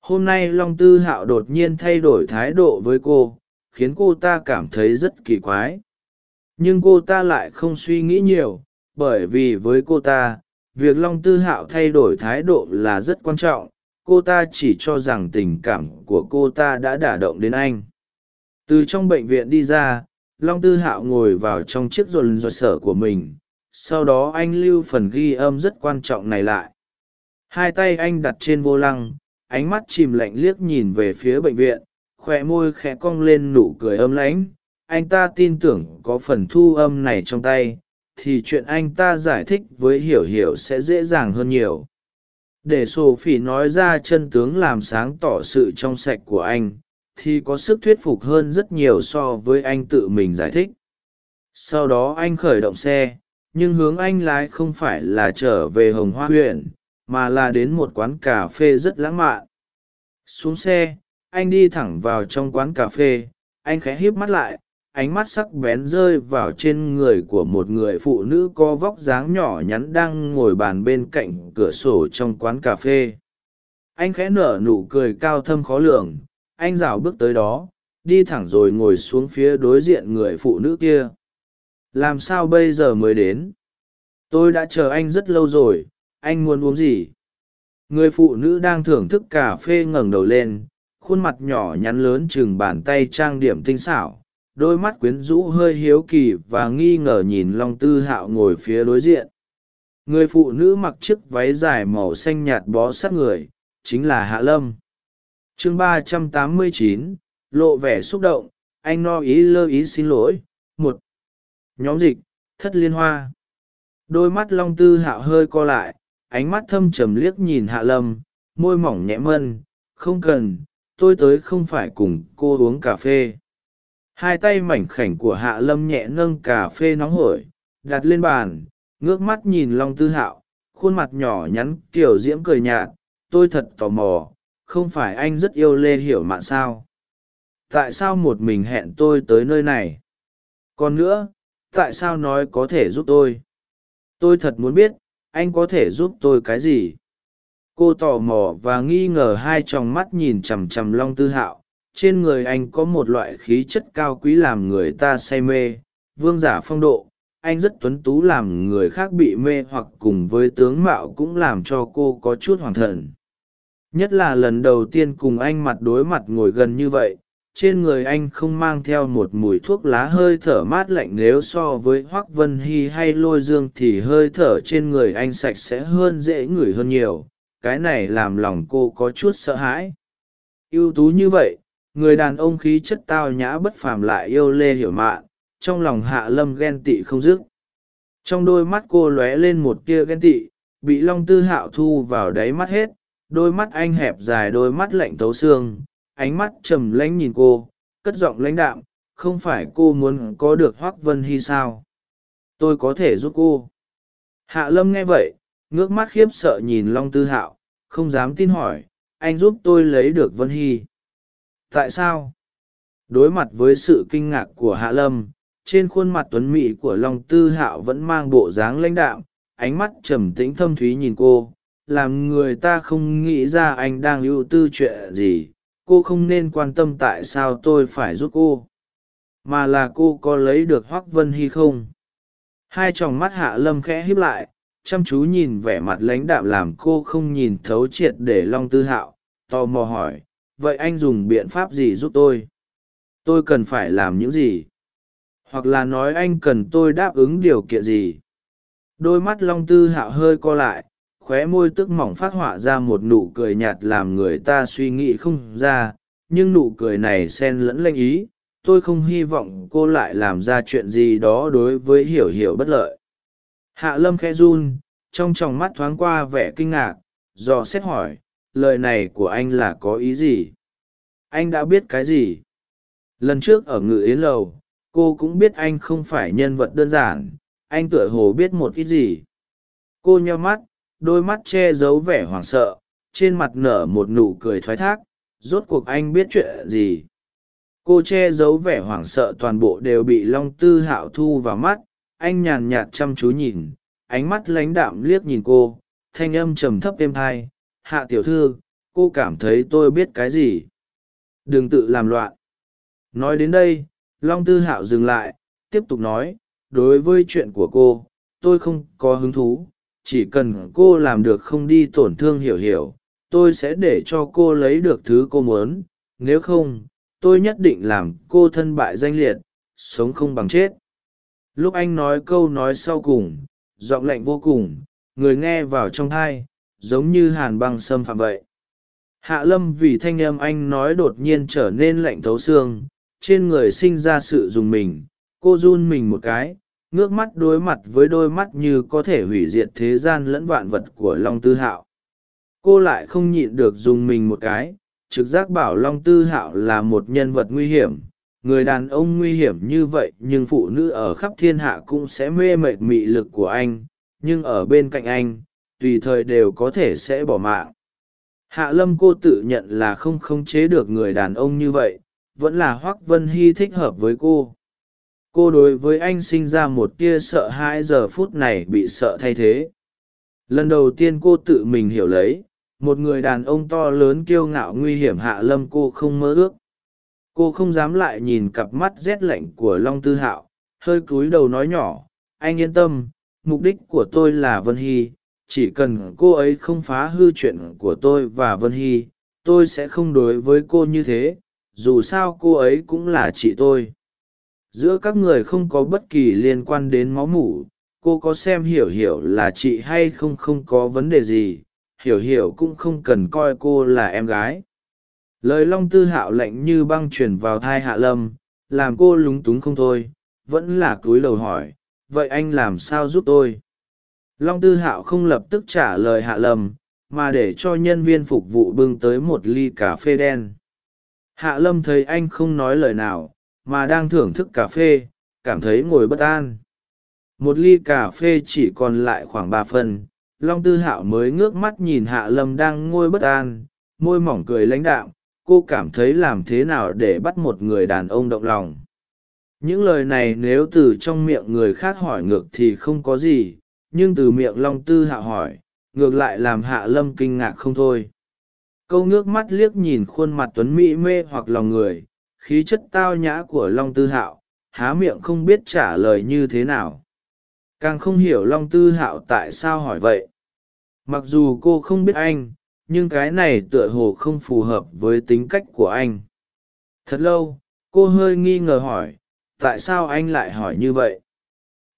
Speaker 1: Hôm nay long tư hạo đột nhiên thay đổi thái độ với cô, khiến cô ta cảm thấy rất kỳ quái. Nhưng cô ta lại không suy nghĩ nhiều, bởi vì với cô ta việc long tư hạo thay đổi thái độ là rất quan trọng, cô ta chỉ cho rằng tình cảm của cô ta đã đả động đến anh. Từ trong bệnh viện đi ra, long tư hạo ngồi vào trong chiếc dồn dò sở của mình, sau đó anh lưu phần ghi âm rất quan trọng này lại. Hai tay anh đặt trên vô lăng, ánh mắt chìm lạnh liếc nhìn về phía bệnh viện khoe môi khẽ cong lên nụ cười âm lãnh. Anh ta tin tưởng có phần thu âm này trong tay thì chuyện anh ta giải thích với hiểu hiểu sẽ dễ dàng hơn nhiều. Để sổ phỉ nói ra chân tướng làm sáng tỏ sự trong sạch của anh, thì có sức thuyết phục hơn rất nhiều so với anh tự mình giải thích. Sau đó anh khởi động xe, nhưng hướng anh lái không phải là trở về hồng hoa huyện, mà là đến một quán cà phê rất lãng mạn. Xuống xe, anh đi thẳng vào trong quán cà phê, anh khẽ híp mắt lại ánh mắt sắc bén rơi vào trên người của một người phụ nữ có vóc dáng nhỏ nhắn đang ngồi bàn bên cạnh cửa sổ trong quán cà phê. Anh khẽ nở nụ cười cao thâm khó lường. Anh rào bước tới đó, đi thẳng rồi ngồi xuống phía đối diện người phụ nữ kia. Làm sao bây giờ mới đến? Tôi đã chờ anh rất lâu rồi, anh muốn uống gì? Người phụ nữ đang thưởng thức cà phê ngẩng đầu lên, khuôn mặt nhỏ nhắn lớn chừng bàn tay trang điểm tinh xảo đôi mắt quyến rũ hơi hiếu kỳ và nghi ngờ nhìn long tư hạo ngồi phía đối diện. Người phụ nữ mặc chiếc váy dài màu xanh nhạt bó sát người, chính là hạ lâm. Chương ba trăm tám mươi chín, lộ vẻ xúc động, anh no ý lơ ý xin lỗi, một. Nhóm dịch, thất liên hoa. Đôi mắt long tư hạo hơi co lại, ánh mắt thâm trầm liếc nhìn hạ lâm, môi mỏng nhẹ mân, không cần, tôi tới không phải cùng cô uống cà phê hai tay mảnh khảnh của hạ lâm nhẹ nâng cà phê nóng hổi, đặt lên bàn, ngước mắt nhìn long tư hạo, khuôn mặt nhỏ nhắn kiểu diễm cười nhạt, tôi thật tò mò, không phải anh rất yêu lê hiểu mạn sao? Tại sao một mình hẹn tôi tới nơi này? Còn nữa, tại sao nói có thể giúp tôi? Tôi thật muốn biết, anh có thể giúp tôi cái gì? Cô tò mò và nghi ngờ hai t r ò n g mắt nhìn chằm chằm long tư hạo trên người anh có một loại khí chất cao quý làm người ta say mê, vương giả phong độ, anh rất tuấn tú làm người khác bị mê hoặc cùng với tướng mạo cũng làm cho cô có chút hoàng thần. Nhất là lần đầu tiên cùng anh mặt đối mặt ngồi gần như vậy, trên người anh không mang theo một mùi thuốc lá hơi thở mát lạnh nếu so với hoác vân hy hay lôi dương thì hơi thở trên người anh sạch sẽ hơn dễ ngửi hơn nhiều, cái này làm lòng cô có chút sợ hãi. Ưu tú như vậy người đàn ông khí chất tao nhã bất phàm lại yêu lê hiểu mạn, trong lòng hạ lâm ghen tị không dứt. Trong đôi mắt cô lóe lên một tia ghen tị, bị long tư hạo thu vào đáy mắt hết, đôi mắt anh hẹp dài, đôi mắt lạnh tấu xương, ánh mắt trầm lãnh nhìn cô, cất giọng lãnh đạm, không phải cô muốn có được hoác vân hy sao? Tôi có thể giúp cô. Hạ lâm nghe vậy, ngước mắt khiếp sợ nhìn long tư hạo, không dám tin hỏi, anh giúp tôi lấy được vân hy? Tại sao? Đối mặt với sự kinh ngạc của hạ lâm, trên khuôn mặt tuấn mị của long tư hạo vẫn mang bộ dáng lãnh đạm, ánh mắt trầm tĩnh thâm thúy nhìn cô, làm người ta không nghĩ ra anh đang ưu tư chuyện gì, cô không nên quan tâm tại sao tôi phải giúp cô, mà là cô có lấy được hoác vân hy không? Hai t r ò n g mắt hạ lâm khẽ híp lại, chăm chú nhìn vẻ mặt lãnh đạm làm cô không nhìn thấu triệt để long tư hạo, tò mò hỏi vậy anh dùng biện pháp gì giúp tôi? Tôi cần phải làm những gì? Hoặc là nói anh cần tôi đáp ứng điều kiện gì? Đôi mắt long tư hạo hơi co lại, khóe môi tức mỏng phát họa ra một nụ cười nhạt làm người ta suy nghĩ không ra. Nhưng nụ cười này xen lẫn lanh ý, tôi không hy vọng cô lại làm ra chuyện gì đó đối với hiểu hiểu bất lợi. Hạ lâm khe run, trong tròng mắt thoáng qua vẻ kinh ngạc, dò xét hỏi lời này của anh là có ý gì? Anh đã biết cái gì? Lần trước ở ngự yến lầu, cô cũng biết anh không phải nhân vật đơn giản, anh tựa hồ biết một ít gì. Cô nheo mắt, đôi mắt che giấu vẻ hoảng sợ, trên mặt nở một nụ cười thoái thác, rốt cuộc anh biết chuyện gì? Cô che giấu vẻ hoảng sợ toàn bộ đều bị long tư hạo thu vào mắt, anh nhàn nhạt chăm chú nhìn, ánh mắt lãnh đạm liếc nhìn cô, thanh âm trầm thấp êm thai hạ tiểu thư, cô cảm thấy tôi biết cái gì? Đừng tự làm loạn. Nói đến đây, long tư hạo dừng lại, tiếp tục nói, đối với chuyện của cô, tôi không có hứng thú. Chỉ cần cô làm được không đi tổn thương hiểu hiểu, tôi sẽ để cho cô lấy được thứ cô muốn. Nếu không, tôi nhất định làm cô thân bại danh liệt, sống không bằng chết. Lúc anh nói câu nói sau cùng, giọng lạnh vô cùng, người nghe vào trong thai giống như hàn băng xâm phạm vậy. Hạ lâm vì thanh âm anh nói đột nhiên trở nên lạnh thấu xương, trên người sinh ra sự dùng mình, cô run mình một cái, ngước mắt đối mặt với đôi mắt như có thể hủy diệt thế gian lẫn vạn vật của long tư hạo. Cô lại không nhịn được dùng mình một cái, trực giác bảo long tư hạo là một nhân vật nguy hiểm, người đàn ông nguy hiểm như vậy nhưng phụ nữ ở khắp thiên hạ cũng sẽ mê mệt mị lực của anh, nhưng ở bên cạnh anh tùy thời đều có thể sẽ bỏ mạng. Hạ lâm cô tự nhận là không khống chế được người đàn ông như vậy, vẫn là hoác vân hy thích hợp với cô. Cô đối với anh sinh ra một tia sợ hãi giờ phút này bị sợ thay thế. Lần đầu tiên cô tự mình hiểu lấy, một người đàn ông to lớn kiêu ngạo nguy hiểm hạ lâm cô không mơ ước. Cô không dám lại nhìn cặp mắt rét lạnh của long tư hạo, hơi cúi đầu nói nhỏ, anh yên tâm, mục đích của tôi là vân hy chỉ cần cô ấy không phá hư chuyện của tôi và vân hy, tôi sẽ không đối với cô như thế, dù sao cô ấy cũng là chị tôi. Giữa các người không có bất kỳ liên quan đến máu mủ, cô có xem hiểu hiểu là chị hay không không có vấn đề gì, hiểu hiểu cũng không cần coi cô là em gái. Lời long tư hạo lạnh như băng truyền vào thai hạ lâm, làm cô lúng túng không thôi, vẫn là cúi đầu hỏi, vậy anh làm sao giúp tôi? Long tư hạo không lập tức trả lời hạ lâm mà để cho nhân viên phục vụ bưng tới một ly cà phê đen. Hạ lâm thấy anh không nói lời nào mà đang thưởng thức cà phê cảm thấy ngồi bất an. Một ly cà phê chỉ còn lại khoảng ba phần, long tư hạo mới ngước mắt nhìn hạ lâm đang ngồi bất an môi mỏng cười lãnh đạm cô cảm thấy làm thế nào để bắt một người đàn ông động lòng. Những lời này nếu từ trong miệng người khác hỏi ngược thì không có gì nhưng từ miệng long tư hạ hỏi, ngược lại làm hạ lâm kinh ngạc không thôi. Câu nước mắt liếc nhìn khuôn mặt tuấn mỹ mê hoặc lòng người, khí chất tao nhã của long tư hạo, há miệng không biết trả lời như thế nào. Càng không hiểu long tư hạo tại sao hỏi vậy. Mặc dù cô không biết anh, nhưng cái này tựa hồ không phù hợp với tính cách của anh. Thật lâu, cô hơi nghi ngờ hỏi, tại sao anh lại hỏi như vậy?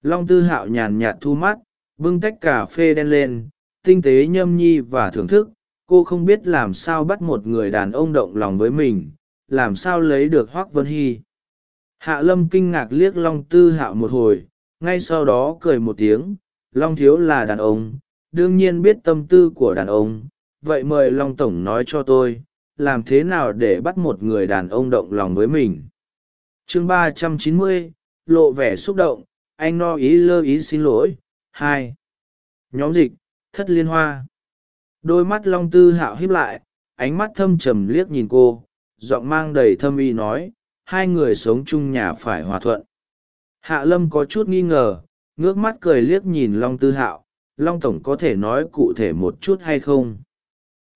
Speaker 1: Long tư hạo nhàn nhạt thu mắt bưng tách cà phê đen lên, tinh tế nhâm nhi và thưởng thức, cô không biết làm sao bắt một người đàn ông động lòng với mình, làm sao lấy được hoác vân hy. Hạ lâm kinh ngạc liếc long tư hạo một hồi, ngay sau đó cười một tiếng, long thiếu là đàn ông, đương nhiên biết tâm tư của đàn ông, vậy mời long tổng nói cho tôi, làm thế nào để bắt một người đàn ông động lòng với mình? Chương ba trăm chín mươi, lộ vẻ xúc động, anh no ý lơ ý xin lỗi hai. Nhóm dịch, thất liên hoa. Đôi mắt long tư hạo híp lại, ánh mắt thâm trầm liếc nhìn cô, giọng mang đầy thâm y nói, hai người sống chung nhà phải hòa thuận. Hạ lâm có chút nghi ngờ, ngước mắt cười liếc nhìn long tư hạo, long tổng có thể nói cụ thể một chút hay không?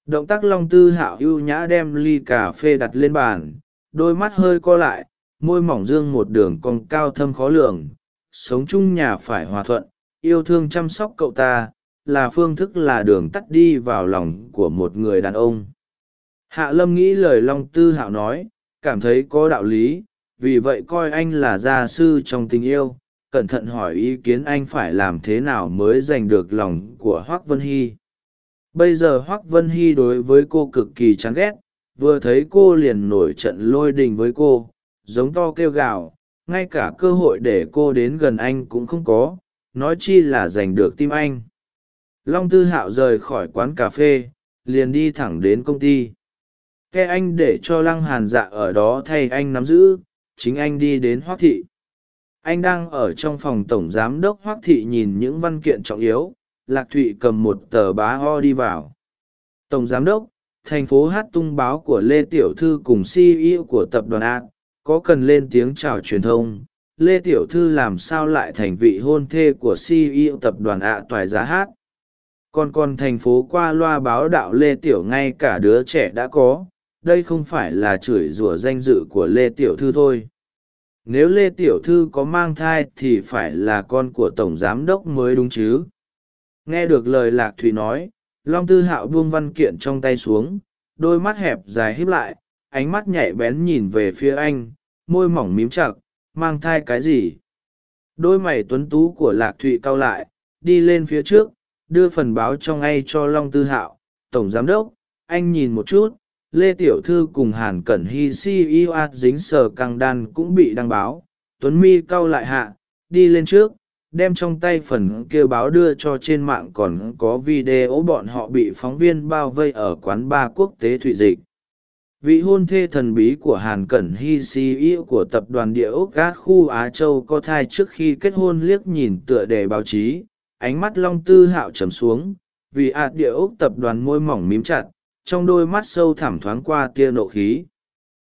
Speaker 1: Động tác long tư hạo ưu nhã đem ly cà phê đặt lên bàn, đôi mắt hơi co lại, môi mỏng dương một đường cong cao thâm khó lường, sống chung nhà phải hòa thuận yêu thương chăm sóc cậu ta, là phương thức là đường tắt đi vào lòng của một người đàn ông. Hạ lâm nghĩ lời long tư hạo nói, cảm thấy có đạo lý, vì vậy coi anh là gia sư trong tình yêu, cẩn thận hỏi ý kiến anh phải làm thế nào mới giành được lòng của hoác vân hy. Bây giờ hoác vân hy đối với cô cực kỳ chán ghét, vừa thấy cô liền nổi trận lôi đình với cô, giống to kêu gào, ngay cả cơ hội để cô đến gần anh cũng không có nói chi là giành được tim anh. Long tư hạo rời khỏi quán cà phê, liền đi thẳng đến công ty. Ke anh để cho lăng hàn dạ ở đó thay anh nắm giữ, chính anh đi đến hoác thị. Anh đang ở trong phòng tổng giám đốc hoác thị nhìn những văn kiện trọng yếu, lạc thụy cầm một tờ bá ho đi vào. Tổng giám đốc, thành phố hát tung báo của lê tiểu thư cùng ceo của tập đoàn a, có cần lên tiếng chào truyền thông lê tiểu thư làm sao lại thành vị hôn thê của ceo tập đoàn ạ toài giá hát? Còn còn thành phố qua loa báo đạo lê tiểu ngay cả đứa trẻ đã có, đây không phải là chửi rủa danh dự của lê tiểu thư thôi. Nếu lê tiểu thư có mang thai thì phải là con của tổng giám đốc mới đúng chứ? Nghe được lời lạc thủy nói, long tư hạo buông văn kiện trong tay xuống, đôi mắt hẹp dài híp lại, ánh mắt nhạy bén nhìn về phía anh, môi mỏng mím chặt mang thai cái gì? Đôi mày tuấn tú của lạc thụy cau lại, đi lên phía trước, đưa phần báo cho ngay cho long tư hạo, tổng giám đốc, anh nhìn một chút, lê tiểu thư cùng hàn cẩn hy ceo dính sờ càng đan cũng bị đăng báo. Tuấn mi cau lại hạ, đi lên trước, đem trong tay phần kia báo đưa cho trên mạng còn có video bọn họ bị phóng viên bao vây ở quán ba quốc tế thụy dịch vị hôn thê thần bí của hàn cẩn hy ceo của tập đoàn địa ốc gác khu á châu có thai trước khi kết hôn liếc nhìn tựa đề báo chí. Ánh mắt long tư hạo trầm xuống, vì ạt địa ốc tập đoàn môi mỏng mím chặt, trong đôi mắt sâu thẳm thoáng qua tia nộ khí.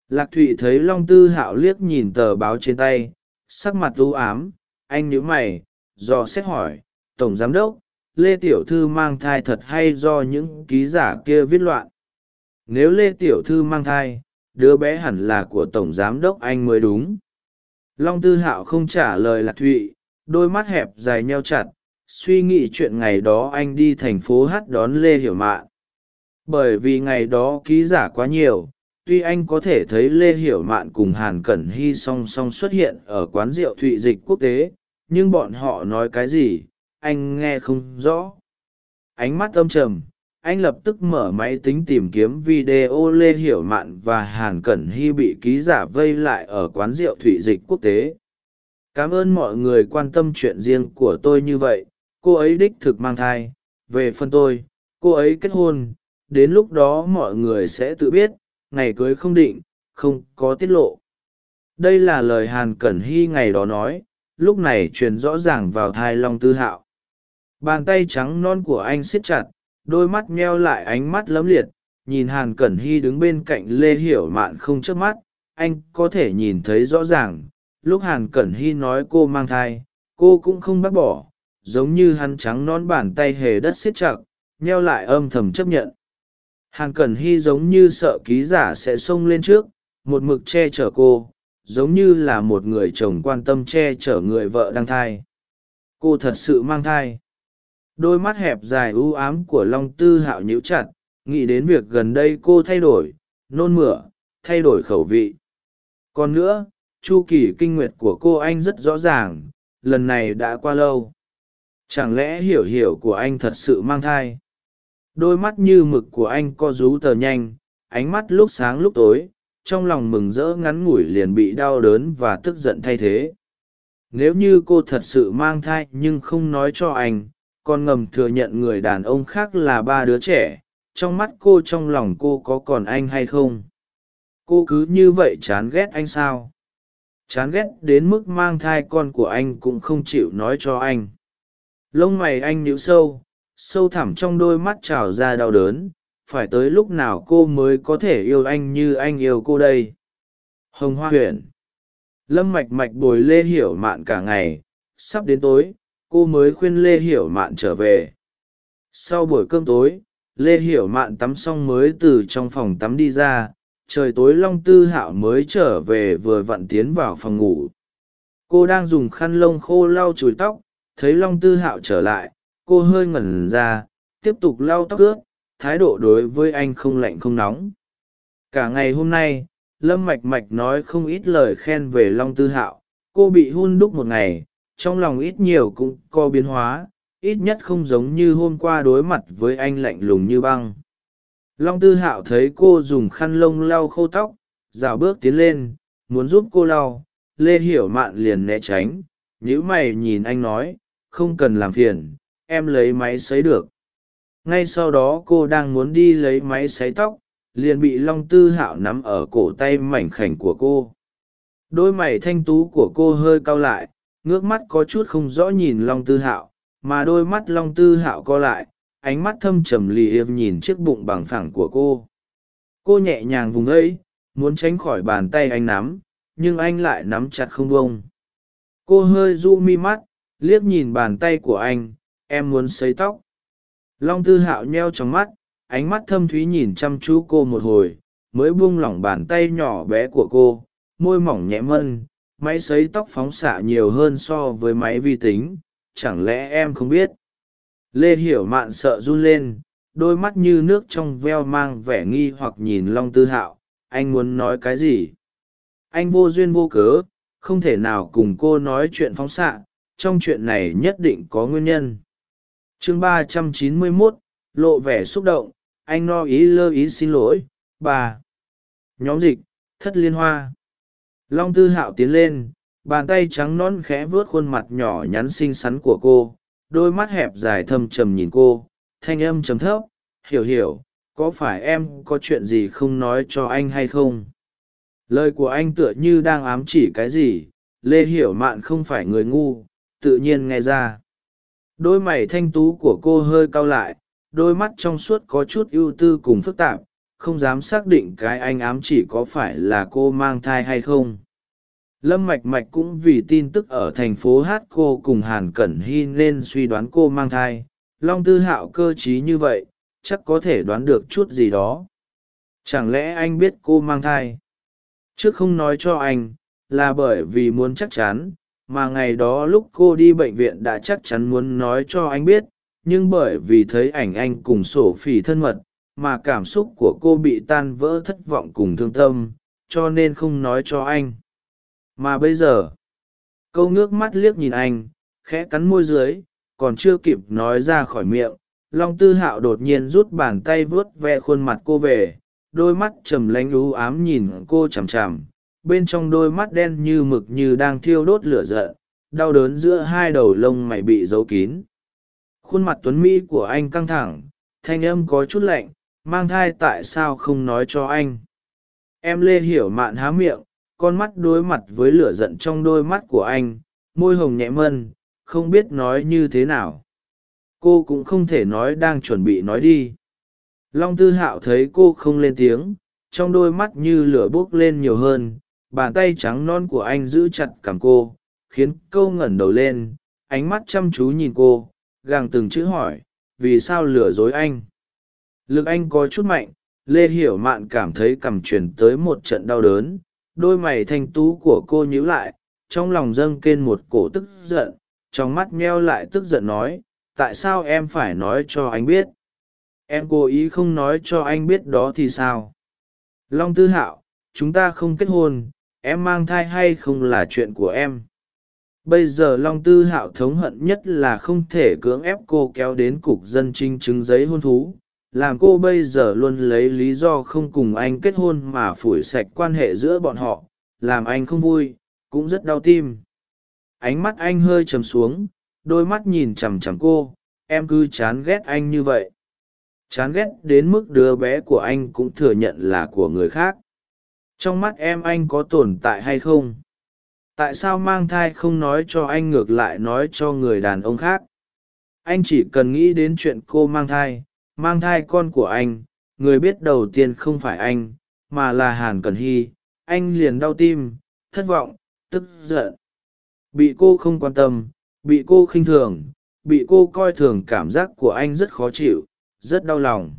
Speaker 1: Lạc thụy thấy long tư hạo liếc nhìn tờ báo trên tay, sắc mặt u ám, anh nhíu mày do xét hỏi, tổng giám đốc, lê tiểu thư mang thai thật hay do những ký giả kia viết loạn? Nếu lê tiểu thư mang thai, đứa bé hẳn là của tổng giám đốc anh mới đúng. Long tư hạo không trả lời lạc thụy, đôi mắt hẹp dài nheo chặt, suy nghĩ chuyện ngày đó anh đi thành phố hát đón lê hiểu mạn. Bởi vì ngày đó ký giả quá nhiều, tuy anh có thể thấy lê hiểu mạn cùng hàn cẩn hy song song xuất hiện ở quán rượu thụy dịch quốc tế, nhưng bọn họ nói cái gì, anh nghe không rõ. Ánh mắt âm trầm anh lập tức mở máy tính tìm kiếm video lê hiểu mạn và hàn cẩn hy bị ký giả vây lại ở quán rượu Thủy dịch quốc tế. Cảm ơn mọi người quan tâm chuyện riêng của tôi như vậy. Cô ấy đích thực mang thai. Về phần tôi, cô ấy kết hôn. Đến lúc đó mọi người sẽ tự biết. Ngày cưới không định, không có tiết lộ. Đây là lời hàn cẩn hy ngày đó nói. Lúc này truyền rõ ràng vào thai long tư hạo. Bàn tay trắng non của anh siết chặt đôi mắt meo lại ánh mắt lấm liệt, nhìn hàn cẩn hy đứng bên cạnh lê hiểu mạn không chớp mắt, anh có thể nhìn thấy rõ ràng, lúc hàn cẩn hy nói cô mang thai, cô cũng không bác bỏ, giống như hắn trắng nón bàn tay hề đất siết chặt neo lại âm thầm chấp nhận. Hàn cẩn hy giống như sợ ký giả sẽ xông lên trước, một mực che chở cô, giống như là một người chồng quan tâm che chở người vợ đang thai. Cô thật sự mang thai đôi mắt hẹp dài ưu ám của long tư hạo nhíu chặt, nghĩ đến việc gần đây cô thay đổi, nôn mửa, thay đổi khẩu vị. Còn nữa, chu kỳ kinh nguyệt của cô anh rất rõ ràng, lần này đã qua lâu. Chẳng lẽ hiểu hiểu của anh thật sự mang thai? Đôi mắt như mực của anh co rú tờ nhanh, ánh mắt lúc sáng lúc tối, trong lòng mừng rỡ ngắn ngủi liền bị đau đớn và tức giận thay thế. Nếu như cô thật sự mang thai nhưng không nói cho anh còn ngầm thừa nhận người đàn ông khác là ba đứa trẻ, trong mắt cô trong lòng cô có còn anh hay không? Cô cứ như vậy chán ghét anh sao? Chán ghét đến mức mang thai con của anh cũng không chịu nói cho anh. Lông mày anh nhíu sâu sâu thẳm trong đôi mắt trào ra đau đớn. Phải tới lúc nào cô mới có thể yêu anh như anh yêu cô đây? Hồng hoa huyền. Lâm mạch mạch bồi lê hiểu mạn cả ngày. Sắp đến tối cô mới khuyên lê hiểu mạn trở về. Sau buổi cơm tối, lê hiểu mạn tắm xong mới từ trong phòng tắm đi ra, trời tối long tư hạo mới trở về vừa vặn tiến vào phòng ngủ. Cô đang dùng khăn lông khô lau chùi tóc, thấy long tư hạo trở lại, cô hơi ngẩn ra, tiếp tục lau tóc ướt, thái độ đối với anh không lạnh không nóng. Cả ngày hôm nay, lâm mạch mạch nói không ít lời khen về long tư hạo, cô bị hun đúc một ngày trong lòng ít nhiều cũng có biến hóa, ít nhất không giống như hôm qua đối mặt với anh lạnh lùng như băng. Long tư hạo thấy cô dùng khăn lông lau khô tóc rào bước tiến lên, muốn giúp cô lau. Lê hiểu mạn liền né tránh nhữ mày nhìn anh nói, không cần làm phiền, em lấy máy xấy được. Ngay sau đó cô đang muốn đi lấy máy xấy tóc, liền bị long tư hạo nắm ở cổ tay mảnh khảnh của cô. Đôi mày thanh tú của cô hơi cau lại ngước mắt có chút không rõ nhìn long tư hạo, mà đôi mắt long tư hạo co lại, ánh mắt thâm trầm lì êm nhìn chiếc bụng bằng phẳng của cô. Cô nhẹ nhàng vùng ấy, muốn tránh khỏi bàn tay anh nắm, nhưng anh lại nắm chặt không bông cô hơi du mi mắt, liếc nhìn bàn tay của anh, em muốn xấy tóc. Long tư hạo nheo trong mắt, ánh mắt thâm thúy nhìn chăm chú cô một hồi, mới buông lỏng bàn tay nhỏ bé của cô, môi mỏng nhẹ mân máy xấy tóc phóng xạ nhiều hơn so với máy vi tính, chẳng lẽ em không biết? Lê hiểu mạn sợ run lên, đôi mắt như nước trong veo mang vẻ nghi hoặc nhìn long tư hạo, anh muốn nói cái gì? Anh vô duyên vô cớ, không thể nào cùng cô nói chuyện phóng xạ, trong chuyện này nhất định có nguyên nhân. Chương ba trăm chín mươi mốt, lộ vẻ xúc động, anh no ý lơ ý xin lỗi, bà. Nhóm dịch, thất liên hoa long tư hạo tiến lên, bàn tay trắng non khẽ vuốt khuôn mặt nhỏ nhắn xinh xắn của cô, đôi mắt hẹp dài thâm trầm nhìn cô, thanh âm trầm thấp, hiểu hiểu, có phải em có chuyện gì không nói cho anh hay không? Lời của anh tựa như đang ám chỉ cái gì, lê hiểu mạn không phải người ngu, tự nhiên nghe ra. Đôi mày thanh tú của cô hơi cau lại, đôi mắt trong suốt có chút ưu tư cùng phức tạp không dám xác định cái anh ám chỉ có phải là cô mang thai hay không. Lâm mạch mạch cũng vì tin tức ở thành phố hát cô cùng hàn cẩn hy nên suy đoán cô mang thai. Long tư hạo cơ t r í như vậy, chắc có thể đoán được chút gì đó. Chẳng lẽ anh biết cô mang thai? Trước không nói cho anh, là bởi vì muốn chắc chắn, mà ngày đó lúc cô đi bệnh viện đã chắc chắn muốn nói cho anh biết, nhưng bởi vì thấy ảnh anh cùng sổ phỉ thân mật mà cảm xúc của cô bị tan vỡ thất vọng cùng thương tâm, cho nên không nói cho anh. Mà bây giờ, câu ngước mắt liếc nhìn anh, khẽ cắn môi dưới, còn chưa kịp nói ra khỏi miệng, long tư hạo đột nhiên rút bàn tay vuốt ve khuôn mặt cô về, đôi mắt trầm lánh lú ám nhìn cô chằm chằm, bên trong đôi mắt đen như mực như đang thiêu đốt lửa giận, đau đớn giữa hai đầu lông mày bị giấu kín. Khuôn mặt tuấn mỹ của anh căng thẳng, thanh âm có chút lạnh mang thai tại sao không nói cho anh? Em lê hiểu mạn há miệng, con mắt đối mặt với lửa giận trong đôi mắt của anh, môi hồng nhẹ mân, không biết nói như thế nào. Cô cũng không thể nói đang chuẩn bị nói đi. Long tư hạo thấy cô không lên tiếng, trong đôi mắt như lửa buốc lên nhiều hơn, bàn tay trắng non của anh giữ chặt cảm cô, khiến câu ngẩng đầu lên, ánh mắt chăm chú nhìn cô, gàng từng chữ hỏi, vì sao lừa dối anh? Lực anh có chút mạnh, lê hiểu mạn cảm thấy cằm truyền tới một trận đau đớn, đôi mày thanh tú của cô nhíu lại, trong lòng dâng lên một cổ tức giận, trong mắt meo lại tức giận nói, tại sao em phải nói cho anh biết? Em cố ý không nói cho anh biết đó thì sao? Long tư hạo, chúng ta không kết hôn, em mang thai hay không là chuyện của em. Bây giờ long tư hạo thống hận nhất là không thể cưỡng ép cô kéo đến cục dân trinh chứng giấy hôn thú làm cô bây giờ luôn lấy lý do không cùng anh kết hôn mà phủi sạch quan hệ giữa bọn họ, làm anh không vui, cũng rất đau tim. Ánh mắt anh hơi trầm xuống, đôi mắt nhìn chằm chằm cô, em cứ chán ghét anh như vậy. Chán ghét đến mức đứa bé của anh cũng thừa nhận là của người khác. Trong mắt em anh có tồn tại hay không? Tại sao mang thai không nói cho anh ngược lại nói cho người đàn ông khác? Anh chỉ cần nghĩ đến chuyện cô mang thai mang thai con của anh, người biết đầu tiên không phải anh, mà là hàn cần hy. Anh liền đau tim, thất vọng, tức giận. Bị cô không quan tâm, bị cô khinh thường, bị cô coi thường cảm giác của anh rất khó chịu, rất đau lòng.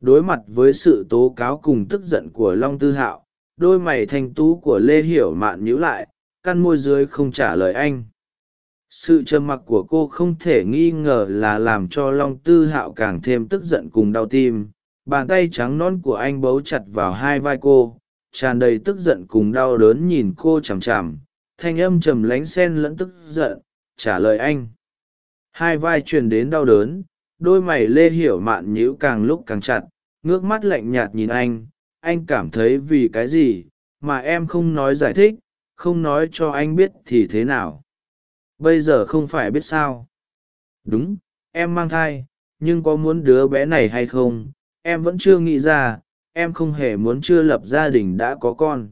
Speaker 1: Đối mặt với sự tố cáo cùng tức giận của long tư hạo, đôi mày thanh tú của lê hiểu mạn nhíu lại, căn môi dưới không trả lời anh sự trầm mặc của cô không thể nghi ngờ là làm cho long tư hạo càng thêm tức giận cùng đau tim. Bàn tay trắng non của anh bấu chặt vào hai vai cô, tràn đầy tức giận cùng đau đớn nhìn cô chằm chằm. Thanh âm trầm lánh sen lẫn tức giận, trả lời anh. Hai vai truyền đến đau đớn, đôi mày lê hiểu mạn nhíu càng lúc càng chặt, ngước mắt lạnh nhạt nhìn anh. Anh cảm thấy vì cái gì mà em không nói giải thích, không nói cho anh biết thì thế nào? Bây giờ không phải biết sao. Đúng, em mang thai, nhưng có muốn đứa bé này hay không? Em vẫn chưa nghĩ ra, em không hề muốn chưa lập gia đình đã có con.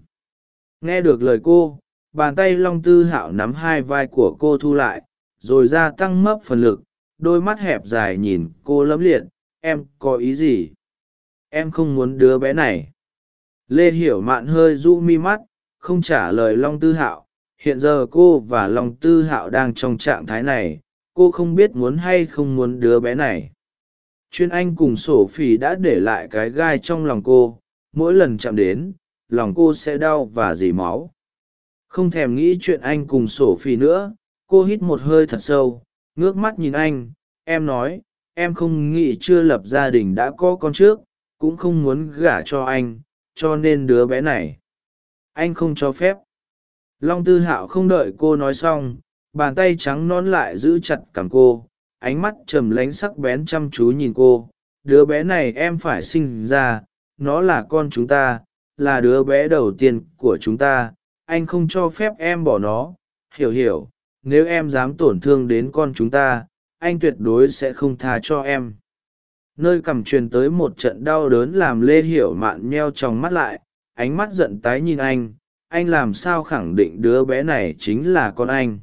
Speaker 1: Nghe được lời cô, bàn tay long tư hạo nắm hai vai của cô thu lại, rồi gia tăng mấp phần lực, đôi mắt hẹp dài nhìn cô lẫm liệt, em có ý gì? Em không muốn đứa bé này. Lê hiểu mạn hơi rũ mi mắt, không trả lời long tư hạo hiện giờ cô và long tư hạo đang trong trạng thái này, cô không biết muốn hay không muốn đứa bé này. Chuyên anh cùng sổ phỉ đã để lại cái gai trong lòng cô, mỗi lần chạm đến, lòng cô sẽ đau và dỉ máu. Không thèm nghĩ chuyện anh cùng sổ phỉ nữa, cô hít một hơi thật sâu, ngước mắt nhìn anh, em nói, em không nghĩ chưa lập gia đình đã có con trước, cũng không muốn gả cho anh, cho nên đứa bé này. Anh không cho phép long tư hạo không đợi cô nói xong, bàn tay trắng non lại giữ chặt cằm cô, ánh mắt trầm lánh sắc bén chăm chú nhìn cô. Đứa bé này em phải sinh ra, nó là con chúng ta, là đứa bé đầu tiên của chúng ta, anh không cho phép em bỏ nó. Hiểu hiểu, nếu em dám tổn thương đến con chúng ta, anh tuyệt đối sẽ không tha cho em. Nơi cầm truyền tới một trận đau đớn làm lê hiểu mạn nheo trong mắt lại, ánh mắt giận tái nhìn anh anh làm sao khẳng định đứa bé này chính là con anh?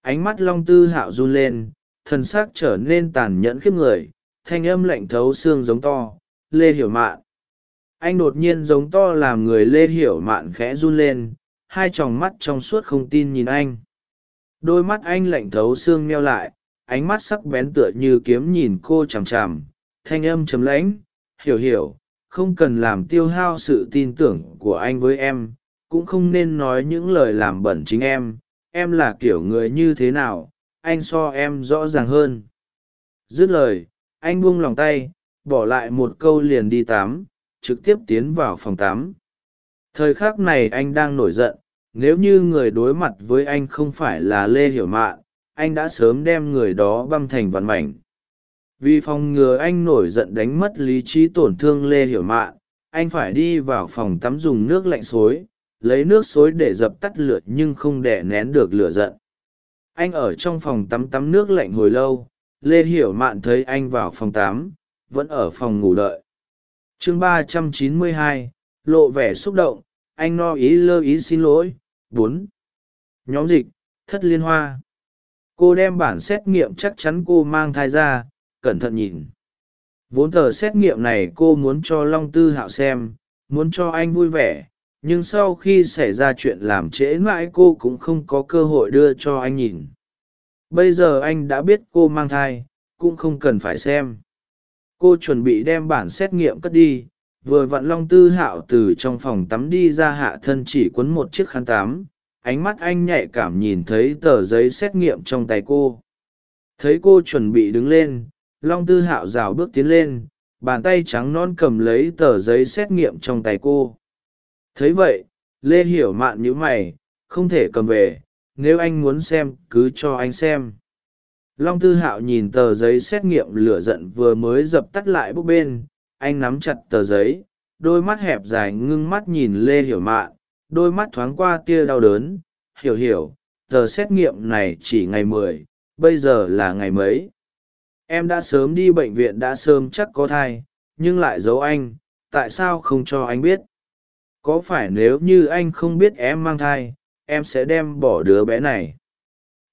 Speaker 1: Ánh mắt long tư hạo run lên thân xác trở nên tàn nhẫn khiếp người, thanh âm lạnh thấu xương giống to, lê hiểu mạn. Anh đột nhiên giống to làm người lê hiểu mạn khẽ run lên, hai t r ò n g mắt trong suốt không tin nhìn anh. Đôi mắt anh lạnh thấu xương meo lại, ánh mắt sắc bén tựa như kiếm nhìn cô chằm chằm, thanh âm chấm lãnh, hiểu hiểu, không cần làm tiêu hao sự tin tưởng của anh với em cũng không nên nói những lời làm bẩn chính em. Em là kiểu người như thế nào, anh so em rõ ràng hơn. Dứt lời, anh buông lòng tay, bỏ lại một câu liền đi tắm, trực tiếp tiến vào phòng tắm. Thời khắc này anh đang nổi giận, nếu như người đối mặt với anh không phải là lê hiểu mạn, anh đã sớm đem người đó băm thành vằn mảnh. Vì phòng ngừa anh nổi giận đánh mất lý trí tổn thương lê hiểu mạn, anh phải đi vào phòng tắm dùng nước lạnh xối lấy nước xối để dập tắt lửa nhưng không đè nén được lửa giận. Anh ở trong phòng tắm tắm nước lạnh hồi lâu, lê hiểu mạn thấy anh vào phòng tắm, vẫn ở phòng ngủ đợi. Chương ba trăm chín mươi hai, lộ vẻ xúc động, anh no ý lơ ý xin lỗi, bốn. Nhóm dịch, thất liên hoa. Cô đem bản xét nghiệm chắc chắn cô mang thai ra, cẩn thận nhìn. Vốn tờ xét nghiệm này cô muốn cho long tư hạo xem, muốn cho anh vui vẻ nhưng sau khi xảy ra chuyện làm trễ mãi cô cũng không có cơ hội đưa cho anh nhìn. Bây giờ anh đã biết cô mang thai, cũng không cần phải xem. Cô chuẩn bị đem bản xét nghiệm cất đi, vừa vặn long tư hạo từ trong phòng tắm đi ra hạ thân chỉ quấn một chiếc khăn tắm, ánh mắt anh nhạy cảm nhìn thấy tờ giấy xét nghiệm trong tay cô. Thấy cô chuẩn bị đứng lên, long tư hạo rào bước tiến lên, bàn tay trắng non cầm lấy tờ giấy xét nghiệm trong tay cô thấy vậy, lê hiểu mạn nhữ mày, không thể cầm về, nếu anh muốn xem, cứ cho anh xem. Long tư hạo nhìn tờ giấy xét nghiệm lửa giận vừa mới dập tắt lại bút bên, anh nắm chặt tờ giấy, đôi mắt hẹp dài ngưng mắt nhìn lê hiểu mạn, đôi mắt thoáng qua tia đau đớn. Hiểu hiểu, tờ xét nghiệm này chỉ ngày mười, bây giờ là ngày mấy? Em đã sớm đi bệnh viện đã sớm chắc có thai, nhưng lại giấu anh, tại sao không cho anh biết? Có phải nếu như anh không biết em mang thai, em sẽ đem bỏ đứa bé này?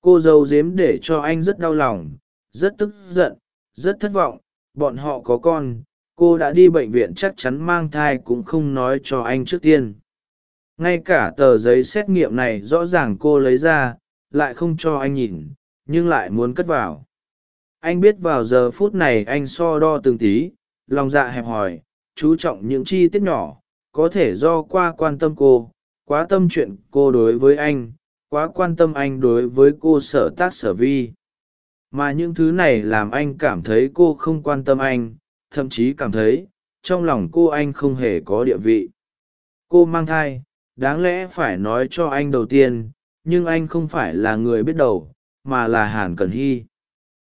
Speaker 1: Cô giấu giếm để cho anh rất đau lòng, rất tức giận, rất thất vọng. Bọn họ có con, cô đã đi bệnh viện chắc chắn mang thai cũng không nói cho anh trước tiên. Ngay cả tờ giấy xét nghiệm này rõ ràng cô lấy ra, lại không cho anh nhìn, nhưng lại muốn cất vào. Anh biết vào giờ phút này anh so đo từng tí, lòng dạ hẹp hòi, chú trọng những chi tiết nhỏ có thể do qua quan tâm cô, quá tâm chuyện cô đối với anh, quá quan tâm anh đối với cô sở tác sở vi. Mà những thứ này làm anh cảm thấy cô không quan tâm anh, thậm chí cảm thấy trong lòng cô anh không hề có địa vị. Cô mang thai, đáng lẽ phải nói cho anh đầu tiên, nhưng anh không phải là người biết đầu, mà là hàn cần hy.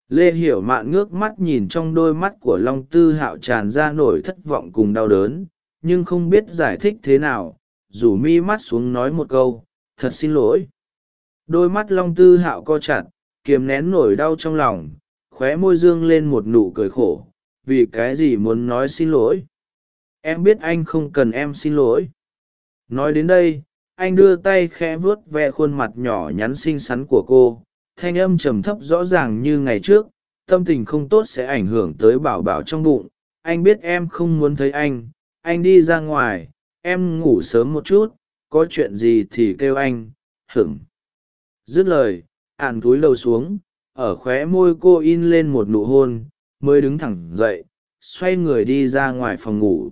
Speaker 1: Lê hiểu mạn ngước mắt nhìn trong đôi mắt của long tư hạo tràn ra nổi thất vọng cùng đau đớn nhưng không biết giải thích thế nào, rủ mi mắt xuống nói một câu, thật xin lỗi. Đôi mắt long tư hạo co chặt, kiềm nén nổi đau trong lòng, khóe môi dương lên một nụ cười khổ, vì cái gì muốn nói xin lỗi? Em biết anh không cần em xin lỗi. Nói đến đây, anh đưa tay khẽ vuốt ve khuôn mặt nhỏ nhắn xinh xắn của cô, thanh âm trầm thấp rõ ràng như ngày trước, tâm tình không tốt sẽ ảnh hưởng tới bảo bảo trong bụng, anh biết em không muốn thấy anh anh đi ra ngoài, em ngủ sớm một chút, có chuyện gì thì kêu anh hửng dứt lời, ạn túi lâu xuống, ở khóe môi cô in lên một nụ hôn, mới đứng thẳng dậy, xoay người đi ra ngoài phòng ngủ.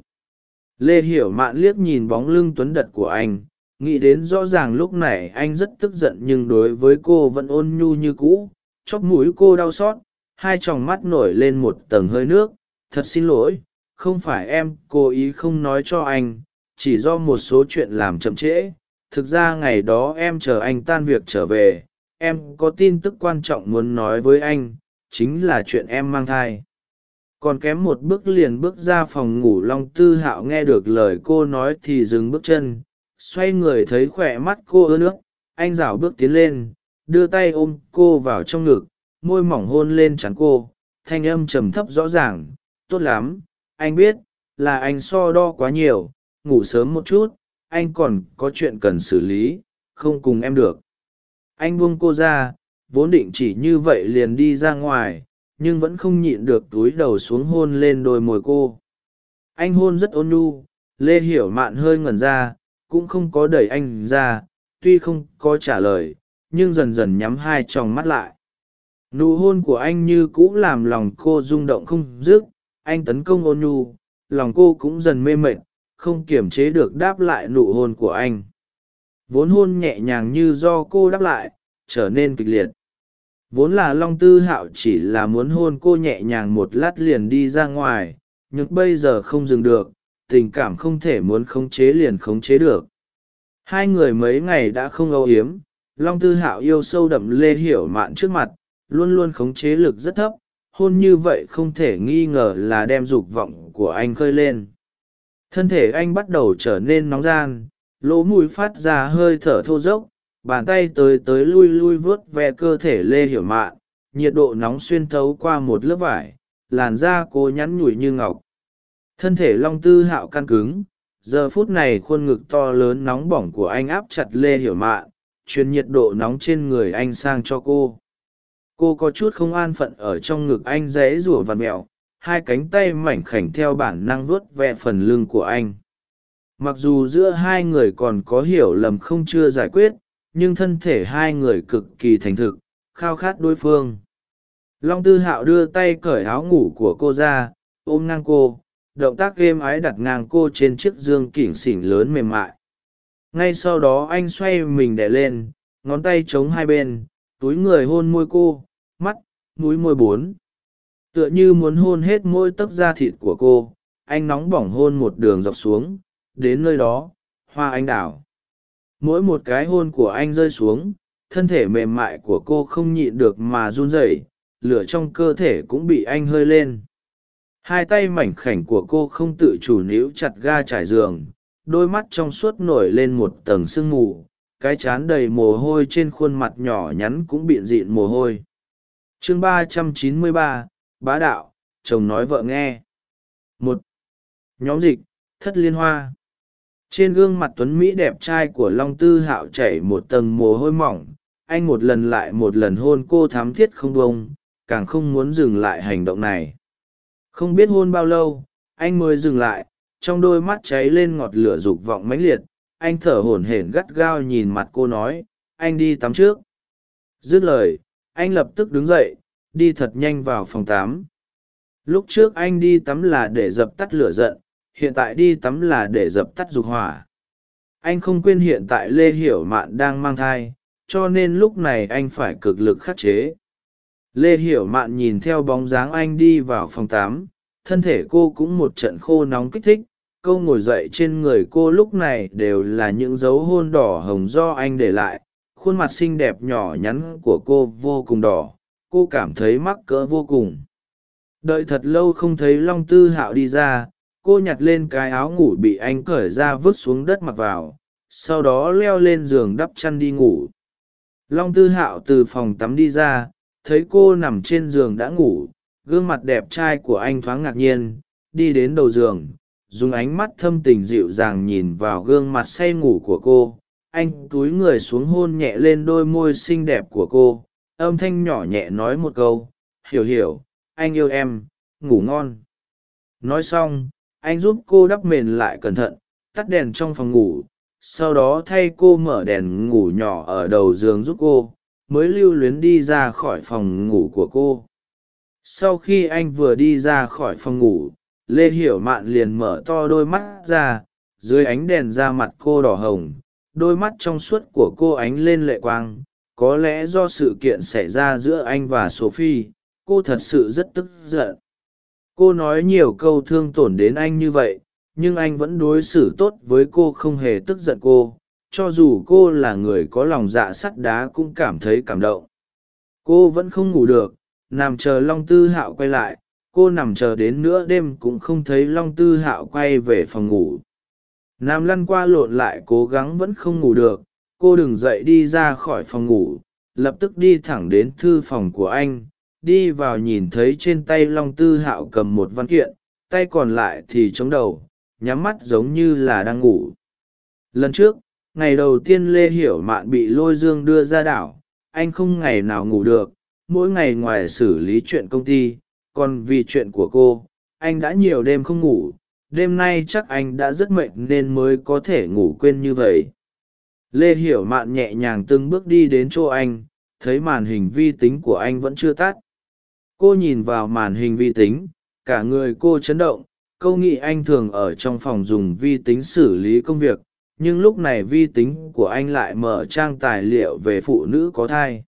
Speaker 1: Lê hiểu mạn liếc nhìn bóng lưng tuấn đật của anh, nghĩ đến rõ ràng lúc này anh rất tức giận nhưng đối với cô vẫn ôn nhu như cũ, chóp mũi cô đau xót, hai t r ò n g mắt nổi lên một tầng hơi nước, thật xin lỗi không phải em cố ý không nói cho anh, chỉ do một số chuyện làm chậm trễ. Thực ra ngày đó em chờ anh tan việc trở về, em có tin tức quan trọng muốn nói với anh, chính là chuyện em mang thai. Còn kém một bước liền bước ra phòng ngủ long tư hạo nghe được lời cô nói thì dừng bước chân, xoay người thấy khỏe mắt cô ưa nước. Anh rảo bước tiến lên, đưa tay ôm cô vào trong ngực, môi mỏng hôn lên chắn cô, thanh âm trầm thấp rõ ràng, tốt lắm anh biết, là anh so đo quá nhiều, ngủ sớm một chút, anh còn có chuyện cần xử lý, không cùng em được. Anh buông cô ra, vốn định chỉ như vậy liền đi ra ngoài, nhưng vẫn không nhịn được túi đầu xuống hôn lên đôi môi cô. Anh hôn rất ôn nhu, lê hiểu mạn hơi ngẩn ra, cũng không có đẩy anh ra, tuy không có trả lời, nhưng dần dần nhắm hai tròng mắt lại. Nụ hôn của anh như cũ làm lòng cô rung động không dứt anh tấn công ôn nhu, lòng cô cũng dần mê mệt, không kiềm chế được đáp lại nụ hôn của anh. Vốn hôn nhẹ nhàng như do cô đáp lại, trở nên kịch liệt. Vốn là long tư hạo chỉ là muốn hôn cô nhẹ nhàng một lát liền đi ra ngoài, nhưng bây giờ không dừng được, tình cảm không thể muốn khống chế liền khống chế được. Hai người mấy ngày đã không âu hiếm long tư hạo yêu sâu đậm lê hiểu mạn trước mặt, luôn luôn khống chế lực rất thấp hôn như vậy không thể nghi ngờ là đem dục vọng của anh khơi lên. Thân thể anh bắt đầu trở nên nóng gian, lỗ mũi phát ra hơi thở thô dốc, bàn tay tới tới lui lui vớt ve cơ thể lê hiểu mạn, nhiệt độ nóng xuyên thấu qua một lớp vải, làn da cô nhắn nhủi như ngọc. Thân thể long tư hạo căn cứng, giờ phút này khuôn ngực to lớn nóng bỏng của anh áp chặt lê hiểu mạn, truyền nhiệt độ nóng trên người anh sang cho cô cô có chút không an phận ở trong ngực anh dãy rủa vặt mẹo, hai cánh tay mảnh khảnh theo bản năng vuốt ve phần lưng của anh. Mặc dù giữa hai người còn có hiểu lầm không chưa giải quyết, nhưng thân thể hai người cực kỳ thành thực, khao khát đối phương. Long tư hạo đưa tay cởi áo ngủ của cô ra, ôm ngang cô, động tác êm ái đặt ngang cô trên chiếc dương kỉnh xỉn lớn mềm mại. Ngay sau đó anh xoay mình đẻ lên, ngón tay chống hai bên, túi người hôn môi cô mắt, mũi môi bốn. Tựa như muốn hôn hết môi tấc da thịt của cô anh nóng bỏng hôn một đường dọc xuống, đến nơi đó, hoa anh đào. Mỗi một cái hôn của anh rơi xuống, thân thể mềm mại của cô không nhịn được mà run rẩy, lửa trong cơ thể cũng bị anh hơi lên. Hai tay mảnh khảnh của cô không tự chủ níu chặt ga trải giường, đôi mắt trong suốt nổi lên một tầng sương mù, cái chán đầy mồ hôi trên khuôn mặt nhỏ nhắn cũng bịn dịn mồ hôi chương ba trăm chín mươi ba, bá đạo, chồng nói vợ nghe. Một. Nhóm dịch, thất liên hoa. Trên gương mặt tuấn mỹ đẹp trai của long tư hạo chảy một tầng mồ hôi mỏng. Anh một lần lại một lần hôn cô thám thiết không bông, càng không muốn dừng lại hành động này. Không biết hôn bao lâu, anh mới dừng lại. Trong đôi mắt cháy lên ngọt lửa dục vọng mãnh liệt. Anh thở hổn hển gắt gao nhìn mặt cô nói, anh đi tắm trước. Dứt lời anh lập tức đứng dậy, đi thật nhanh vào phòng tắm. Lúc trước anh đi tắm là để dập tắt lửa giận, hiện tại đi tắm là để dập tắt dục hỏa. Anh không quên hiện tại lê hiểu mạn đang mang thai, cho nên lúc này anh phải cực lực khắc chế. Lê hiểu mạn nhìn theo bóng dáng anh đi vào phòng tám thân thể cô cũng một trận khô nóng kích thích. Câu ngồi dậy trên người cô lúc này đều là những dấu hôn đỏ hồng do anh để lại khuôn mặt xinh đẹp nhỏ nhắn của cô vô cùng đỏ, cô cảm thấy mắc cỡ vô cùng. Đợi thật lâu không thấy long tư hạo đi ra, cô nhặt lên cái áo ngủ bị anh cởi ra vứt xuống đất mặc vào, sau đó leo lên giường đắp chăn đi ngủ. Long tư hạo từ phòng tắm đi ra, thấy cô nằm trên giường đã ngủ, gương mặt đẹp trai của anh thoáng ngạc nhiên, đi đến đầu giường, dùng ánh mắt thâm tình dịu dàng nhìn vào gương mặt say ngủ của cô anh túi người xuống hôn nhẹ lên đôi môi xinh đẹp của cô, âm thanh nhỏ nhẹ nói một câu, hiểu hiểu, anh yêu em, ngủ ngon. Nói xong, anh giúp cô đắp mền lại cẩn thận, tắt đèn trong phòng ngủ, sau đó thay cô mở đèn ngủ nhỏ ở đầu giường giúp cô, mới lưu luyến đi ra khỏi phòng ngủ của cô. Sau khi anh vừa đi ra khỏi phòng ngủ, lê hiểu mạn liền mở to đôi mắt ra, dưới ánh đèn da mặt cô đỏ hồng đôi mắt trong suốt của cô ánh lên lệ quang. Có lẽ do sự kiện xảy ra giữa anh và sophie, cô thật sự rất tức giận. Cô nói nhiều câu thương tổn đến anh như vậy, nhưng anh vẫn đối xử tốt với cô không hề tức giận cô. Cho dù cô là người có lòng dạ sắt đá cũng cảm thấy cảm động. Cô vẫn không ngủ được, nằm chờ long tư hạo quay lại. Cô nằm chờ đến nửa đêm cũng không thấy long tư hạo quay về phòng ngủ nam lăn qua lộn lại cố gắng vẫn không ngủ được, cô đừng dậy đi ra khỏi phòng ngủ, lập tức đi thẳng đến thư phòng của anh, đi vào nhìn thấy trên tay long tư hạo cầm một văn kiện, tay còn lại thì chống đầu, nhắm mắt giống như là đang ngủ. Lần trước, ngày đầu tiên lê hiểu mạn bị lôi dương đưa ra đảo, anh không ngày nào ngủ được, mỗi ngày ngoài xử lý chuyện công ty, còn vì chuyện của cô, anh đã nhiều đêm không ngủ đêm nay chắc anh đã rất mệt nên mới có thể ngủ quên như vậy. Lê hiểu mạn nhẹ nhàng từng bước đi đến chỗ anh, thấy màn hình vi tính của anh vẫn chưa tắt. Cô nhìn vào màn hình vi tính, cả người cô chấn động câu nghĩ anh thường ở trong phòng dùng vi tính xử lý công việc, nhưng lúc này vi tính của anh lại mở trang tài liệu về phụ nữ có thai.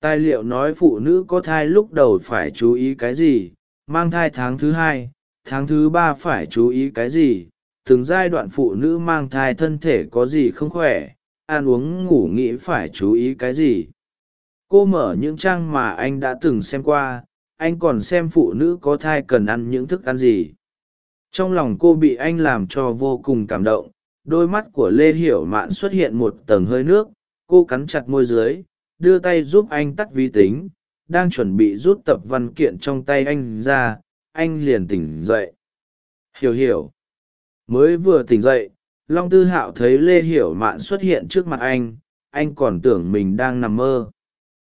Speaker 1: Tài liệu nói phụ nữ có thai lúc đầu phải chú ý cái gì, mang thai tháng thứ hai tháng thứ ba phải chú ý cái gì? Từng giai đoạn phụ nữ mang thai thân thể có gì không khỏe? Ăn uống, ngủ nghĩ phải chú ý cái gì? Cô mở những trang mà anh đã từng xem qua. Anh còn xem phụ nữ có thai cần ăn những thức ăn gì? Trong lòng cô bị anh làm cho vô cùng cảm động. Đôi mắt của lê hiểu mạn xuất hiện một tầng hơi nước. Cô cắn chặt môi dưới, đưa tay giúp anh tắt vi tính. Đang chuẩn bị rút tập văn kiện trong tay anh ra anh liền tỉnh dậy. Hiểu hiểu. Mới vừa tỉnh dậy, long tư hạo thấy lê hiểu mạn xuất hiện trước mặt anh anh còn tưởng mình đang nằm mơ.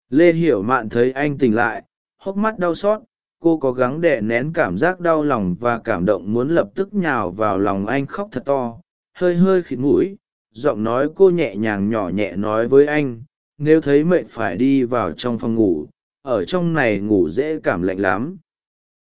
Speaker 1: Lê hiểu mạn thấy anh tỉnh lại, hốc mắt đau xót, cô có gắng đè nén cảm giác đau lòng và cảm động muốn lập tức nhào vào lòng anh khóc thật to, hơi hơi khịt mũi, giọng nói cô nhẹ nhàng nhỏ nhẹ nói với anh, nếu thấy mệt phải đi vào trong phòng ngủ, ở trong này ngủ dễ cảm lạnh lắm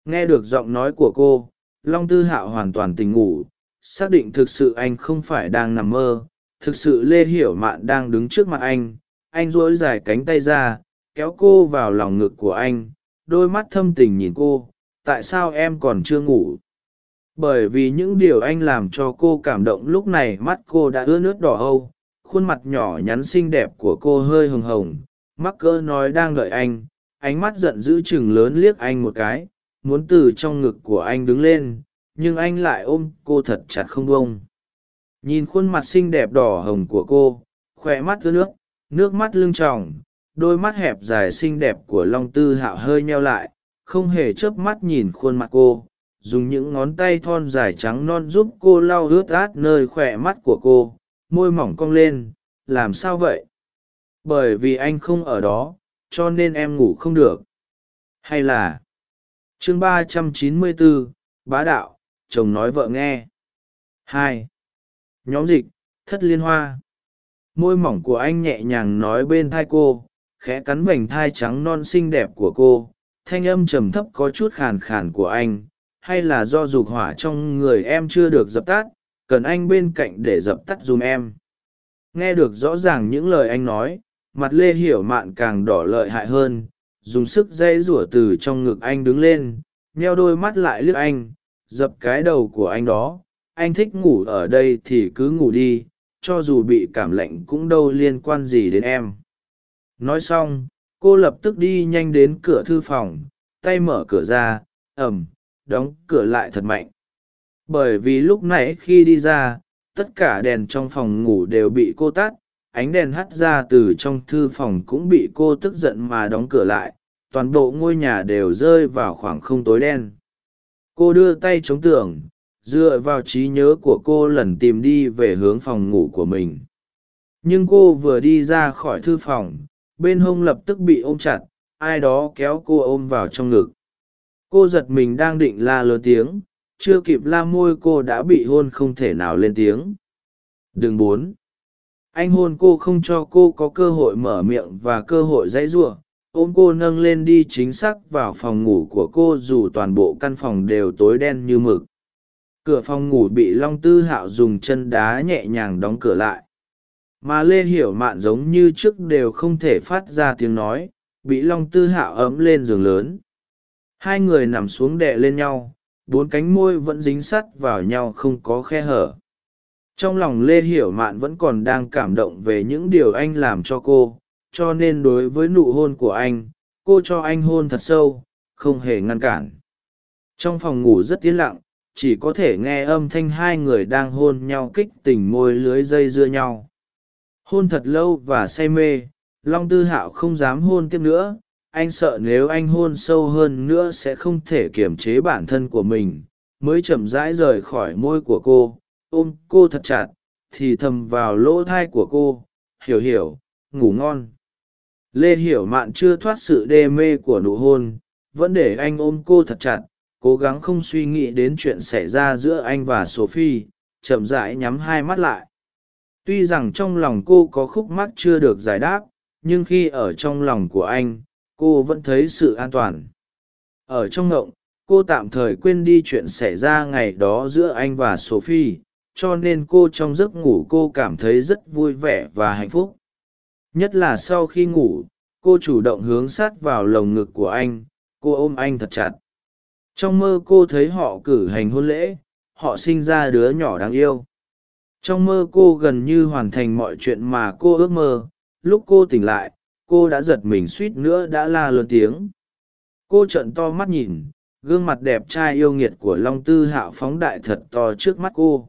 Speaker 1: nghe được giọng nói của cô, long tư hạo hoàn toàn tỉnh ngủ, xác định thực sự anh không phải đang nằm mơ, thực sự lê hiểu mạn đang đứng trước mặt anh. Anh dỗi dài cánh tay ra, kéo cô vào lòng ngực của anh, đôi mắt thâm tình nhìn cô, tại sao em còn chưa ngủ? Bởi vì những điều anh làm cho cô cảm động lúc này mắt cô đã ướt nước đỏ âu, khuôn mặt nhỏ nhắn xinh đẹp của cô hơi hừng hồng. Mắc cỡ nói đang đợi anh, ánh mắt giận dữ chừng lớn liếc anh một cái muốn từ trong ngực của anh đứng lên, nhưng anh lại ôm cô thật chặt không bông nhìn khuôn mặt xinh đẹp đỏ hồng của cô khoe mắt ướt nước nước mắt lưng tròng, đôi mắt hẹp dài xinh đẹp của long tư hạo hơi nheo lại, không hề chớp mắt nhìn khuôn mặt cô, dùng những ngón tay thon dài trắng non giúp cô lau ướt át nơi khỏe mắt của cô, môi mỏng cong lên, làm sao vậy? Bởi vì anh không ở đó, cho nên em ngủ không được. Hay là chương ba trăm chín mươi bốn, bá đạo, chồng nói vợ nghe. Hai. Nhóm dịch, thất liên hoa. Môi mỏng của anh nhẹ nhàng nói bên thai cô, khẽ cắn vành thai trắng non xinh đẹp của cô. Thanh âm trầm thấp có chút khàn khàn của anh, hay là do dục hỏa trong người em chưa được dập tắt, cần anh bên cạnh để dập tắt dùm em. Nghe được rõ ràng những lời anh nói, mặt lê hiểu mạn càng đỏ lợi hại hơn dùng sức dây rủa từ trong ngực anh đứng lên, nheo đôi mắt lại liếc anh, dập cái đầu của anh đó. Anh thích ngủ ở đây thì cứ ngủ đi, cho dù bị cảm lạnh cũng đâu liên quan gì đến em. Nói xong, cô lập tức đi nhanh đến cửa thư phòng, tay mở cửa ra ẩm đóng cửa lại thật mạnh. Bởi vì lúc nãy khi đi ra, tất cả đèn trong phòng ngủ đều bị cô tắt ánh đèn hắt ra từ trong thư phòng cũng bị cô tức giận mà đóng cửa lại, toàn bộ ngôi nhà đều rơi vào khoảng không tối đen. Cô đưa tay chống tường, dựa vào trí nhớ của cô lần tìm đi về hướng phòng ngủ của mình. Nhưng cô vừa đi ra khỏi thư phòng, bên hông lập tức bị ôm chặt, ai đó kéo cô ôm vào trong ngực. Cô giật mình đang định la lớn tiếng, chưa kịp la môi cô đã bị hôn không thể nào lên tiếng. Đừng bốn anh hôn cô không cho cô có cơ hội mở miệng và cơ hội dãy giụa ôm cô nâng lên đi chính xác vào phòng ngủ của cô dù toàn bộ căn phòng đều tối đen như mực. Cửa phòng ngủ bị long tư hạo dùng chân đá nhẹ nhàng đóng cửa lại. Mà lê hiểu mạn giống như trước đều không thể phát ra tiếng nói, bị long tư hạo ấm lên giường lớn. Hai người nằm xuống đè lên nhau, bốn cánh môi vẫn dính sắt vào nhau không có khe hở trong lòng lê hiểu mạn vẫn còn đang cảm động về những điều anh làm cho cô, cho nên đối với nụ hôn của anh, cô cho anh hôn thật sâu, không hề ngăn cản. Trong phòng ngủ rất yên lặng, chỉ có thể nghe âm thanh hai người đang hôn nhau kích tình môi lưới dây dưa nhau. Hôn thật lâu và say mê, long tư hạo không dám hôn tiếp nữa, anh sợ nếu anh hôn sâu hơn nữa sẽ không thể kiềm chế bản thân của mình, mới chậm rãi rời khỏi môi của cô ôm cô thật chặt, thì thầm vào lỗ thai của cô, hiểu hiểu, ngủ ngon. Lê hiểu mạn chưa thoát sự đê mê của nụ hôn, vẫn để anh ôm cô thật chặt, cố gắng không suy nghĩ đến chuyện xảy ra giữa anh và sophie, chậm rãi nhắm hai mắt lại. Tuy rằng trong lòng cô có khúc mắc chưa được giải đáp, nhưng khi ở trong lòng của anh, cô vẫn thấy sự an toàn. Ở trong ngộng, cô tạm thời quên đi chuyện xảy ra ngày đó giữa anh và sophie cho nên cô trong giấc ngủ cô cảm thấy rất vui vẻ và hạnh phúc. Nhất là sau khi ngủ, cô chủ động hướng sát vào lồng ngực của anh, cô ôm anh thật chặt. Trong mơ cô thấy họ cử hành hôn lễ, họ sinh ra đứa nhỏ đáng yêu. Trong mơ cô gần như hoàn thành mọi chuyện mà cô ước mơ. Lúc cô tỉnh lại, cô đã giật mình suýt nữa đã la lớn tiếng. Cô trợn to mắt nhìn, gương mặt đẹp trai yêu nghiệt của long tư hạo phóng đại thật to trước mắt cô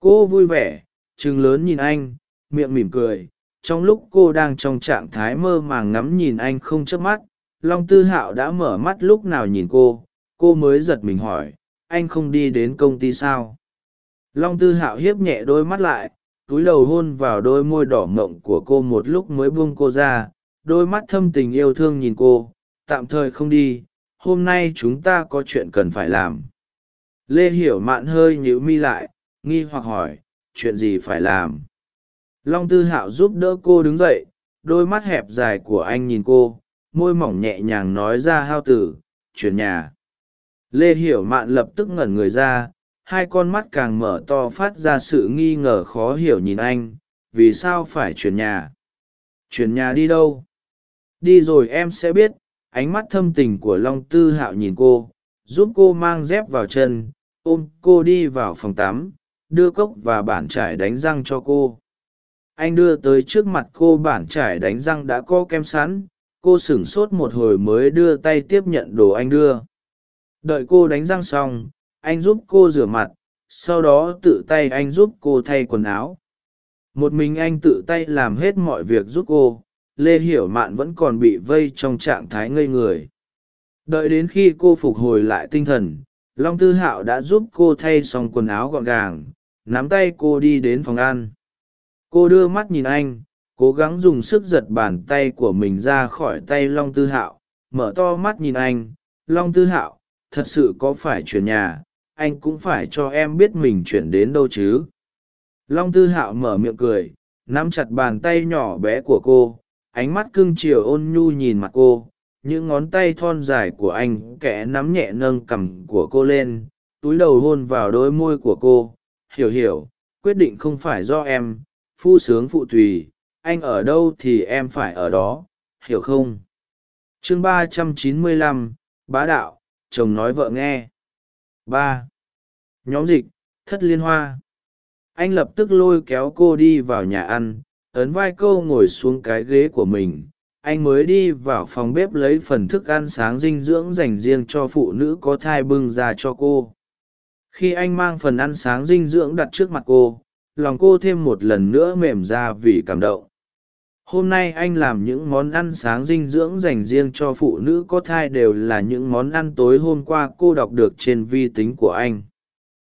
Speaker 1: cô vui vẻ chừng lớn nhìn anh, miệng mỉm cười. Trong lúc cô đang trong trạng thái mơ màng ngắm nhìn anh không chớp mắt, long tư hạo đã mở mắt lúc nào nhìn cô. Cô mới giật mình hỏi, anh không đi đến công ty sao? Long tư hạo hiếp nhẹ đôi mắt lại, túi đầu hôn vào đôi môi đỏ mộng của cô một lúc mới buông cô ra. Đôi mắt thâm tình yêu thương nhìn cô, tạm thời không đi, hôm nay chúng ta có chuyện cần phải làm. Lê hiểu mạn hơi nhíu mi lại nghi hoặc hỏi, chuyện gì phải làm? Long tư hạo giúp đỡ cô đứng dậy, đôi mắt hẹp dài của anh nhìn cô, môi mỏng nhẹ nhàng nói ra hao tử, chuyển nhà. Lê hiểu mạn lập tức ngẩn người ra, hai con mắt càng mở to phát ra sự nghi ngờ khó hiểu nhìn anh, vì sao phải chuyển nhà? Chuyển nhà đi đâu? Đi rồi em sẽ biết. Ánh mắt thâm tình của long tư hạo nhìn cô, giúp cô mang dép vào chân, ôm cô đi vào phòng tắm đưa cốc và bản trải đánh răng cho cô. Anh đưa tới trước mặt cô bản trải đánh răng đã có kem sẵn, cô sửng sốt một hồi mới đưa tay tiếp nhận đồ anh đưa. Đợi cô đánh răng xong, anh giúp cô rửa mặt, sau đó tự tay anh giúp cô thay quần áo. Một mình anh tự tay làm hết mọi việc giúp cô, lê hiểu mạn vẫn còn bị vây trong trạng thái ngây người. Đợi đến khi cô phục hồi lại tinh thần, long tư hạo đã giúp cô thay xong quần áo gọn gàng nắm tay cô đi đến phòng ăn. Cô đưa mắt nhìn anh, cố gắng dùng sức giật bàn tay của mình ra khỏi tay long tư hạo. Mở to mắt nhìn anh, long tư hạo, thật sự có phải chuyển nhà? Anh cũng phải cho em biết mình chuyển đến đâu chứ? Long tư hạo mở miệng cười, nắm chặt bàn tay nhỏ bé của cô, ánh mắt cưng chiều ôn nhu nhìn mặt cô. Những ngón tay thon dài của anh kẽ nắm nhẹ nâng cằm của cô lên, túi đầu hôn vào đôi môi của cô hiểu hiểu, quyết định không phải do em, phu sướng phụ tùy, anh ở đâu thì em phải ở đó, hiểu không? Chương ba trăm chín mươi lăm, bá đạo, chồng nói vợ nghe. Ba. Nhóm dịch, thất liên hoa. Anh lập tức lôi kéo cô đi vào nhà ăn, ấn vai cô ngồi xuống cái ghế của mình. Anh mới đi vào phòng bếp lấy phần thức ăn sáng dinh dưỡng dành riêng cho phụ nữ có thai bưng ra cho cô khi anh mang phần ăn sáng dinh dưỡng đặt trước mặt cô, lòng cô thêm một lần nữa mềm ra vì cảm động. Hôm nay anh làm những món ăn sáng dinh dưỡng dành riêng cho phụ nữ có thai đều là những món ăn tối hôm qua cô đọc được trên vi tính của anh.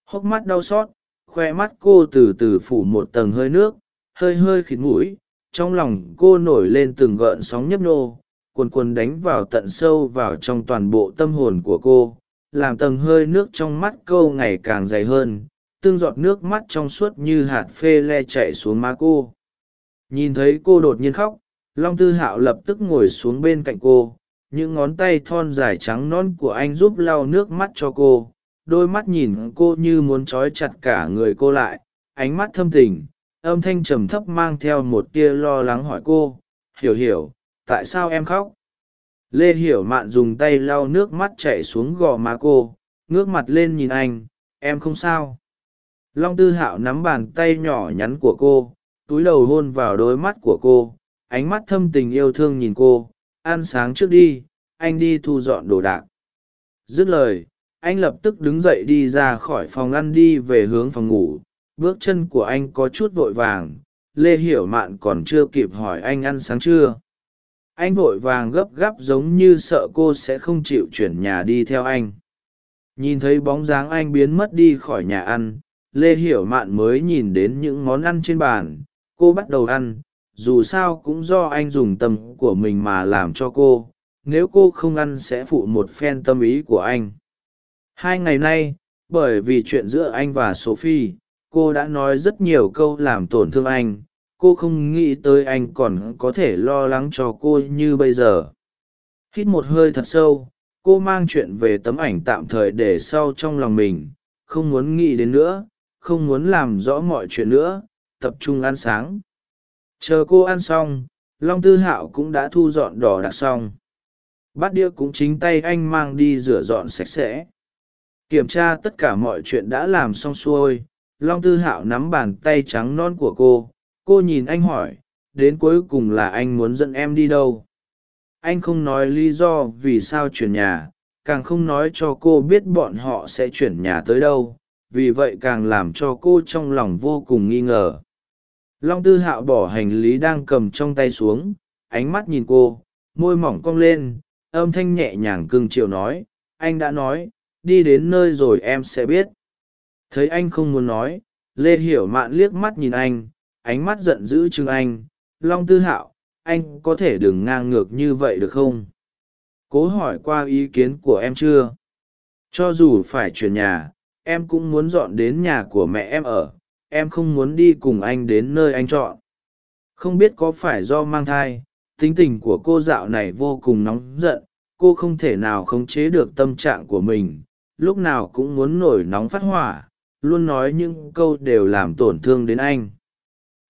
Speaker 1: Hốc mắt đau xót, khoe mắt cô từ từ phủ một tầng hơi nước, hơi hơi khịt mũi, trong lòng cô nổi lên từng gợn sóng nhấp nô quần quần đánh vào tận sâu vào trong toàn bộ tâm hồn của cô làm tầng hơi nước trong mắt câu ngày càng dày hơn, tương giọt nước mắt trong suốt như hạt phê le chạy xuống má cô. Nhìn thấy cô đột nhiên khóc, long tư hạo lập tức ngồi xuống bên cạnh cô, những ngón tay thon dài trắng non của anh giúp lau nước mắt cho cô. Đôi mắt nhìn cô như muốn trói chặt cả người cô lại, ánh mắt thâm tình, âm thanh trầm thấp mang theo một tia lo lắng hỏi cô, hiểu hiểu, tại sao em khóc? Lê hiểu mạn dùng tay lau nước mắt chạy xuống gò má cô, ngước mặt lên nhìn anh, em không sao. Long tư hạo nắm bàn tay nhỏ nhắn của cô, túi đầu hôn vào đôi mắt của cô, ánh mắt thâm tình yêu thương nhìn cô, ăn sáng trước đi, anh đi thu dọn đồ đạc. Dứt lời, anh lập tức đứng dậy đi ra khỏi phòng ăn đi về hướng phòng ngủ. Bước chân của anh có chút vội vàng. Lê hiểu mạn còn chưa kịp hỏi anh ăn sáng chưa anh vội vàng gấp gáp giống như sợ cô sẽ không chịu chuyển nhà đi theo anh. Nhìn thấy bóng dáng anh biến mất đi khỏi nhà ăn, lê hiểu mạn mới nhìn đến những món ăn trên bàn. Cô bắt đầu ăn, dù sao cũng do anh dùng tâm của mình mà làm cho cô. Nếu cô không ăn sẽ phụ một phen tâm ý của anh. Hai ngày nay, bởi vì chuyện giữa anh và sophie, cô đã nói rất nhiều câu làm tổn thương anh cô không nghĩ tới anh còn có thể lo lắng cho cô như bây giờ. Hít một hơi thật sâu, cô mang chuyện về tấm ảnh tạm thời để sau trong lòng mình, không muốn nghĩ đến nữa, không muốn làm rõ mọi chuyện nữa, tập trung ăn sáng. Chờ cô ăn xong, long tư hạo cũng đã thu dọn đỏ đặc xong. Bát đĩa cũng chính tay anh mang đi rửa dọn sạch sẽ. Kiểm tra tất cả mọi chuyện đã làm xong xuôi, long tư hạo nắm bàn tay trắng non của cô cô nhìn anh hỏi, đến cuối cùng là anh muốn dẫn em đi đâu? Anh không nói lý do vì sao chuyển nhà, càng không nói cho cô biết bọn họ sẽ chuyển nhà tới đâu, vì vậy càng làm cho cô trong lòng vô cùng nghi ngờ. Long tư hạo bỏ hành lý đang cầm trong tay xuống, ánh mắt nhìn cô, môi mỏng cong lên, âm thanh nhẹ nhàng cưng chiều nói, anh đã nói, đi đến nơi rồi em sẽ biết. Thấy anh không muốn nói, lê hiểu mạn liếc mắt nhìn anh ánh mắt giận dữ chừng anh, long tư hạo, anh có thể đừng ngang ngược như vậy được không? Cố hỏi qua ý kiến của em chưa? Cho dù phải chuyển nhà, em cũng muốn dọn đến nhà của mẹ em ở, em không muốn đi cùng anh đến nơi anh chọn. Không biết có phải do mang thai, tính tình của cô dạo này vô cùng nóng giận, cô không thể nào khống chế được tâm trạng của mình, lúc nào cũng muốn nổi nóng phát hỏa, luôn nói những câu đều làm tổn thương đến anh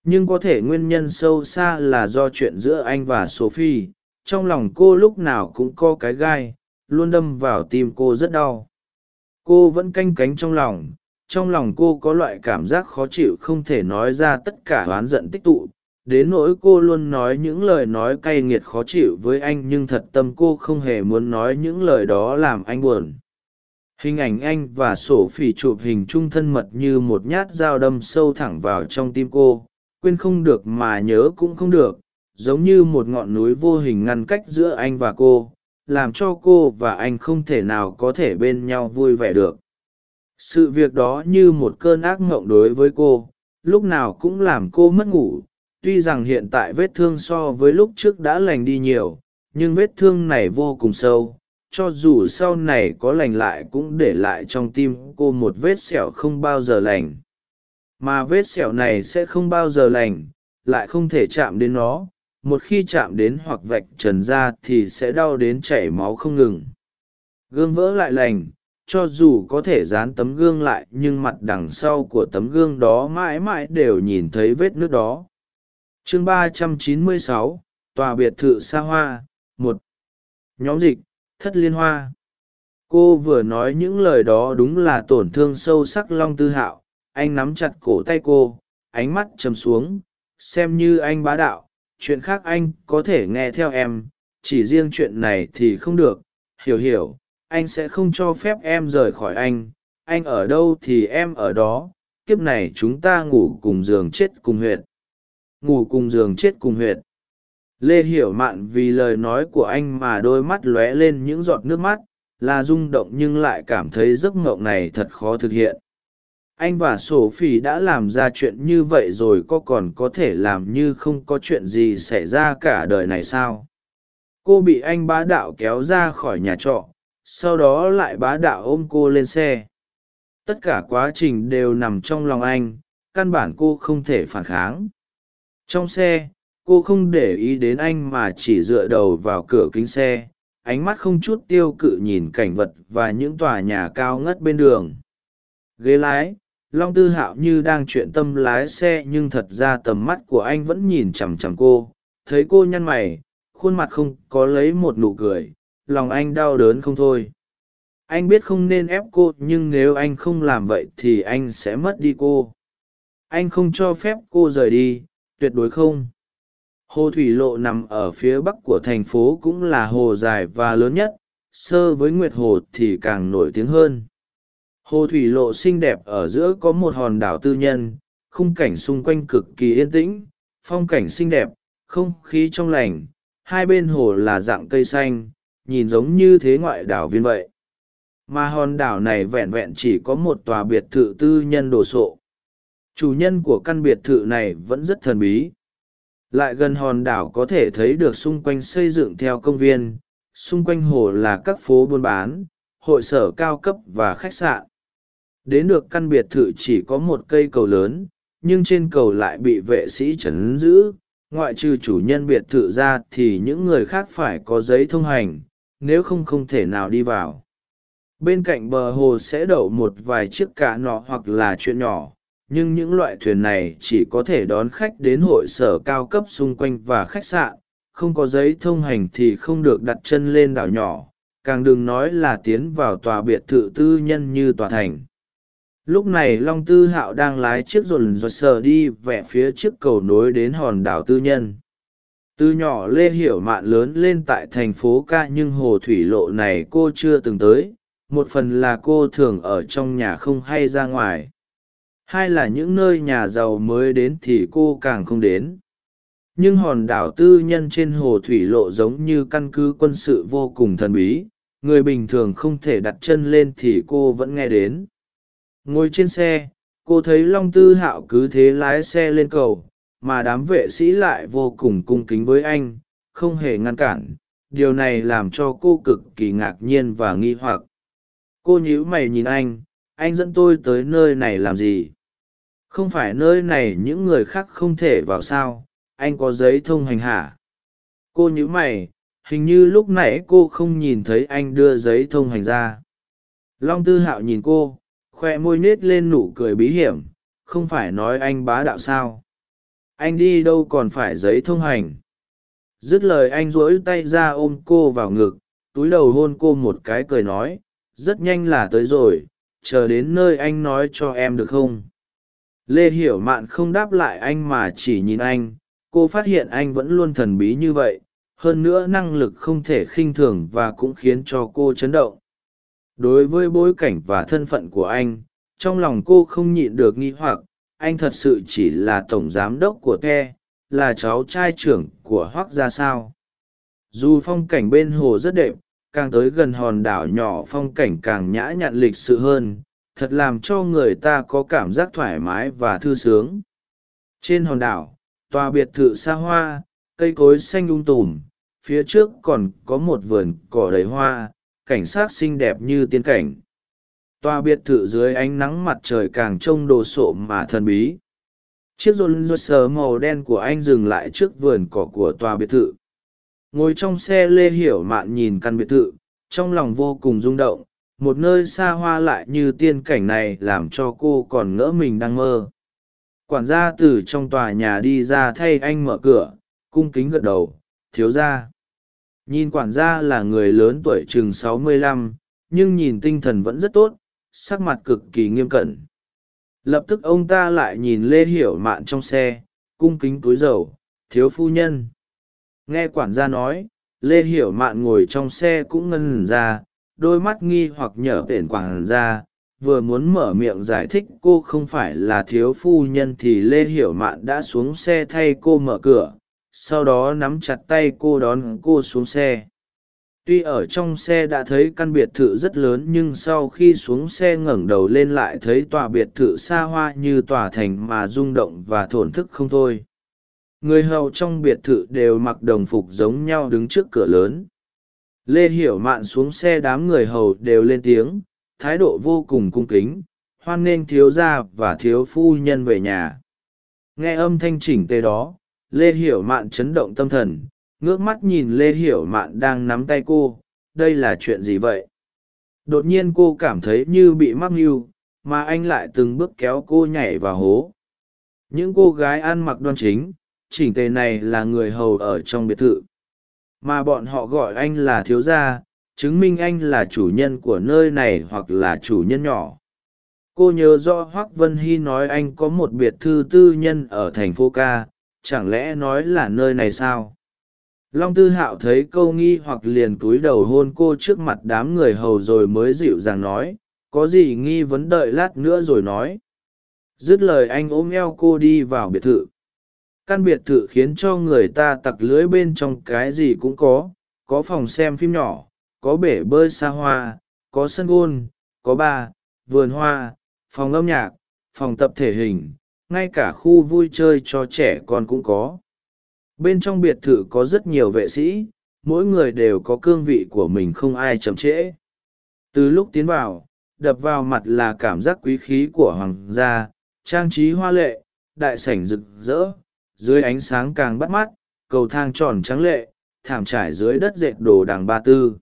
Speaker 1: nhưng có thể nguyên nhân sâu xa là do chuyện giữa anh và sophie, trong lòng cô lúc nào cũng có cái gai, luôn đâm vào tim cô rất đau. Cô vẫn canh cánh trong lòng trong lòng cô có loại cảm giác khó chịu không thể nói ra tất cả oán giận tích tụ. Đến nỗi cô luôn nói những lời nói cay nghiệt khó chịu với anh nhưng thật tâm cô không hề muốn nói những lời đó làm anh buồn. Hình ảnh anh và sổ phỉ chụp hình chung thân mật như một nhát dao đâm sâu thẳng vào trong tim cô quên không được mà nhớ cũng không được, giống như một ngọn núi vô hình ngăn cách giữa anh và cô, làm cho cô và anh không thể nào có thể bên nhau vui vẻ được. Sự việc đó như một cơn ác mộng đối với cô, lúc nào cũng làm cô mất ngủ, tuy rằng hiện tại vết thương so với lúc trước đã lành đi nhiều, nhưng vết thương này vô cùng sâu, cho dù sau này có lành lại cũng để lại trong tim cô một vết sẹo không bao giờ lành mà vết sẹo này sẽ không bao giờ lành, lại không thể chạm đến nó. Một khi chạm đến hoặc vạch trần ra thì sẽ đau đến chảy máu không ngừng. Gương vỡ lại lành, cho dù có thể dán tấm gương lại nhưng mặt đằng sau của tấm gương đó mãi mãi đều nhìn thấy vết nước đó. Chương ba trăm chín mươi sáu, tòa biệt thự xa hoa, một. Nhóm dịch, thất liên hoa. Cô vừa nói những lời đó đúng là tổn thương sâu sắc long tư hạo anh nắm chặt cổ tay cô, ánh mắt chầm xuống, xem như anh bá đạo, chuyện khác anh có thể nghe theo em, chỉ riêng chuyện này thì không được. Hiểu hiểu, anh sẽ không cho phép em rời khỏi anh anh ở đâu thì em ở đó, kiếp này chúng ta ngủ cùng giường chết cùng huyệt. Ngủ cùng giường chết cùng huyệt. Lê hiểu mạn vì lời nói của anh mà đôi mắt lóe lên những giọt nước mắt, là rung động nhưng lại cảm thấy giấc mộng này thật khó thực hiện anh và sổ phỉ đã làm ra chuyện như vậy rồi có còn có thể làm như không có chuyện gì xảy ra cả đời này sao? Cô bị anh bá đạo kéo ra khỏi nhà trọ, sau đó lại bá đạo ôm cô lên xe. Tất cả quá trình đều nằm trong lòng anh, căn bản cô không thể phản kháng. Trong xe, cô không để ý đến anh mà chỉ dựa đầu vào cửa kính xe, ánh mắt không chút tiêu cự nhìn cảnh vật và những tòa nhà cao ngất bên đường. Ghế lái long tư hạo như đang chuyện tâm lái xe nhưng thật ra tầm mắt của anh vẫn nhìn chằm chằm cô. Thấy cô nhăn mày, khuôn mặt không có lấy một nụ cười, lòng anh đau đớn không thôi. Anh biết không nên ép cô, nhưng nếu anh không làm vậy thì anh sẽ mất đi cô. Anh không cho phép cô rời đi, tuyệt đối không. Hồ thủy lộ nằm ở phía bắc của thành phố cũng là hồ dài và lớn nhất, sơ với nguyệt hồ thì càng nổi tiếng hơn hồ thủy lộ xinh đẹp ở giữa có một hòn đảo tư nhân, khung cảnh xung quanh cực kỳ yên tĩnh, phong cảnh xinh đẹp, không khí trong lành, hai bên hồ là dạng cây xanh, nhìn giống như thế ngoại đảo viên vậy. Mà hòn đảo này vẹn vẹn chỉ có một tòa biệt thự tư nhân đồ sộ. Chủ nhân của căn biệt thự này vẫn rất thần bí. Lại gần hòn đảo có thể thấy được xung quanh xây dựng theo công viên, xung quanh hồ là các phố buôn bán, hội sở cao cấp và khách sạn đến được căn biệt thự chỉ có một cây cầu lớn, nhưng trên cầu lại bị vệ sĩ trấn giữ. Ngoại trừ chủ nhân biệt thự ra thì những người khác phải có giấy thông hành, nếu không không thể nào đi vào. Bên cạnh bờ hồ sẽ đậu một vài chiếc cá nọ hoặc là chuyện nhỏ, nhưng những loại thuyền này chỉ có thể đón khách đến hội sở cao cấp xung quanh và khách sạn. Không có giấy thông hành thì không được đặt chân lên đảo nhỏ, càng đừng nói là tiến vào tòa biệt thự tư nhân như tòa thành lúc này long tư hạo đang lái chiếc rồn rột sờ đi vẽ phía trước cầu nối đến hòn đảo tư nhân. Từ nhỏ lê hiểu mạn lớn lên tại thành phố ca nhưng hồ thủy lộ này cô chưa từng tới. Một phần là cô thường ở trong nhà không hay ra ngoài. Hai là những nơi nhà giàu mới đến thì cô càng không đến. Nhưng hòn đảo tư nhân trên hồ thủy lộ giống như căn cứ quân sự vô cùng thần bí. Người bình thường không thể đặt chân lên thì cô vẫn nghe đến ngồi trên xe, cô thấy long tư hạo cứ thế lái xe lên cầu, mà đám vệ sĩ lại vô cùng cung kính với anh, không hề ngăn cản. Điều này làm cho cô cực kỳ ngạc nhiên và nghi hoặc. Cô nhíu mày nhìn anh anh dẫn tôi tới nơi này làm gì? Không phải nơi này những người khác không thể vào sao? Anh có giấy thông hành hả? Cô nhíu mày, hình như lúc nãy cô không nhìn thấy anh đưa giấy thông hành ra. Long tư hạo nhìn cô khoe môi nết lên nụ cười bí hiểm, không phải nói anh bá đạo sao. Anh đi đâu còn phải giấy thông hành. Dứt lời anh rỗi tay ra ôm cô vào ngực, túi đầu hôn cô một cái cười nói, rất nhanh là tới rồi, chờ đến nơi anh nói cho em được không? Lê hiểu mạn không đáp lại anh mà chỉ nhìn anh, cô phát hiện anh vẫn luôn thần bí như vậy, hơn nữa năng lực không thể khinh thường và cũng khiến cho cô chấn động đối với bối cảnh và thân phận của anh, trong lòng cô không nhịn được nghi hoặc, anh thật sự chỉ là tổng giám đốc của the là cháu trai trưởng của hoác ra sao? Dù phong cảnh bên hồ rất đẹp, càng tới gần hòn đảo nhỏ phong cảnh càng nhã nhặn lịch sự hơn, thật làm cho người ta có cảm giác thoải mái và thư sướng. Trên hòn đảo, tòa biệt thự xa hoa, cây cối xanh ung tùm, phía trước còn có một vườn cỏ đầy hoa cảnh sát xinh đẹp như tiên cảnh. Tòa biệt thự dưới ánh nắng mặt trời càng trông đồ sộ mà thần bí. Chiếc rôn rôn sờ màu đen của anh dừng lại trước vườn cỏ của tòa biệt thự. Ngồi trong xe lê hiểu mạn nhìn căn biệt thự, trong lòng vô cùng rung động, một nơi xa hoa lại như tiên cảnh này làm cho cô còn ngỡ mình đang mơ. Quản gia từ trong tòa nhà đi ra thay anh mở cửa, cung kính gật đầu, thiếu ra nhìn quản gia là người lớn tuổi chừng sáu mươi lăm, nhưng nhìn tinh thần vẫn rất tốt, sắc mặt cực kỳ nghiêm cẩn. Lập tức ông ta lại nhìn lê hiểu mạn trong xe, cung kính túi dầu, thiếu phu nhân. Nghe quản gia nói, lê hiểu mạn ngồi trong xe cũng ngân ra, đôi mắt nghi hoặc nhở tển quản gia, vừa muốn mở miệng giải thích cô không phải là thiếu phu nhân thì lê hiểu mạn đã xuống xe thay cô mở cửa sau đó nắm chặt tay cô đón cô xuống xe. Tuy ở trong xe đã thấy căn biệt thự rất lớn nhưng sau khi xuống xe ngẩng đầu lên lại thấy tòa biệt thự xa hoa như tòa thành mà rung động và thổn thức không thôi. Người hầu trong biệt thự đều mặc đồng phục giống nhau đứng trước cửa lớn. Lê hiểu mạn xuống xe đám người hầu đều lên tiếng, thái độ vô cùng cung kính, hoan nghênh thiếu gia và thiếu phu nhân về nhà. Nghe âm thanh chỉnh tề đó lê hiểu mạn chấn động tâm thần, ngước mắt nhìn lê hiểu mạn đang nắm tay cô, đây là chuyện gì vậy? Đột nhiên cô cảm thấy như bị mắc mưu, mà anh lại từng bước kéo cô nhảy vào hố. Những cô gái ăn mặc đoan chính, chỉnh tề này là người hầu ở trong biệt thự. Mà bọn họ gọi anh là thiếu gia, chứng minh anh là chủ nhân của nơi này hoặc là chủ nhân nhỏ. Cô nhớ rõ hoác vân hy nói anh có một biệt thư tư nhân ở thành phố ca chẳng lẽ nói là nơi này sao? Long tư hạo thấy câu nghi hoặc liền cúi đầu hôn cô trước mặt đám người hầu rồi mới dịu dàng nói, có gì nghi vấn đợi lát nữa rồi nói. Dứt lời anh ôm eo cô đi vào biệt thự. Căn biệt thự khiến cho người ta tặc lưới bên trong cái gì cũng có có phòng xem phim nhỏ, có bể bơi xa hoa, có sân gôn, có bar, vườn hoa, phòng âm nhạc, phòng tập thể hình ngay cả khu vui chơi cho trẻ con cũng có. Bên trong biệt thự có rất nhiều vệ sĩ, mỗi người đều có cương vị của mình không ai chậm trễ. Từ lúc tiến vào, đập vào mặt là cảm giác quý khí của hoàng gia, trang trí hoa lệ, đại sảnh rực rỡ, dưới ánh sáng càng bắt mắt, cầu thang tròn trắng lệ, thảm trải dưới đất dệt đồ đàng ba tư.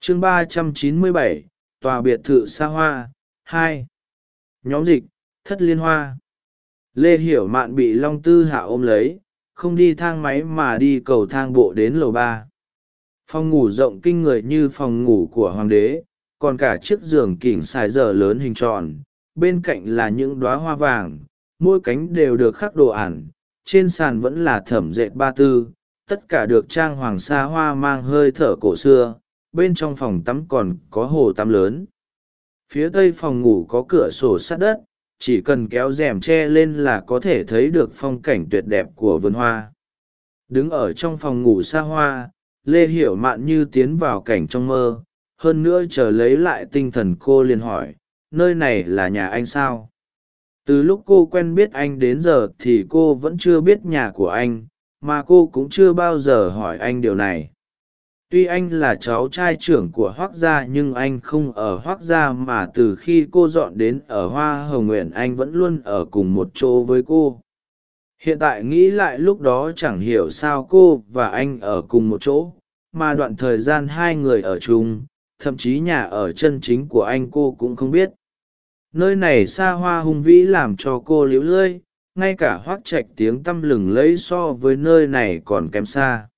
Speaker 1: Chương ba trăm chín mươi bảy, tòa biệt thự xa hoa, hai. Nhóm dịch, thất liên hoa lê hiểu mạn bị long tư hạ ôm lấy, không đi thang máy mà đi cầu thang bộ đến lầu ba. Phòng ngủ rộng kinh người như phòng ngủ của hoàng đế, còn cả chiếc giường kỉnh xài dở lớn hình tròn, bên cạnh là những đoá hoa vàng, mỗi cánh đều được khắc đồ ản, trên sàn vẫn là thẩm dệt ba tư, tất cả được trang hoàng sa hoa mang hơi thở cổ xưa, bên trong phòng tắm còn có hồ tắm lớn. Phía tây phòng ngủ có cửa sổ sát đất chỉ cần kéo rèm tre lên là có thể thấy được phong cảnh tuyệt đẹp của vườn hoa. Đứng ở trong phòng ngủ xa hoa, lê hiểu mạn như tiến vào cảnh trong mơ, hơn nữa chờ lấy lại tinh thần cô liền hỏi, nơi này là nhà anh sao? Từ lúc cô quen biết anh đến giờ thì cô vẫn chưa biết nhà của anh, mà cô cũng chưa bao giờ hỏi anh điều này tuy anh là cháu trai trưởng của hoác gia nhưng anh không ở hoác gia mà từ khi cô dọn đến ở hoa hồng nguyện anh vẫn luôn ở cùng một chỗ với cô. Hiện tại nghĩ lại lúc đó chẳng hiểu sao cô và anh ở cùng một chỗ, mà đoạn thời gian hai người ở chung, thậm chí nhà ở chân chính của anh cô cũng không biết. Nơi này xa hoa hung vĩ làm cho cô liễu lơi ngay cả hoác trạch tiếng tăm lừng lẫy so với nơi này còn kém xa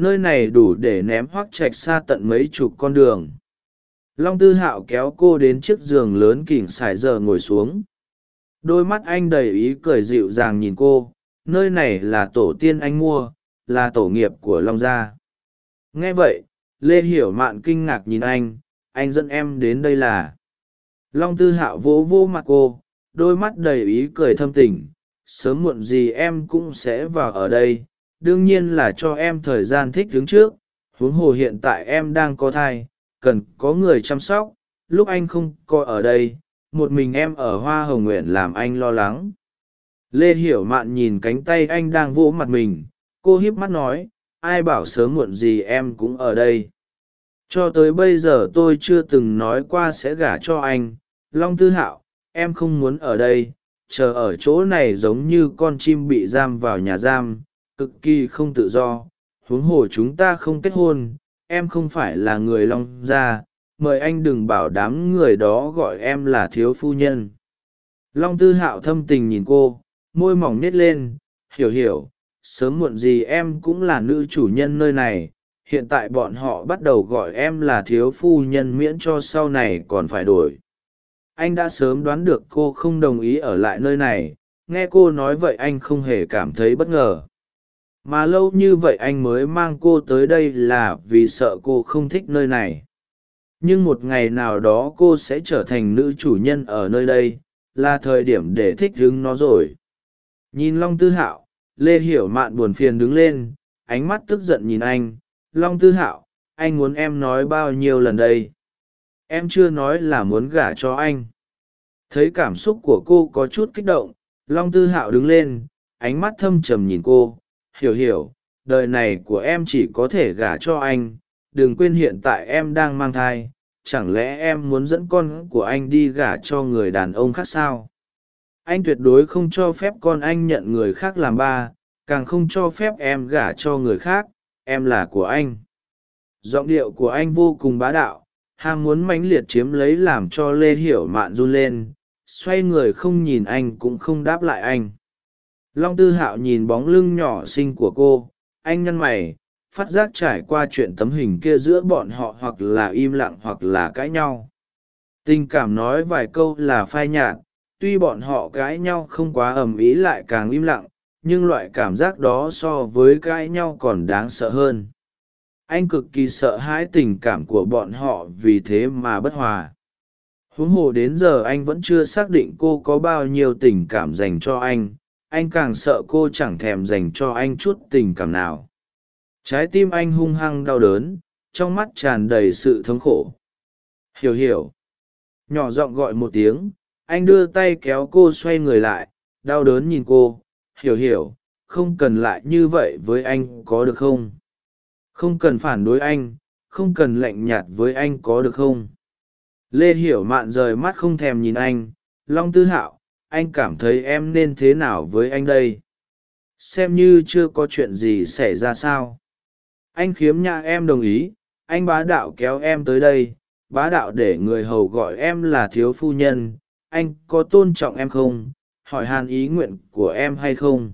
Speaker 1: nơi này đủ để ném hoác trạch xa tận mấy chục con đường. Long tư hạo kéo cô đến chiếc giường lớn kỉnh sải giờ ngồi xuống. Đôi mắt anh đầy ý cười dịu dàng nhìn cô, nơi này là tổ tiên anh mua, là tổ nghiệp của long gia. Nghe vậy, lê hiểu mạn kinh ngạc nhìn anh anh dẫn em đến đây là. Long tư hạo vỗ vỗ mặt cô, đôi mắt đầy ý cười thâm tình, sớm muộn gì em cũng sẽ vào ở đây đương nhiên là cho em thời gian thích đứng trước, huống hồ hiện tại em đang có thai, cần có người chăm sóc, lúc anh không có ở đây, một mình em ở hoa hồng nguyện làm anh lo lắng. Lê hiểu mạn nhìn cánh tay anh đang vỗ mặt mình, cô hiếp mắt nói, ai bảo sớm muộn gì em cũng ở đây. Cho tới bây giờ tôi chưa từng nói qua sẽ gả cho anh. Long tư hạo, em không muốn ở đây. Chờ ở chỗ này giống như con chim bị giam vào nhà giam cực kỳ không tự do. Huống hồ chúng ta không kết hôn, em không phải là người long gia, mời anh đừng bảo đám người đó gọi em là thiếu phu nhân. Long tư hạo thâm tình nhìn cô, môi mỏng nhét lên, hiểu hiểu, sớm muộn gì em cũng là nữ chủ nhân nơi này, hiện tại bọn họ bắt đầu gọi em là thiếu phu nhân miễn cho sau này còn phải đổi. Anh đã sớm đoán được cô không đồng ý ở lại nơi này, nghe cô nói vậy anh không hề cảm thấy bất ngờ mà lâu như vậy anh mới mang cô tới đây là vì sợ cô không thích nơi này. Nhưng một ngày nào đó cô sẽ trở thành nữ chủ nhân ở nơi đây, là thời điểm để thích đứng nó rồi. Nhìn long tư hạo, lê hiểu mạn buồn phiền đứng lên, ánh mắt tức giận nhìn anh. Long tư hạo, anh muốn em nói bao nhiêu lần đây? Em chưa nói là muốn gả cho anh. Thấy cảm xúc của cô có chút kích động, long tư hạo đứng lên, ánh mắt thâm trầm nhìn cô hiểu hiểu, đời này của em chỉ có thể gả cho anh, đừng quên hiện tại em đang mang thai, chẳng lẽ em muốn dẫn con của anh đi gả cho người đàn ông khác sao? Anh tuyệt đối không cho phép con anh nhận người khác làm ba, càng không cho phép em gả cho người khác, em là của anh. Giọng điệu của anh vô cùng bá đạo, ham muốn mãnh liệt chiếm lấy làm cho lê hiểu mạn run lên, xoay người không nhìn anh cũng không đáp lại anh long tư hạo nhìn bóng lưng nhỏ xinh của cô, anh nhăn mày, phát giác trải qua chuyện tấm hình kia giữa bọn họ hoặc là im lặng hoặc là cãi nhau. Tình cảm nói vài câu là phai nhạt, tuy bọn họ cãi nhau không quá ầm ĩ lại càng im lặng, nhưng loại cảm giác đó so với cãi nhau còn đáng sợ hơn. Anh cực kỳ sợ hãi tình cảm của bọn họ vì thế mà bất hòa. Huống hồ đến giờ anh vẫn chưa xác định cô có bao nhiêu tình cảm dành cho anh anh càng sợ cô chẳng thèm dành cho anh chút tình cảm nào. Trái tim anh hung hăng đau đớn, trong mắt tràn đầy sự thống khổ. Hiểu hiểu. Nhỏ giọng gọi một tiếng, anh đưa tay kéo cô xoay người lại, đau đớn nhìn cô. Hiểu hiểu. Không cần lại như vậy với anh có được không? Không cần phản đối anh, không cần lạnh nhạt với anh có được không? Lê hiểu mạn rời mắt không thèm nhìn anh. Long tư hạo anh cảm thấy em nên thế nào với anh đây? Xem như chưa có chuyện gì xảy ra sao? Anh khiếm nhã em đồng ý, anh bá đạo kéo em tới đây, bá đạo để người hầu gọi em là thiếu phu nhân, anh có tôn trọng em không? Hỏi hàn ý nguyện của em hay không?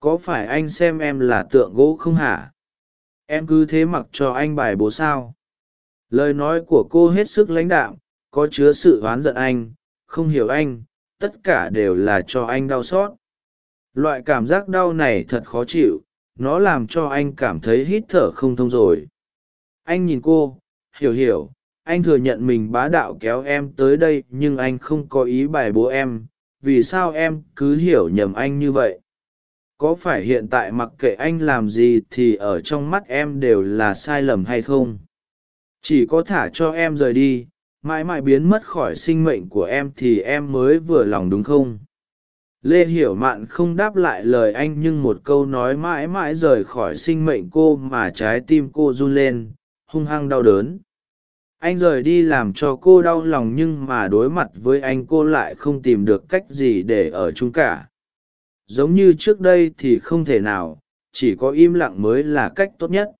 Speaker 1: Có phải anh xem em là tượng gỗ không hả? Em cứ thế mặc cho anh bài bố sao? Lời nói của cô hết sức lãnh đạm, có chứa sự oán giận anh, không hiểu anh tất cả đều là cho anh đau xót. Loại cảm giác đau này thật khó chịu, nó làm cho anh cảm thấy hít thở không thông rồi. Anh nhìn cô, hiểu hiểu, anh thừa nhận mình bá đạo kéo em tới đây nhưng anh không có ý bài bố em, vì sao em cứ hiểu nhầm anh như vậy? Có phải hiện tại mặc kệ anh làm gì thì ở trong mắt em đều là sai lầm hay không? Chỉ có thả cho em rời đi mãi mãi biến mất khỏi sinh mệnh của em thì em mới vừa lòng đúng không? Lê hiểu mạn không đáp lại lời anh nhưng một câu nói mãi mãi rời khỏi sinh mệnh cô mà trái tim cô run lên, hung hăng đau đớn. Anh rời đi làm cho cô đau lòng nhưng mà đối mặt với anh cô lại không tìm được cách gì để ở chung cả. Giống như trước đây thì không thể nào, chỉ có im lặng mới là cách tốt nhất.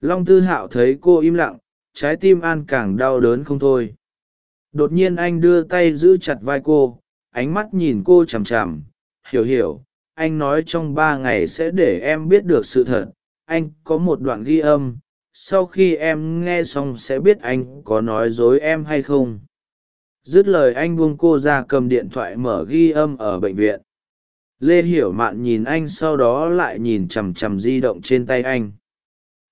Speaker 1: Long tư hạo thấy cô im lặng trái tim an càng đau đớn không thôi. Đột nhiên anh đưa tay giữ chặt vai cô, ánh mắt nhìn cô chằm chằm. Hiểu hiểu, anh nói trong ba ngày sẽ để em biết được sự thật. Anh có một đoạn ghi âm, sau khi em nghe xong sẽ biết anh có nói dối em hay không. Dứt lời anh buông cô ra cầm điện thoại mở ghi âm ở bệnh viện. Lê hiểu mạn nhìn anh sau đó lại nhìn chằm chằm di động trên tay anh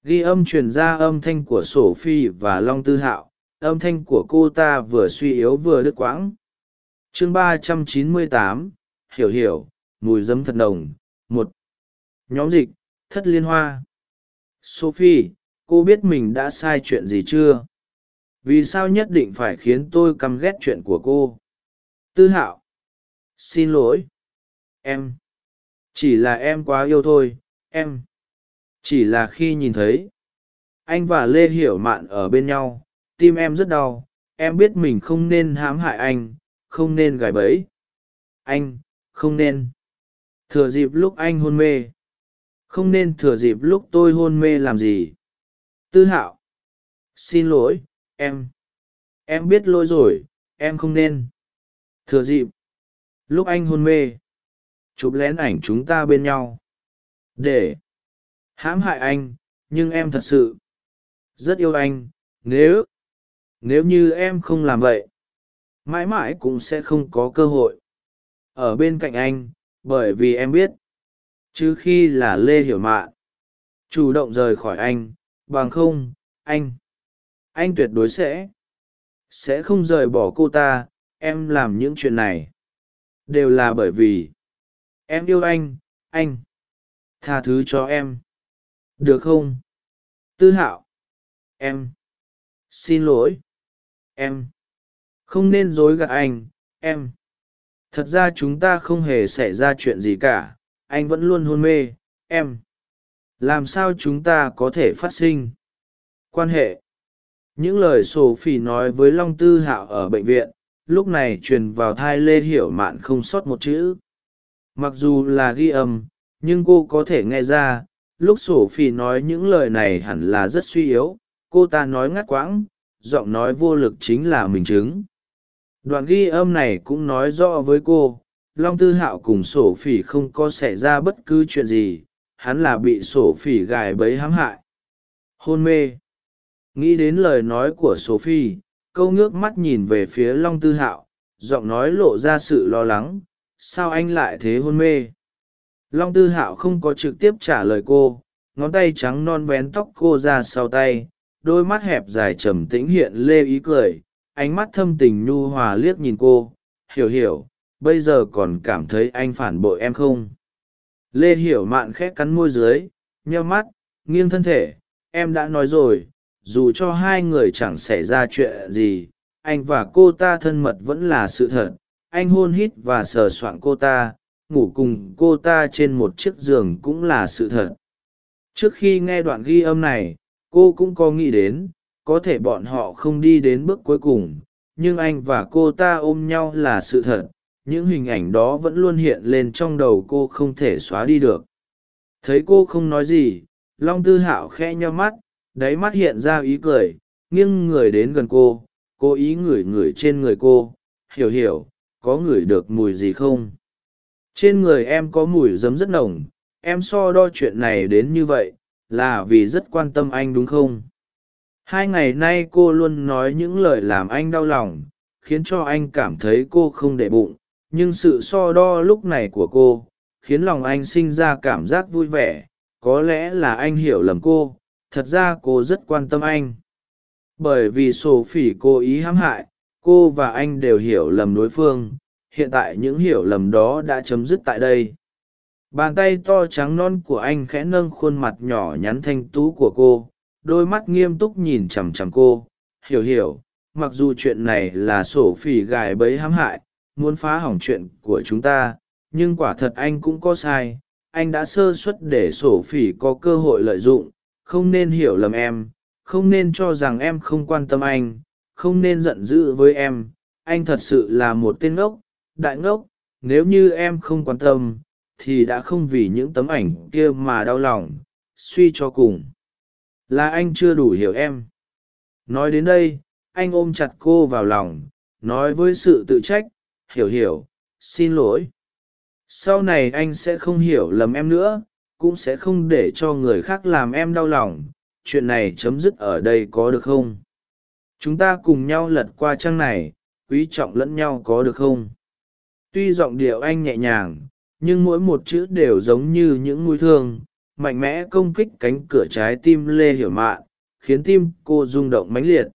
Speaker 1: ghi âm truyền ra âm thanh của sổ phi và long tư hạo. Âm thanh của cô ta vừa suy yếu vừa đứt quãng. Chương ba trăm chín mươi tám, hiểu hiểu, mùi giấm thật nồng, một. Nhóm dịch, thất liên hoa. Sophie, cô biết mình đã sai chuyện gì chưa? Vì sao nhất định phải khiến tôi căm ghét chuyện của cô? Tư hạo. Xin lỗi. Em. Chỉ là em quá yêu thôi, em chỉ là khi nhìn thấy, anh và lê hiểu mạn ở bên nhau, tim em rất đau, em biết mình không nên hãm hại anh, không nên gài bẫy. Anh, không nên. Thừa dịp lúc anh hôn mê. Không nên thừa dịp lúc tôi hôn mê làm gì. Tư hạo. Xin lỗi, em. Em biết lỗi rồi, em không nên. Thừa dịp lúc anh hôn mê. Chụp lén ảnh chúng ta bên nhau. Để hãm hại anh, nhưng em thật sự rất yêu anh, nếu nếu như em không làm vậy, mãi mãi cũng sẽ không có cơ hội ở bên cạnh anh, bởi vì em biết, chứ khi là lê hiểu mạ chủ động rời khỏi anh, bằng không, anh anh tuyệt đối sẽ sẽ không rời bỏ cô ta, em làm những chuyện này, đều là bởi vì em yêu anh anh tha thứ cho em được không? Tư hạo. Em. Xin lỗi. Em. Không nên dối gạt anh, em. Thật ra chúng ta không hề xảy ra chuyện gì cả, anh vẫn luôn hôn mê, em. Làm sao chúng ta có thể phát sinh? Quan hệ. Những lời sổ phỉ nói với long tư hạo ở bệnh viện, lúc này truyền vào thai lê hiểu mạn không sót một chữ. Mặc dù là ghi âm, nhưng cô có thể nghe ra lúc sổ phỉ nói những lời này hẳn là rất suy yếu, cô ta nói ngắt quãng, giọng nói vô lực chính là mình chứng. Đoạn ghi âm này cũng nói rõ với cô, long tư hạo cùng sổ phỉ không có xảy ra bất cứ chuyện gì, hắn là bị sổ phỉ gài bẫy hãm hại. Hôn mê. Nghĩ đến lời nói của sổ phi câu ngước mắt nhìn về phía long tư hạo, giọng nói lộ ra sự lo lắng, sao anh lại thế hôn mê? Long tư hạo không có trực tiếp trả lời cô, ngón tay trắng non vén tóc cô ra sau tay, đôi mắt hẹp dài trầm tĩnh hiện lê ý cười, ánh mắt thâm tình nhu hòa liếc nhìn cô, hiểu hiểu, bây giờ còn cảm thấy anh phản bội em không? Lê hiểu mạn khẽ cắn môi dưới, nheo mắt, nghiêng thân thể, em đã nói rồi, dù cho hai người chẳng xảy ra chuyện gì, anh và cô ta thân mật vẫn là sự thật, anh hôn hít và sờ soạng cô ta ngủ cùng cô ta trên một chiếc giường cũng là sự thật. Trước khi nghe đoạn ghi âm này, cô cũng có nghĩ đến, có thể bọn họ không đi đến bước cuối cùng, nhưng anh và cô ta ôm nhau là sự thật, những hình ảnh đó vẫn luôn hiện lên trong đầu cô không thể xóa đi được. Thấy cô không nói gì, long tư hạo khe nho mắt, đáy mắt hiện ra ý cười, nghiêng người đến gần cô cô ý ngửi ngửi trên người cô, hiểu hiểu, có ngửi được mùi gì không? Trên người em có mùi giấm rất nồng, em so đo chuyện này đến như vậy, là vì rất quan tâm anh đúng không? Hai ngày nay cô luôn nói những lời làm anh đau lòng, khiến cho anh cảm thấy cô không để bụng, nhưng sự so đo lúc này của cô khiến lòng anh sinh ra cảm giác vui vẻ, có lẽ là anh hiểu lầm cô, thật ra cô rất quan tâm anh. Bởi vì sổ phỉ cố ý hãm hại, cô và anh đều hiểu lầm đối phương hiện tại những hiểu lầm đó đã chấm dứt tại đây. Bàn tay to trắng non của anh khẽ nâng khuôn mặt nhỏ nhắn thanh tú của cô, đôi mắt nghiêm túc nhìn chằm chằm cô. Hiểu hiểu, mặc dù chuyện này là sổ phỉ gài bẫy hãm hại, muốn phá hỏng chuyện của chúng ta, nhưng quả thật anh cũng có sai. Anh đã sơ suất để sổ phỉ có cơ hội lợi dụng, không nên hiểu lầm em, không nên cho rằng em không quan tâm anh, không nên giận dữ với em. Anh thật sự là một tên ngốc đại ngốc, nếu như em không quan tâm, thì đã không vì những tấm ảnh kia mà đau lòng, suy cho cùng. Là anh chưa đủ hiểu em. Nói đến đây, anh ôm chặt cô vào lòng, nói với sự tự trách, hiểu hiểu, xin lỗi. Sau này anh sẽ không hiểu lầm em nữa, cũng sẽ không để cho người khác làm em đau lòng. Chuyện này chấm dứt ở đây có được không? Chúng ta cùng nhau lật qua trang này, quý trọng lẫn nhau có được không? Tuy giọng điệu anh nhẹ nhàng, nhưng mỗi một chữ đều giống như những mũi thương, mạnh mẽ công kích cánh cửa trái tim lê hiểu mạn, khiến tim cô rung động mãnh liệt.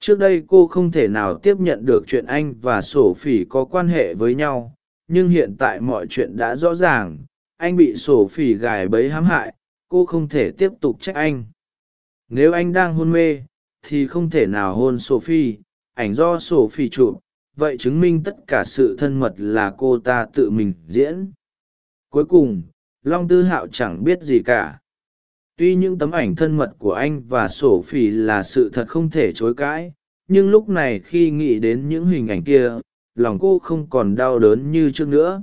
Speaker 1: Trước đây cô không thể nào tiếp nhận được chuyện anh và sổ phỉ có quan hệ với nhau, nhưng hiện tại mọi chuyện đã rõ ràng. Anh bị sổ phỉ gài bẫy hãm hại, cô không thể tiếp tục trách anh. Nếu anh đang hôn mê, thì không thể nào hôn sophie ảnh do sophie chụp vậy chứng minh tất cả sự thân mật là cô ta tự mình diễn. Cuối cùng, long tư hạo chẳng biết gì cả. Tuy những tấm ảnh thân mật của anh và sổ phỉ là sự thật không thể chối cãi, nhưng lúc này khi nghĩ đến những hình ảnh kia, lòng cô không còn đau đớn như trước nữa.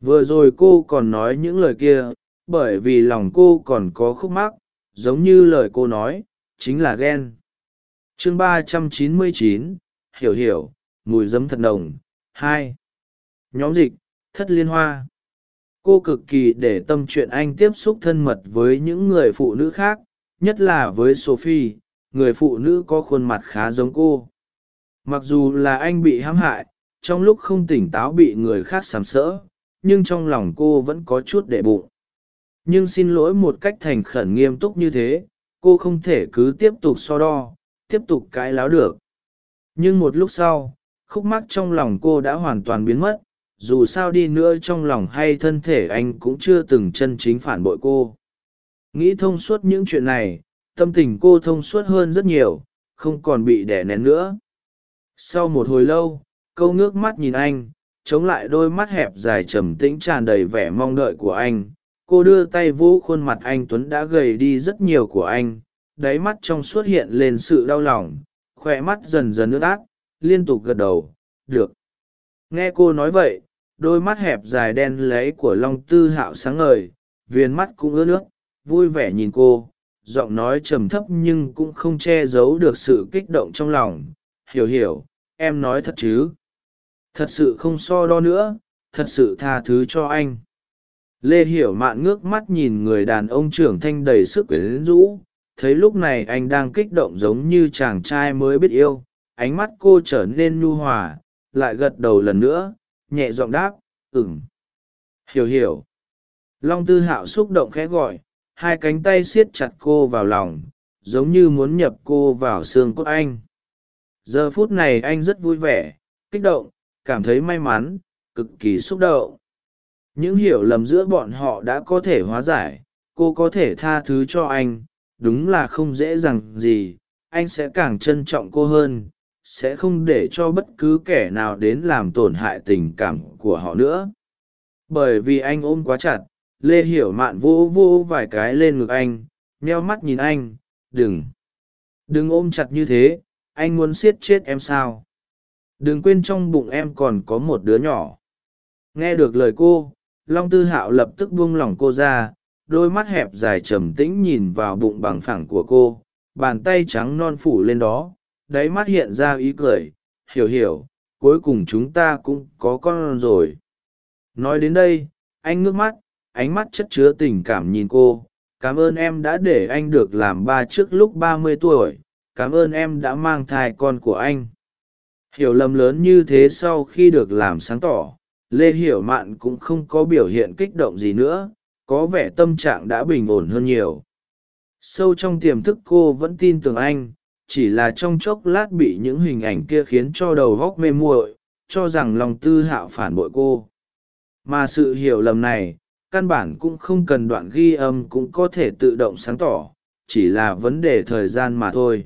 Speaker 1: Vừa rồi cô còn nói những lời kia, bởi vì lòng cô còn có khúc mắc, giống như lời cô nói, chính là ghen. Chương ba trăm chín mươi chín, hiểu hiểu mùi giấm thật nồng. Hai. Nhóm dịch, thất liên hoa. Cô cực kỳ để tâm chuyện anh tiếp xúc thân mật với những người phụ nữ khác, nhất là với sophie, người phụ nữ có khuôn mặt khá giống cô. Mặc dù là anh bị hãm hại, trong lúc không tỉnh táo bị người khác sàm sỡ, nhưng trong lòng cô vẫn có chút đệ bụng. Nhưng xin lỗi một cách thành khẩn nghiêm túc như thế, cô không thể cứ tiếp tục so đo, tiếp tục cãi láo được. Nhưng một lúc sau khúc mắc trong lòng cô đã hoàn toàn biến mất, dù sao đi nữa trong lòng hay thân thể anh cũng chưa từng chân chính phản bội cô. Nghĩ thông suốt những chuyện này, tâm tình cô thông suốt hơn rất nhiều, không còn bị đẻ nén nữa. Sau một hồi lâu, câu ngước mắt nhìn anh, chống lại đôi mắt hẹp dài trầm tĩnh tràn đầy vẻ mong đợi của anh, cô đưa tay vỗ khuôn mặt anh tuấn đã gầy đi rất nhiều của anh, đáy mắt trong suốt hiện lên sự đau lòng khoe mắt dần dần ướt át liên tục gật đầu, được. Nghe cô nói vậy, đôi mắt hẹp dài đen lấy của long tư hạo sáng ngời, viền mắt cũng ướt nước, vui vẻ nhìn cô, giọng nói trầm thấp nhưng cũng không che giấu được sự kích động trong lòng. Hiểu hiểu, em nói thật chứ? Thật sự không so đo nữa, thật sự tha thứ cho anh. Lê hiểu mạn ngước mắt nhìn người đàn ông trưởng thanh đầy sức quyến rũ, thấy lúc này anh đang kích động giống như chàng trai mới biết yêu ánh mắt cô trở nên nhu hòa, lại gật đầu lần nữa, nhẹ giọng đáp ừng hiểu hiểu. Long tư hạo xúc động khẽ gọi, hai cánh tay siết chặt cô vào lòng, giống như muốn nhập cô vào xương cốt anh. Giờ phút này anh rất vui vẻ, kích động, cảm thấy may mắn, cực kỳ xúc động. Những hiểu lầm giữa bọn họ đã có thể hóa giải, cô có thể tha thứ cho anh, đúng là không dễ dàng gì, anh sẽ càng trân trọng cô hơn sẽ không để cho bất cứ kẻ nào đến làm tổn hại tình cảm của họ nữa. Bởi vì anh ôm quá chặt, lê hiểu mạn vô vô vài cái lên ngực anh meo mắt nhìn anh, đừng đừng ôm chặt như thế, anh muốn siết chết em sao? Đừng quên trong bụng em còn có một đứa nhỏ. Nghe được lời cô, long tư hạo lập tức buông lỏng cô ra, đôi mắt hẹp dài trầm tĩnh nhìn vào bụng bằng phẳng của cô, bàn tay trắng non phủ lên đó đáy mắt hiện ra ý cười, hiểu hiểu, cuối cùng chúng ta cũng có con rồi. Nói đến đây, anh ngước mắt, ánh mắt chất chứa tình cảm nhìn cô, cảm ơn em đã để anh được làm ba trước lúc ba mươi tuổi, cảm ơn em đã mang thai con của anh. Hiểu lầm lớn như thế sau khi được làm sáng tỏ, lê hiểu mạn cũng không có biểu hiện kích động gì nữa, có vẻ tâm trạng đã bình ổn hơn nhiều. Sâu trong tiềm thức cô vẫn tin tưởng anh chỉ là trong chốc lát bị những hình ảnh kia khiến cho đầu góc mê muội, cho rằng lòng tư hạo phản bội cô. Mà sự hiểu lầm này, căn bản cũng không cần đoạn ghi âm cũng có thể tự động sáng tỏ, chỉ là vấn đề thời gian mà thôi.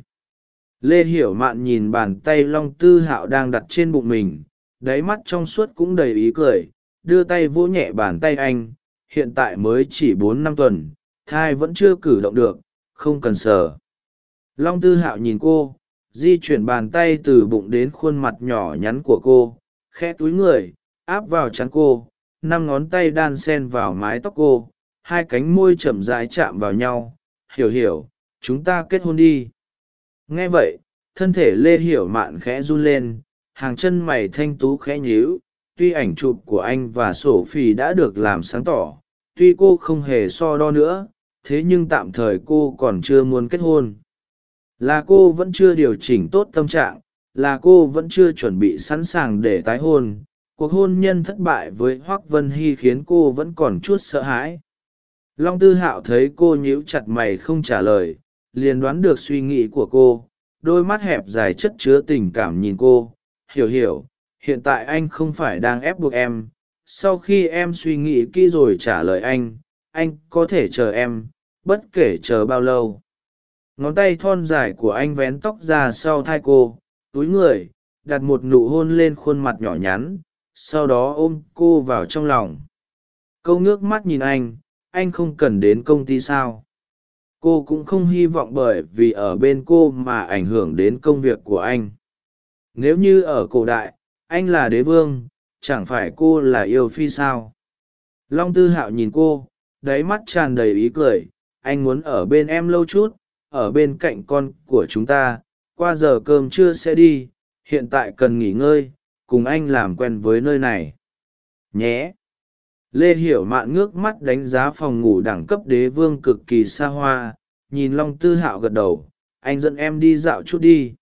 Speaker 1: Lê hiểu mạn nhìn bàn tay long tư hạo đang đặt trên bụng mình, đáy mắt trong suốt cũng đầy ý cười, đưa tay vỗ nhẹ bàn tay anh, hiện tại mới chỉ bốn năm tuần, thai vẫn chưa cử động được, không cần sờ long tư hạo nhìn cô, di chuyển bàn tay từ bụng đến khuôn mặt nhỏ nhắn của cô, khẽ túi người, áp vào chắn cô, năm ngón tay đan sen vào mái tóc cô, hai cánh môi chậm rãi chạm vào nhau. Hiểu hiểu, chúng ta kết hôn đi. Nghe vậy, thân thể lê hiểu mạn khẽ run lên, hàng chân mày thanh tú khẽ nhíu, tuy ảnh chụp của anh và sổ phì đã được làm sáng tỏ, tuy cô không hề so đo nữa, thế nhưng tạm thời cô còn chưa muốn kết hôn là cô vẫn chưa điều chỉnh tốt tâm trạng, là cô vẫn chưa chuẩn bị sẵn sàng để tái hôn. Cuộc hôn nhân thất bại với hoác vân hy khiến cô vẫn còn chút sợ hãi. Long tư hạo thấy cô nhíu chặt mày không trả lời, liền đoán được suy nghĩ của cô. Đôi mắt hẹp dài chất chứa tình cảm nhìn cô. Hiểu hiểu, hiện tại anh không phải đang ép buộc em. Sau khi em suy nghĩ kỹ rồi trả lời anh anh có thể chờ em, bất kể chờ bao lâu ngón tay thon dài của anh vén tóc ra sau thai cô, túi người, đặt một nụ hôn lên khuôn mặt nhỏ nhắn, sau đó ôm cô vào trong lòng. Câu ngước mắt nhìn anh anh không cần đến công ty sao? Cô cũng không hy vọng bởi vì ở bên cô mà ảnh hưởng đến công việc của anh. Nếu như ở cổ đại, anh là đế vương, chẳng phải cô là yêu phi sao? Long tư hạo nhìn cô, đáy mắt tràn đầy ý cười, anh muốn ở bên em lâu chút ở bên cạnh con của chúng ta, qua giờ cơm trưa sẽ đi, hiện tại cần nghỉ ngơi, cùng anh làm quen với nơi này. Nhé. Lê hiểu mạn ngước mắt đánh giá phòng ngủ đẳng cấp đế vương cực kỳ xa hoa, nhìn long tư hạo gật đầu, anh dẫn em đi dạo chút đi.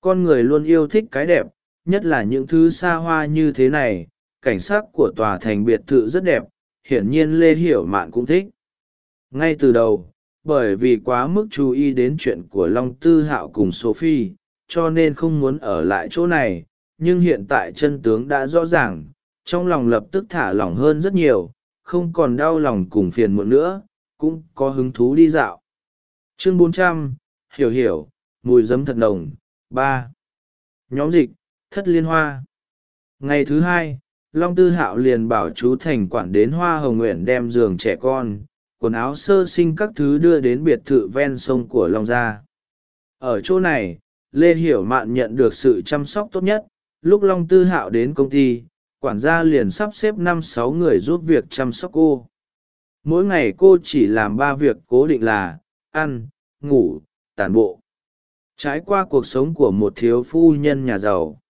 Speaker 1: Con người luôn yêu thích cái đẹp, nhất là những thứ xa hoa như thế này, cảnh sắc của tòa thành biệt thự rất đẹp, hiển nhiên lê hiểu mạn cũng thích. Ngay từ đầu bởi vì quá mức chú ý đến chuyện của long tư hạo cùng sophie, cho nên không muốn ở lại chỗ này, nhưng hiện tại chân tướng đã rõ ràng, trong lòng lập tức thả lỏng hơn rất nhiều, không còn đau lòng cùng phiền muộn nữa, cũng có hứng thú đi dạo. Chương bốn trăm, hiểu hiểu, mùi giấm thật nồng, ba. Nhóm dịch, thất liên hoa. Ngày thứ hai, long tư hạo liền bảo chú thành quản đến hoa hồng nguyện đem giường trẻ con quần áo sơ sinh các thứ đưa đến biệt thự ven sông của long gia. Ở chỗ này, lê hiểu mạn nhận được sự chăm sóc tốt nhất. Lúc long tư hạo đến công ty, quản gia liền sắp xếp năm sáu người giúp việc chăm sóc cô. Mỗi ngày cô chỉ làm ba việc cố định là ăn, ngủ, tản bộ. Trái qua cuộc sống của một thiếu phu nhân nhà giàu.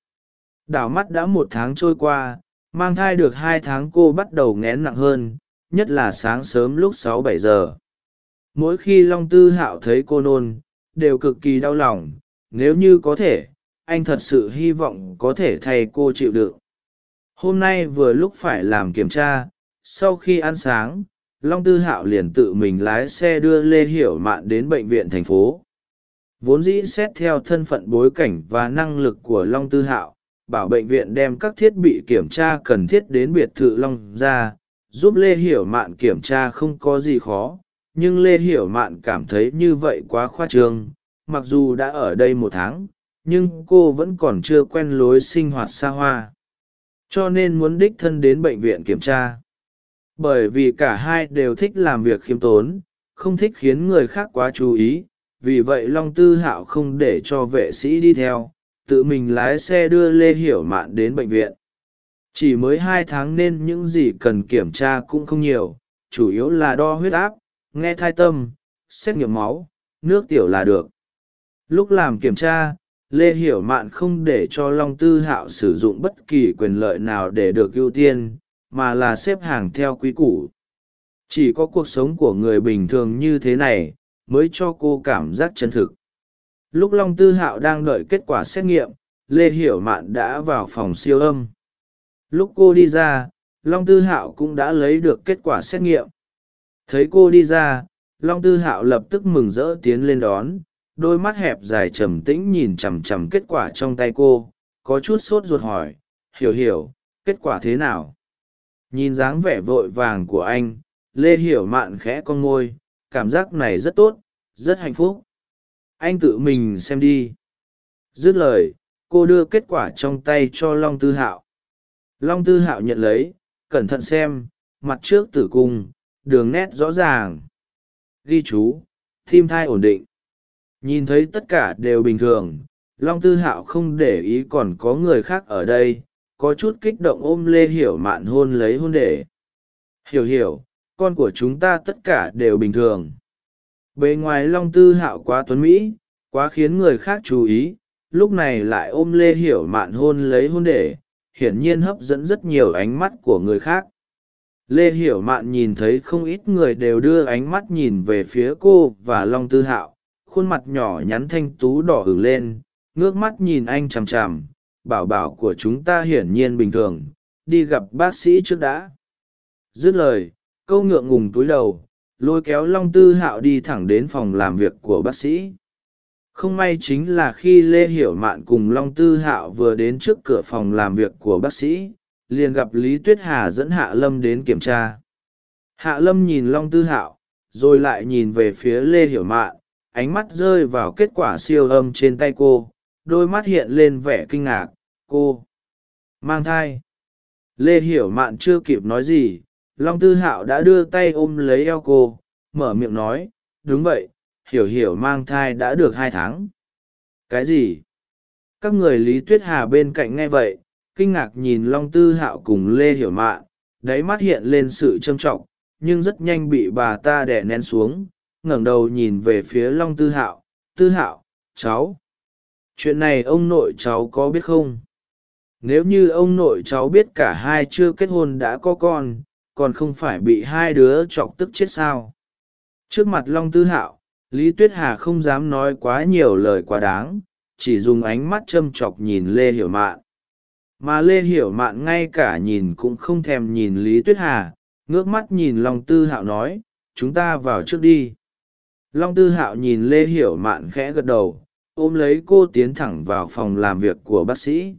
Speaker 1: Đảo mắt đã một tháng trôi qua, mang thai được hai tháng cô bắt đầu ngén nặng hơn nhất là sáng sớm lúc sáu bảy giờ. Mỗi khi long tư hạo thấy cô nôn, đều cực kỳ đau lòng, nếu như có thể, anh thật sự hy vọng có thể thay cô chịu đựng. Hôm nay vừa lúc phải làm kiểm tra, sau khi ăn sáng, long tư hạo liền tự mình lái xe đưa lê hiểu mạn đến bệnh viện thành phố. Vốn dĩ xét theo thân phận bối cảnh và năng lực của long tư hạo, bảo bệnh viện đem các thiết bị kiểm tra cần thiết đến biệt thự long ra giúp lê hiểu mạn kiểm tra không có gì khó, nhưng lê hiểu mạn cảm thấy như vậy quá khoa trương. Mặc dù đã ở đây một tháng, nhưng cô vẫn còn chưa quen lối sinh hoạt xa hoa. Cho nên muốn đích thân đến bệnh viện kiểm tra. Bởi vì cả hai đều thích làm việc khiêm tốn, không thích khiến người khác quá chú ý, vì vậy long tư hạo không để cho vệ sĩ đi theo, tự mình lái xe đưa lê hiểu mạn đến bệnh viện chỉ mới hai tháng nên những gì cần kiểm tra cũng không nhiều, chủ yếu là đo huyết áp, nghe thai tâm, xét nghiệm máu, nước tiểu là được. Lúc làm kiểm tra, lê hiểu mạn không để cho long tư hạo sử dụng bất kỳ quyền lợi nào để được ưu tiên, mà là xếp hàng theo quý củ. Chỉ có cuộc sống của người bình thường như thế này mới cho cô cảm giác chân thực. Lúc long tư hạo đang đợi kết quả xét nghiệm, lê hiểu mạn đã vào phòng siêu âm lúc cô đi ra, long tư hạo cũng đã lấy được kết quả xét nghiệm. Thấy cô đi ra, long tư hạo lập tức mừng rỡ tiến lên đón, đôi mắt hẹp dài trầm tĩnh nhìn chằm chằm kết quả trong tay cô, có chút sốt ruột hỏi, hiểu hiểu, kết quả thế nào? Nhìn dáng vẻ vội vàng của anh, lê hiểu mạn khẽ con môi, cảm giác này rất tốt, rất hạnh phúc. Anh tự mình xem đi. Dứt lời, cô đưa kết quả trong tay cho long tư hạo long tư hạo nhận lấy, cẩn thận xem, mặt trước tử cung, đường nét rõ ràng. Ghi chú, tim thai ổn định. Nhìn thấy tất cả đều bình thường, long tư hạo không để ý còn có người khác ở đây, có chút kích động ôm lê hiểu mạn hôn lấy hôn để. Hiểu hiểu, con của chúng ta tất cả đều bình thường. Bề ngoài long tư hạo quá tuấn mỹ, quá khiến người khác chú ý, lúc này lại ôm lê hiểu mạn hôn lấy hôn để hiển nhiên hấp dẫn rất nhiều ánh mắt của người khác. Lê hiểu mạn nhìn thấy không ít người đều đưa ánh mắt nhìn về phía cô và long tư hạo, khuôn mặt nhỏ nhắn thanh tú đỏ ửng lên, ngước mắt nhìn anh chằm chằm, bảo bảo của chúng ta hiển nhiên bình thường, đi gặp bác sĩ trước đã. Dứt lời, câu ngượng ngùng túi đầu, lôi kéo long tư hạo đi thẳng đến phòng làm việc của bác sĩ không may chính là khi lê hiểu mạn cùng long tư hạo vừa đến trước cửa phòng làm việc của bác sĩ, liền gặp lý tuyết hà dẫn hạ lâm đến kiểm tra. Hạ lâm nhìn long tư hạo, rồi lại nhìn về phía lê hiểu mạn, ánh mắt rơi vào kết quả siêu âm trên tay cô, đôi mắt hiện lên vẻ kinh ngạc, cô, mang thai? Lê hiểu mạn chưa kịp nói gì, long tư hạo đã đưa tay ôm lấy eo cô, mở miệng nói, đúng vậy hiểu hiểu mang thai đã được hai tháng. Cái gì? Các người lý tuyết hà bên cạnh nghe vậy, kinh ngạc nhìn long tư hạo cùng lê hiểu mạn đáy mắt hiện lên sự trâm trọng, nhưng rất nhanh bị bà ta đè nén xuống, ngẩng đầu nhìn về phía long tư hạo. Tư hạo, cháu. Chuyện này ông nội cháu có biết không? Nếu như ông nội cháu biết cả hai chưa kết hôn đã có con, còn không phải bị hai đứa chọc tức chết sao? Trước mặt long tư hạo lý tuyết hà không dám nói quá nhiều lời quá đáng, chỉ dùng ánh mắt châm chọc nhìn lê hiểu mạn. Mà lê hiểu mạn ngay cả nhìn cũng không thèm nhìn lý tuyết hà, ngước mắt nhìn long tư hạo nói, chúng ta vào trước đi. Long tư hạo nhìn lê hiểu mạn khẽ gật đầu, ôm lấy cô tiến thẳng vào phòng làm việc của bác sĩ.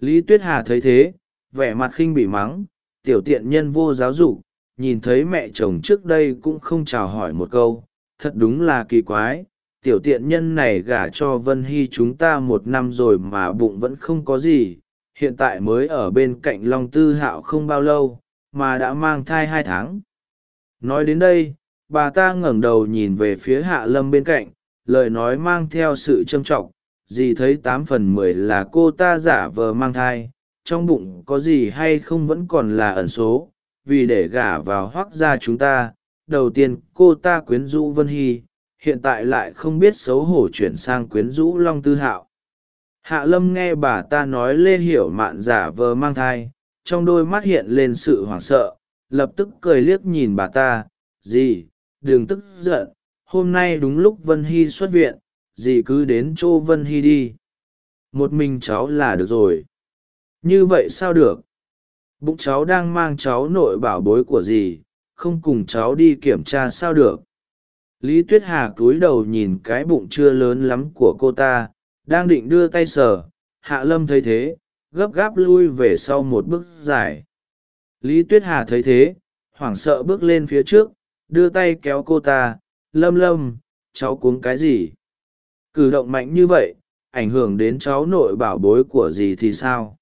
Speaker 1: Lý tuyết hà thấy thế, vẻ mặt khinh bị mắng, tiểu tiện nhân vô giáo dục, nhìn thấy mẹ chồng trước đây cũng không chào hỏi một câu thật đúng là kỳ quái, tiểu tiện nhân này gả cho vân hy chúng ta một năm rồi mà bụng vẫn không có gì, hiện tại mới ở bên cạnh long tư hạo không bao lâu, mà đã mang thai hai tháng. Nói đến đây, bà ta ngẩng đầu nhìn về phía hạ lâm bên cạnh, lời nói mang theo sự trâm trọng dì thấy tám phần mười là cô ta giả vờ mang thai, trong bụng có gì hay không vẫn còn là ẩn số, vì để gả vào hoác gia chúng ta đầu tiên cô ta quyến rũ vân hy, hiện tại lại không biết xấu hổ chuyển sang quyến rũ long tư hạo. Hạ lâm nghe bà ta nói lê hiểu mạn giả vờ mang thai, trong đôi mắt hiện lên sự hoảng sợ, lập tức cười liếc nhìn bà ta, dì, đừng tức giận, hôm nay đúng lúc vân hy xuất viện, dì cứ đến chỗ vân hy đi. Một mình cháu là được rồi. Như vậy sao được? Bụng cháu đang mang cháu nội bảo bối của dì không cùng cháu đi kiểm tra sao được. Lý tuyết hà cúi đầu nhìn cái bụng chưa lớn lắm của cô ta, đang định đưa tay sờ, hạ lâm thấy thế, gấp gáp lui về sau một bước dài. Lý tuyết hà thấy thế, hoảng sợ bước lên phía trước, đưa tay kéo cô ta, lâm lâm, cháu cuống cái gì? Cử động mạnh như vậy, ảnh hưởng đến cháu nội bảo bối của gì thì sao?